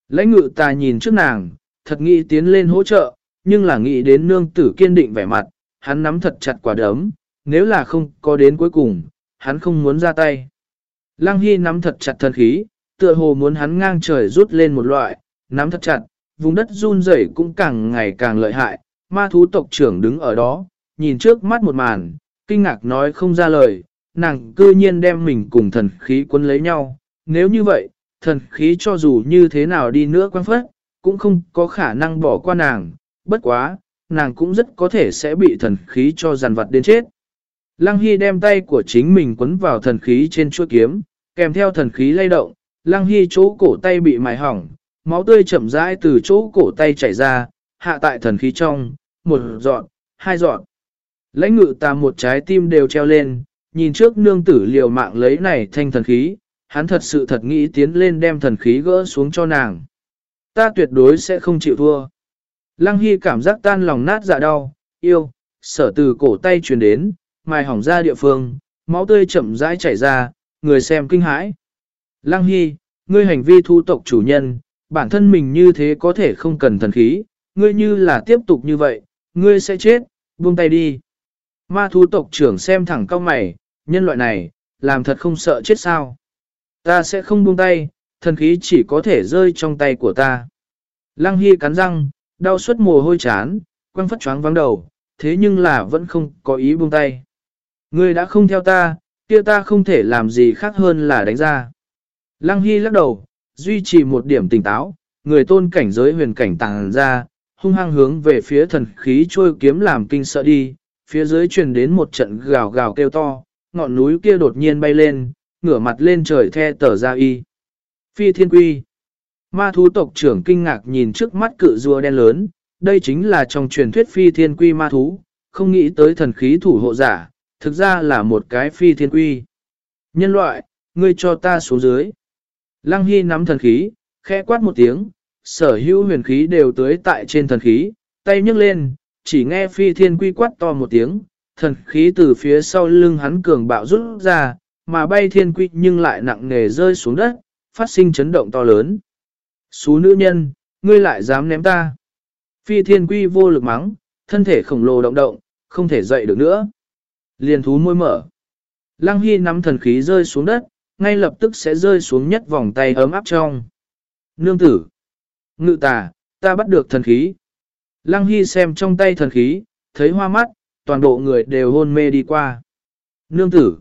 Lãnh ngự ta nhìn trước nàng, thật nghĩ tiến lên hỗ trợ, nhưng là nghĩ đến nương tử kiên định vẻ mặt, hắn nắm thật chặt quả đấm, nếu là không có đến cuối cùng, hắn không muốn ra tay. Lăng Hy nắm thật chặt thân khí, tựa hồ muốn hắn ngang trời rút lên một loại, nắm thật chặt, vùng đất run rẩy cũng càng ngày càng lợi hại, ma thú tộc trưởng đứng ở đó, nhìn trước mắt một màn, kinh ngạc nói không ra lời, nàng cư nhiên đem mình cùng thần khí quấn lấy nhau, nếu như vậy, thần khí cho dù như thế nào đi nữa quan phất, cũng không có khả năng bỏ qua nàng, bất quá, nàng cũng rất có thể sẽ bị thần khí cho giàn vặt đến chết. Lăng Hy đem tay của chính mình quấn vào thần khí trên chuôi kiếm, kèm theo thần khí lay động, Lăng Hy chỗ cổ tay bị mài hỏng, máu tươi chậm rãi từ chỗ cổ tay chảy ra, hạ tại thần khí trong, một dọn, hai dọn. Lãnh ngự ta một trái tim đều treo lên, nhìn trước nương tử liều mạng lấy này thanh thần khí, hắn thật sự thật nghĩ tiến lên đem thần khí gỡ xuống cho nàng. Ta tuyệt đối sẽ không chịu thua. Lăng Hy cảm giác tan lòng nát dạ đau, yêu, sở từ cổ tay truyền đến, mài hỏng ra địa phương, máu tươi chậm rãi chảy ra, người xem kinh hãi. Lăng Hy, ngươi hành vi thu tộc chủ nhân, bản thân mình như thế có thể không cần thần khí, ngươi như là tiếp tục như vậy, ngươi sẽ chết, buông tay đi. Ma thú tộc trưởng xem thẳng cao mày, nhân loại này, làm thật không sợ chết sao. Ta sẽ không buông tay, thần khí chỉ có thể rơi trong tay của ta. Lăng Hy cắn răng, đau suốt mồ hôi chán, quăng phất choáng vắng đầu, thế nhưng là vẫn không có ý buông tay. Ngươi đã không theo ta, kia ta không thể làm gì khác hơn là đánh ra. Lăng Hy lắc đầu, duy trì một điểm tỉnh táo, người tôn cảnh giới huyền cảnh tàng ra, hung hăng hướng về phía thần khí trôi kiếm làm kinh sợ đi, phía dưới truyền đến một trận gào gào kêu to, ngọn núi kia đột nhiên bay lên, ngửa mặt lên trời the tở ra y. Phi thiên quy. Ma thú tộc trưởng kinh ngạc nhìn trước mắt cự rùa đen lớn, đây chính là trong truyền thuyết phi thiên quy ma thú, không nghĩ tới thần khí thủ hộ giả, thực ra là một cái phi thiên quy. Nhân loại, ngươi cho ta xuống dưới. Lăng Hy nắm thần khí, khẽ quát một tiếng, sở hữu huyền khí đều tưới tại trên thần khí, tay nhấc lên, chỉ nghe phi thiên quy quát to một tiếng, thần khí từ phía sau lưng hắn cường bạo rút ra, mà bay thiên quy nhưng lại nặng nề rơi xuống đất, phát sinh chấn động to lớn. Xú nữ nhân, ngươi lại dám ném ta. Phi thiên quy vô lực mắng, thân thể khổng lồ động động, không thể dậy được nữa. Liền thú môi mở. Lăng Hy nắm thần khí rơi xuống đất, ngay lập tức sẽ rơi xuống nhất vòng tay ấm áp trong. Nương tử. Ngự tà, ta bắt được thần khí. Lăng Hy xem trong tay thần khí, thấy hoa mắt, toàn bộ người đều hôn mê đi qua. Nương tử.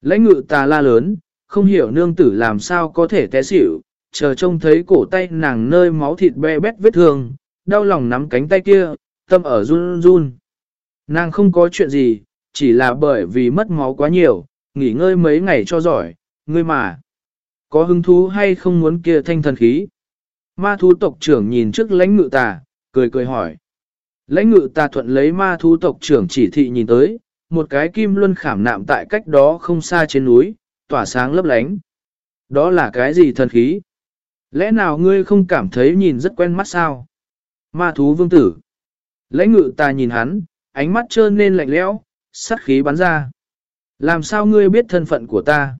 Lãnh ngự tà la lớn, không hiểu nương tử làm sao có thể té xỉu, chờ trông thấy cổ tay nàng nơi máu thịt be bét vết thương, đau lòng nắm cánh tay kia, tâm ở run run. Nàng không có chuyện gì, chỉ là bởi vì mất máu quá nhiều, nghỉ ngơi mấy ngày cho giỏi, ngươi mà. Có hứng thú hay không muốn kia thanh thần khí? Ma thú tộc trưởng nhìn trước lãnh ngự tà, cười cười hỏi. Lãnh ngự tà thuận lấy ma thú tộc trưởng chỉ thị nhìn tới, một cái kim luân khảm nạm tại cách đó không xa trên núi, tỏa sáng lấp lánh. Đó là cái gì thần khí? Lẽ nào ngươi không cảm thấy nhìn rất quen mắt sao? Ma thú vương tử. Lãnh ngự ta nhìn hắn, ánh mắt trơn nên lạnh lẽo, sát khí bắn ra. Làm sao ngươi biết thân phận của ta?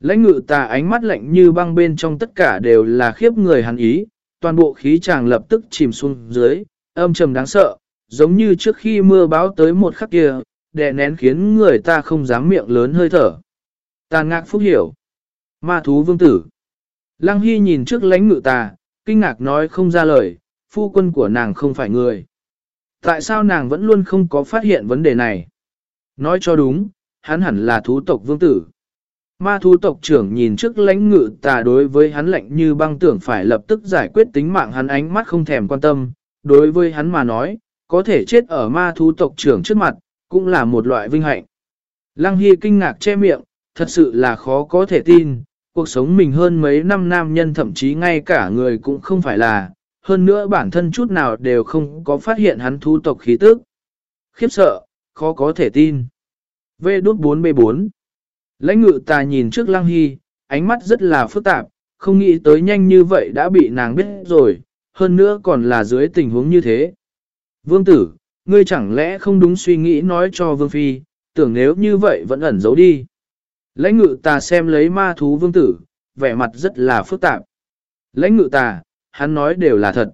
Lãnh ngự ta ánh mắt lạnh như băng bên trong tất cả đều là khiếp người hắn ý, toàn bộ khí chàng lập tức chìm xuống dưới, âm trầm đáng sợ, giống như trước khi mưa báo tới một khắc kia, đè nén khiến người ta không dám miệng lớn hơi thở. Tàn ngạc phúc hiểu. Ma thú vương tử. Lăng Hy nhìn trước lãnh ngự tà, kinh ngạc nói không ra lời, phu quân của nàng không phải người. Tại sao nàng vẫn luôn không có phát hiện vấn đề này? Nói cho đúng, hắn hẳn là thú tộc vương tử. Ma thú tộc trưởng nhìn trước lãnh ngự tà đối với hắn lạnh như băng tưởng phải lập tức giải quyết tính mạng hắn ánh mắt không thèm quan tâm. Đối với hắn mà nói, có thể chết ở ma thú tộc trưởng trước mặt, cũng là một loại vinh hạnh. Lăng Hy kinh ngạc che miệng, thật sự là khó có thể tin, cuộc sống mình hơn mấy năm nam nhân thậm chí ngay cả người cũng không phải là, hơn nữa bản thân chút nào đều không có phát hiện hắn thu tộc khí tức. Khiếp sợ, khó có thể tin. V đốt 4B4 Lãnh ngự ta nhìn trước lăng hy, ánh mắt rất là phức tạp, không nghĩ tới nhanh như vậy đã bị nàng biết rồi, hơn nữa còn là dưới tình huống như thế. Vương tử, ngươi chẳng lẽ không đúng suy nghĩ nói cho Vương Phi, tưởng nếu như vậy vẫn ẩn giấu đi. Lãnh ngự ta xem lấy ma thú vương tử, vẻ mặt rất là phức tạp. Lãnh ngự ta, hắn nói đều là thật.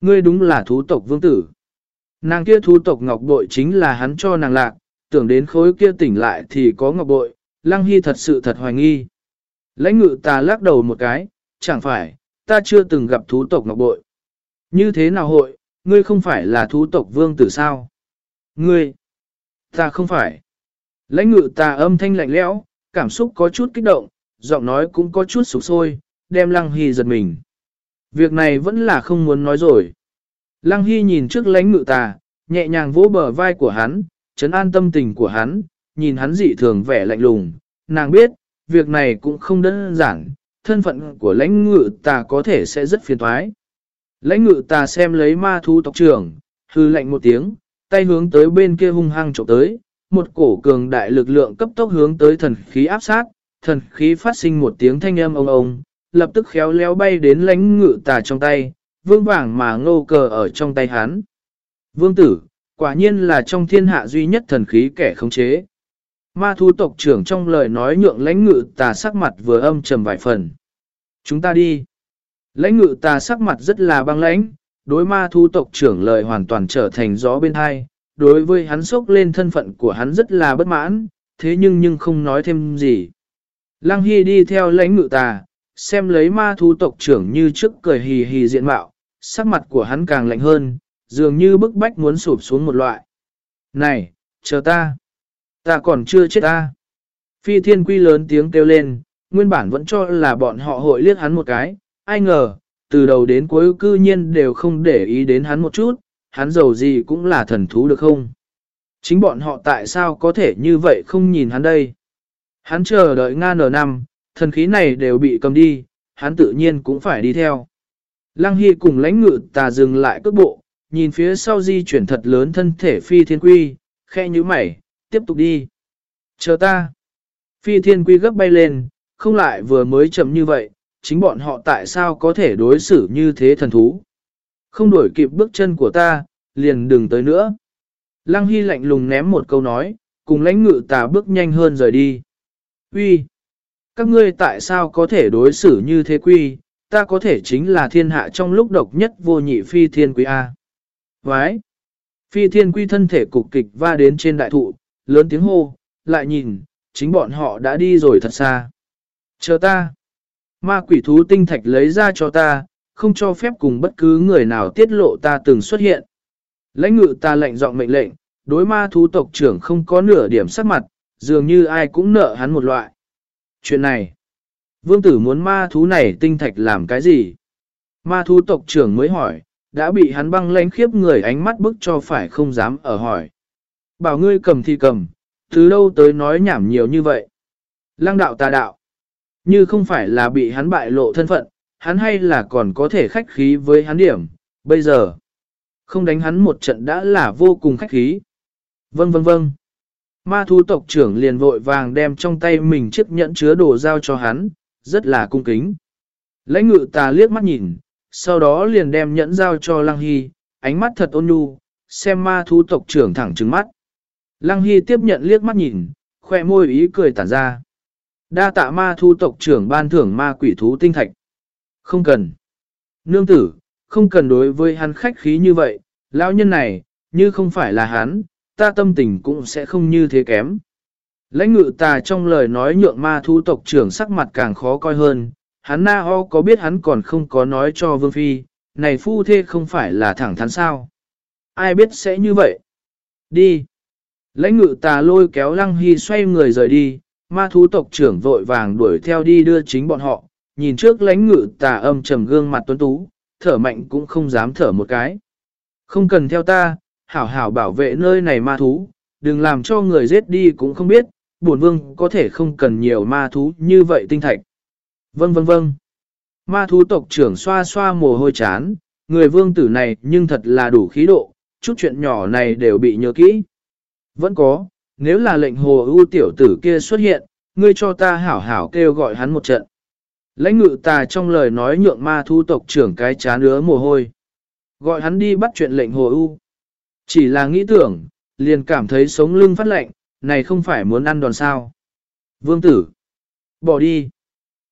Ngươi đúng là thú tộc vương tử. Nàng kia thú tộc ngọc bội chính là hắn cho nàng lạc, tưởng đến khối kia tỉnh lại thì có ngọc bội, lăng hy thật sự thật hoài nghi. Lãnh ngự ta lắc đầu một cái, chẳng phải, ta chưa từng gặp thú tộc ngọc bội. Như thế nào hội, ngươi không phải là thú tộc vương tử sao? Ngươi, ta không phải. Lãnh ngự ta âm thanh lạnh lẽo, cảm xúc có chút kích động, giọng nói cũng có chút sụp sôi, đem Lăng Hy giật mình. Việc này vẫn là không muốn nói rồi. Lăng Hy nhìn trước lãnh ngự tà, nhẹ nhàng vỗ bờ vai của hắn, chấn an tâm tình của hắn, nhìn hắn dị thường vẻ lạnh lùng. Nàng biết, việc này cũng không đơn giản, thân phận của lãnh ngự tà có thể sẽ rất phiền thoái. Lãnh ngự tà xem lấy ma thú tộc trưởng, hư lạnh một tiếng, tay hướng tới bên kia hung hăng trộm tới, một cổ cường đại lực lượng cấp tốc hướng tới thần khí áp sát, thần khí phát sinh một tiếng thanh âm ông ông, lập tức khéo léo bay đến lãnh ngự tà trong tay, vương vàng mà ngô cờ ở trong tay hắn. Vương tử, quả nhiên là trong thiên hạ duy nhất thần khí kẻ khống chế. Ma thu tộc trưởng trong lời nói nhượng lãnh ngự tà sắc mặt vừa âm trầm vài phần. Chúng ta đi. Lãnh ngự tà sắc mặt rất là băng lãnh, đối ma thu tộc trưởng lời hoàn toàn trở thành gió bên hai. Đối với hắn sốc lên thân phận của hắn rất là bất mãn, thế nhưng nhưng không nói thêm gì. Lăng Hy đi theo lãnh ngự tà, xem lấy ma thú tộc trưởng như trước cười hì hì diện mạo, sắc mặt của hắn càng lạnh hơn, dường như bức bách muốn sụp xuống một loại. Này, chờ ta! Ta còn chưa chết ta! Phi thiên quy lớn tiếng kêu lên, nguyên bản vẫn cho là bọn họ hội liếc hắn một cái, ai ngờ, từ đầu đến cuối cư nhiên đều không để ý đến hắn một chút, hắn giàu gì cũng là thần thú được không? Chính bọn họ tại sao có thể như vậy không nhìn hắn đây? Hắn chờ đợi Nga nở năm, thần khí này đều bị cầm đi, hắn tự nhiên cũng phải đi theo. Lăng Hy cùng lãnh ngự tà dừng lại cước bộ, nhìn phía sau di chuyển thật lớn thân thể phi thiên quy, khe như mày, tiếp tục đi. Chờ ta. Phi thiên quy gấp bay lên, không lại vừa mới chậm như vậy, chính bọn họ tại sao có thể đối xử như thế thần thú. Không đổi kịp bước chân của ta, liền đừng tới nữa. Lăng Hy lạnh lùng ném một câu nói, cùng lãnh ngự tà bước nhanh hơn rời đi. Uy, Các ngươi tại sao có thể đối xử như thế quy, ta có thể chính là thiên hạ trong lúc độc nhất vô nhị phi thiên quý A. Vái! Phi thiên quy thân thể cục kịch va đến trên đại thụ, lớn tiếng hô, lại nhìn, chính bọn họ đã đi rồi thật xa. Chờ ta! Ma quỷ thú tinh thạch lấy ra cho ta, không cho phép cùng bất cứ người nào tiết lộ ta từng xuất hiện. Lãnh ngự ta lệnh dọn mệnh lệnh, đối ma thú tộc trưởng không có nửa điểm sắc mặt, dường như ai cũng nợ hắn một loại. Chuyện này, vương tử muốn ma thú này tinh thạch làm cái gì? Ma thú tộc trưởng mới hỏi, đã bị hắn băng lãnh khiếp người ánh mắt bức cho phải không dám ở hỏi. Bảo ngươi cầm thì cầm, từ đâu tới nói nhảm nhiều như vậy? Lăng đạo tà đạo, như không phải là bị hắn bại lộ thân phận, hắn hay là còn có thể khách khí với hắn điểm, bây giờ. Không đánh hắn một trận đã là vô cùng khách khí. Vâng vâng vâng. Ma thú tộc trưởng liền vội vàng đem trong tay mình chiếc nhẫn chứa đồ giao cho hắn, rất là cung kính. Lãnh ngự tà liếc mắt nhìn, sau đó liền đem nhẫn giao cho Lăng Hy, ánh mắt thật ôn nhu, xem ma thú tộc trưởng thẳng trừng mắt. Lăng Hy tiếp nhận liếc mắt nhìn, khoe môi ý cười tản ra. Đa tạ ma thú tộc trưởng ban thưởng ma quỷ thú tinh thạch. Không cần. Nương tử, không cần đối với hắn khách khí như vậy, lão nhân này, như không phải là hắn, ta tâm tình cũng sẽ không như thế kém. Lãnh ngự tà trong lời nói nhượng ma thú tộc trưởng sắc mặt càng khó coi hơn, hắn na ho có biết hắn còn không có nói cho vương phi, này phu thê không phải là thẳng thắn sao. Ai biết sẽ như vậy? Đi! Lãnh ngự tà lôi kéo lăng hy xoay người rời đi, ma thú tộc trưởng vội vàng đuổi theo đi đưa chính bọn họ, nhìn trước lãnh ngự tà âm trầm gương mặt tuấn tú, thở mạnh cũng không dám thở một cái. Không cần theo ta, hảo hảo bảo vệ nơi này ma thú, đừng làm cho người giết đi cũng không biết, buồn vương có thể không cần nhiều ma thú như vậy tinh thạch. Vâng vâng vâng. Ma thú tộc trưởng xoa xoa mồ hôi chán, người vương tử này nhưng thật là đủ khí độ, chút chuyện nhỏ này đều bị nhớ kỹ. Vẫn có, nếu là lệnh hồ ưu tiểu tử kia xuất hiện, ngươi cho ta hảo hảo kêu gọi hắn một trận. Lãnh ngự tà trong lời nói nhượng ma thu tộc trưởng cái chán ứa mồ hôi. Gọi hắn đi bắt chuyện lệnh hồ ưu. Chỉ là nghĩ tưởng, liền cảm thấy sống lưng phát lạnh, này không phải muốn ăn đòn sao. Vương tử, bỏ đi.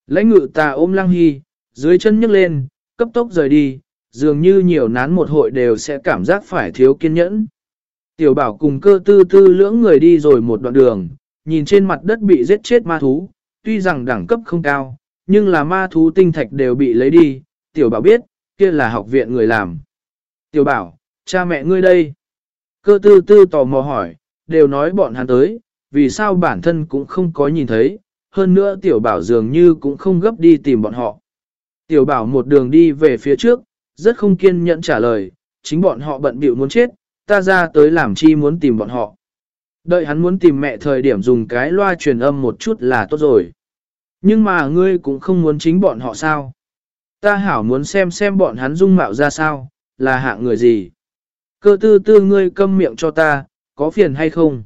Lãnh ngự tà ôm lăng hy, dưới chân nhấc lên, cấp tốc rời đi, dường như nhiều nán một hội đều sẽ cảm giác phải thiếu kiên nhẫn. Tiểu bảo cùng cơ tư tư lưỡng người đi rồi một đoạn đường, nhìn trên mặt đất bị giết chết ma thú, tuy rằng đẳng cấp không cao, nhưng là ma thú tinh thạch đều bị lấy đi, tiểu bảo biết, kia là học viện người làm. Tiểu bảo, cha mẹ ngươi đây. Cơ tư tư tò mò hỏi, đều nói bọn hắn tới, vì sao bản thân cũng không có nhìn thấy, hơn nữa tiểu bảo dường như cũng không gấp đi tìm bọn họ. Tiểu bảo một đường đi về phía trước, rất không kiên nhẫn trả lời, chính bọn họ bận bịu muốn chết, ta ra tới làm chi muốn tìm bọn họ. Đợi hắn muốn tìm mẹ thời điểm dùng cái loa truyền âm một chút là tốt rồi. Nhưng mà ngươi cũng không muốn chính bọn họ sao? Ta hảo muốn xem xem bọn hắn dung mạo ra sao, là hạng người gì? Cơ tư tư ngươi câm miệng cho ta, có phiền hay không?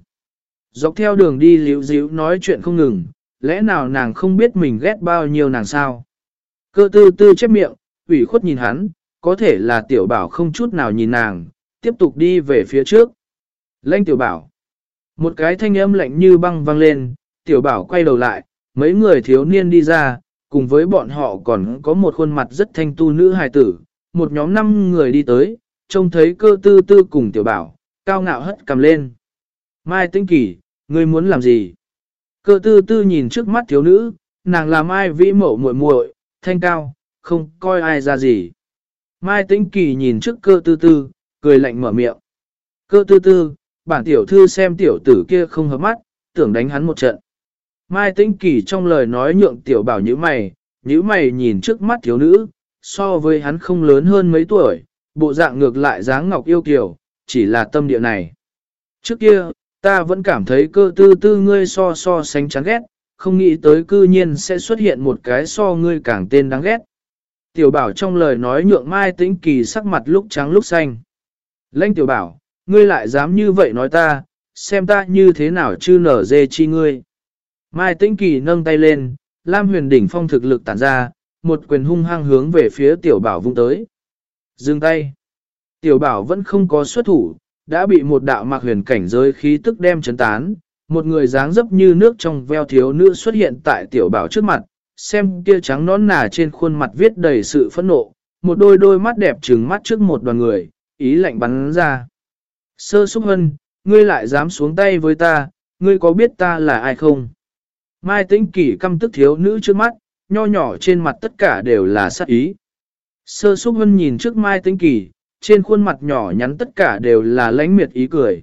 Dọc theo đường đi liễu díu nói chuyện không ngừng, lẽ nào nàng không biết mình ghét bao nhiêu nàng sao? Cơ tư tư chép miệng, ủy khuất nhìn hắn, có thể là tiểu bảo không chút nào nhìn nàng, tiếp tục đi về phía trước. Lanh tiểu bảo. Một cái thanh âm lạnh như băng vang lên, tiểu bảo quay đầu lại, mấy người thiếu niên đi ra, cùng với bọn họ còn có một khuôn mặt rất thanh tu nữ hài tử, một nhóm năm người đi tới, trông thấy cơ tư tư cùng tiểu bảo, cao ngạo hất cầm lên. Mai tinh kỳ, ngươi muốn làm gì? Cơ tư tư nhìn trước mắt thiếu nữ, nàng là mai vĩ mậu muội muội, thanh cao, không coi ai ra gì. Mai tinh kỳ nhìn trước cơ tư tư, cười lạnh mở miệng. Cơ tư tư, bản tiểu thư xem tiểu tử kia không hợp mắt, tưởng đánh hắn một trận. Mai tinh kỳ trong lời nói nhượng tiểu bảo như mày, như mày nhìn trước mắt thiếu nữ, so với hắn không lớn hơn mấy tuổi, bộ dạng ngược lại dáng ngọc yêu kiều, chỉ là tâm địa này. Trước kia, ta vẫn cảm thấy cơ tư tư ngươi so so sánh chán ghét, không nghĩ tới cư nhiên sẽ xuất hiện một cái so ngươi càng tên đáng ghét. Tiểu bảo trong lời nói nhượng mai tĩnh kỳ sắc mặt lúc trắng lúc xanh. Lênh tiểu bảo, ngươi lại dám như vậy nói ta, xem ta như thế nào chứ nở dê chi ngươi. Mai tĩnh kỳ nâng tay lên, Lam huyền đỉnh phong thực lực tản ra, một quyền hung hăng hướng về phía tiểu bảo vung tới. Dừng tay. Tiểu bảo vẫn không có xuất thủ, đã bị một đạo mạc huyền cảnh giới khí tức đem chấn tán. Một người dáng dấp như nước trong veo thiếu nữ xuất hiện tại tiểu bảo trước mặt, xem kia trắng nón nà trên khuôn mặt viết đầy sự phẫn nộ, một đôi đôi mắt đẹp trừng mắt trước một đoàn người, ý lạnh bắn ra. Sơ xúc hân, ngươi lại dám xuống tay với ta, ngươi có biết ta là ai không? Mai tĩnh kỷ căm tức thiếu nữ trước mắt, nho nhỏ trên mặt tất cả đều là sát ý. Sơ Súc Vân nhìn trước Mai tĩnh kỷ, trên khuôn mặt nhỏ nhắn tất cả đều là lánh miệt ý cười.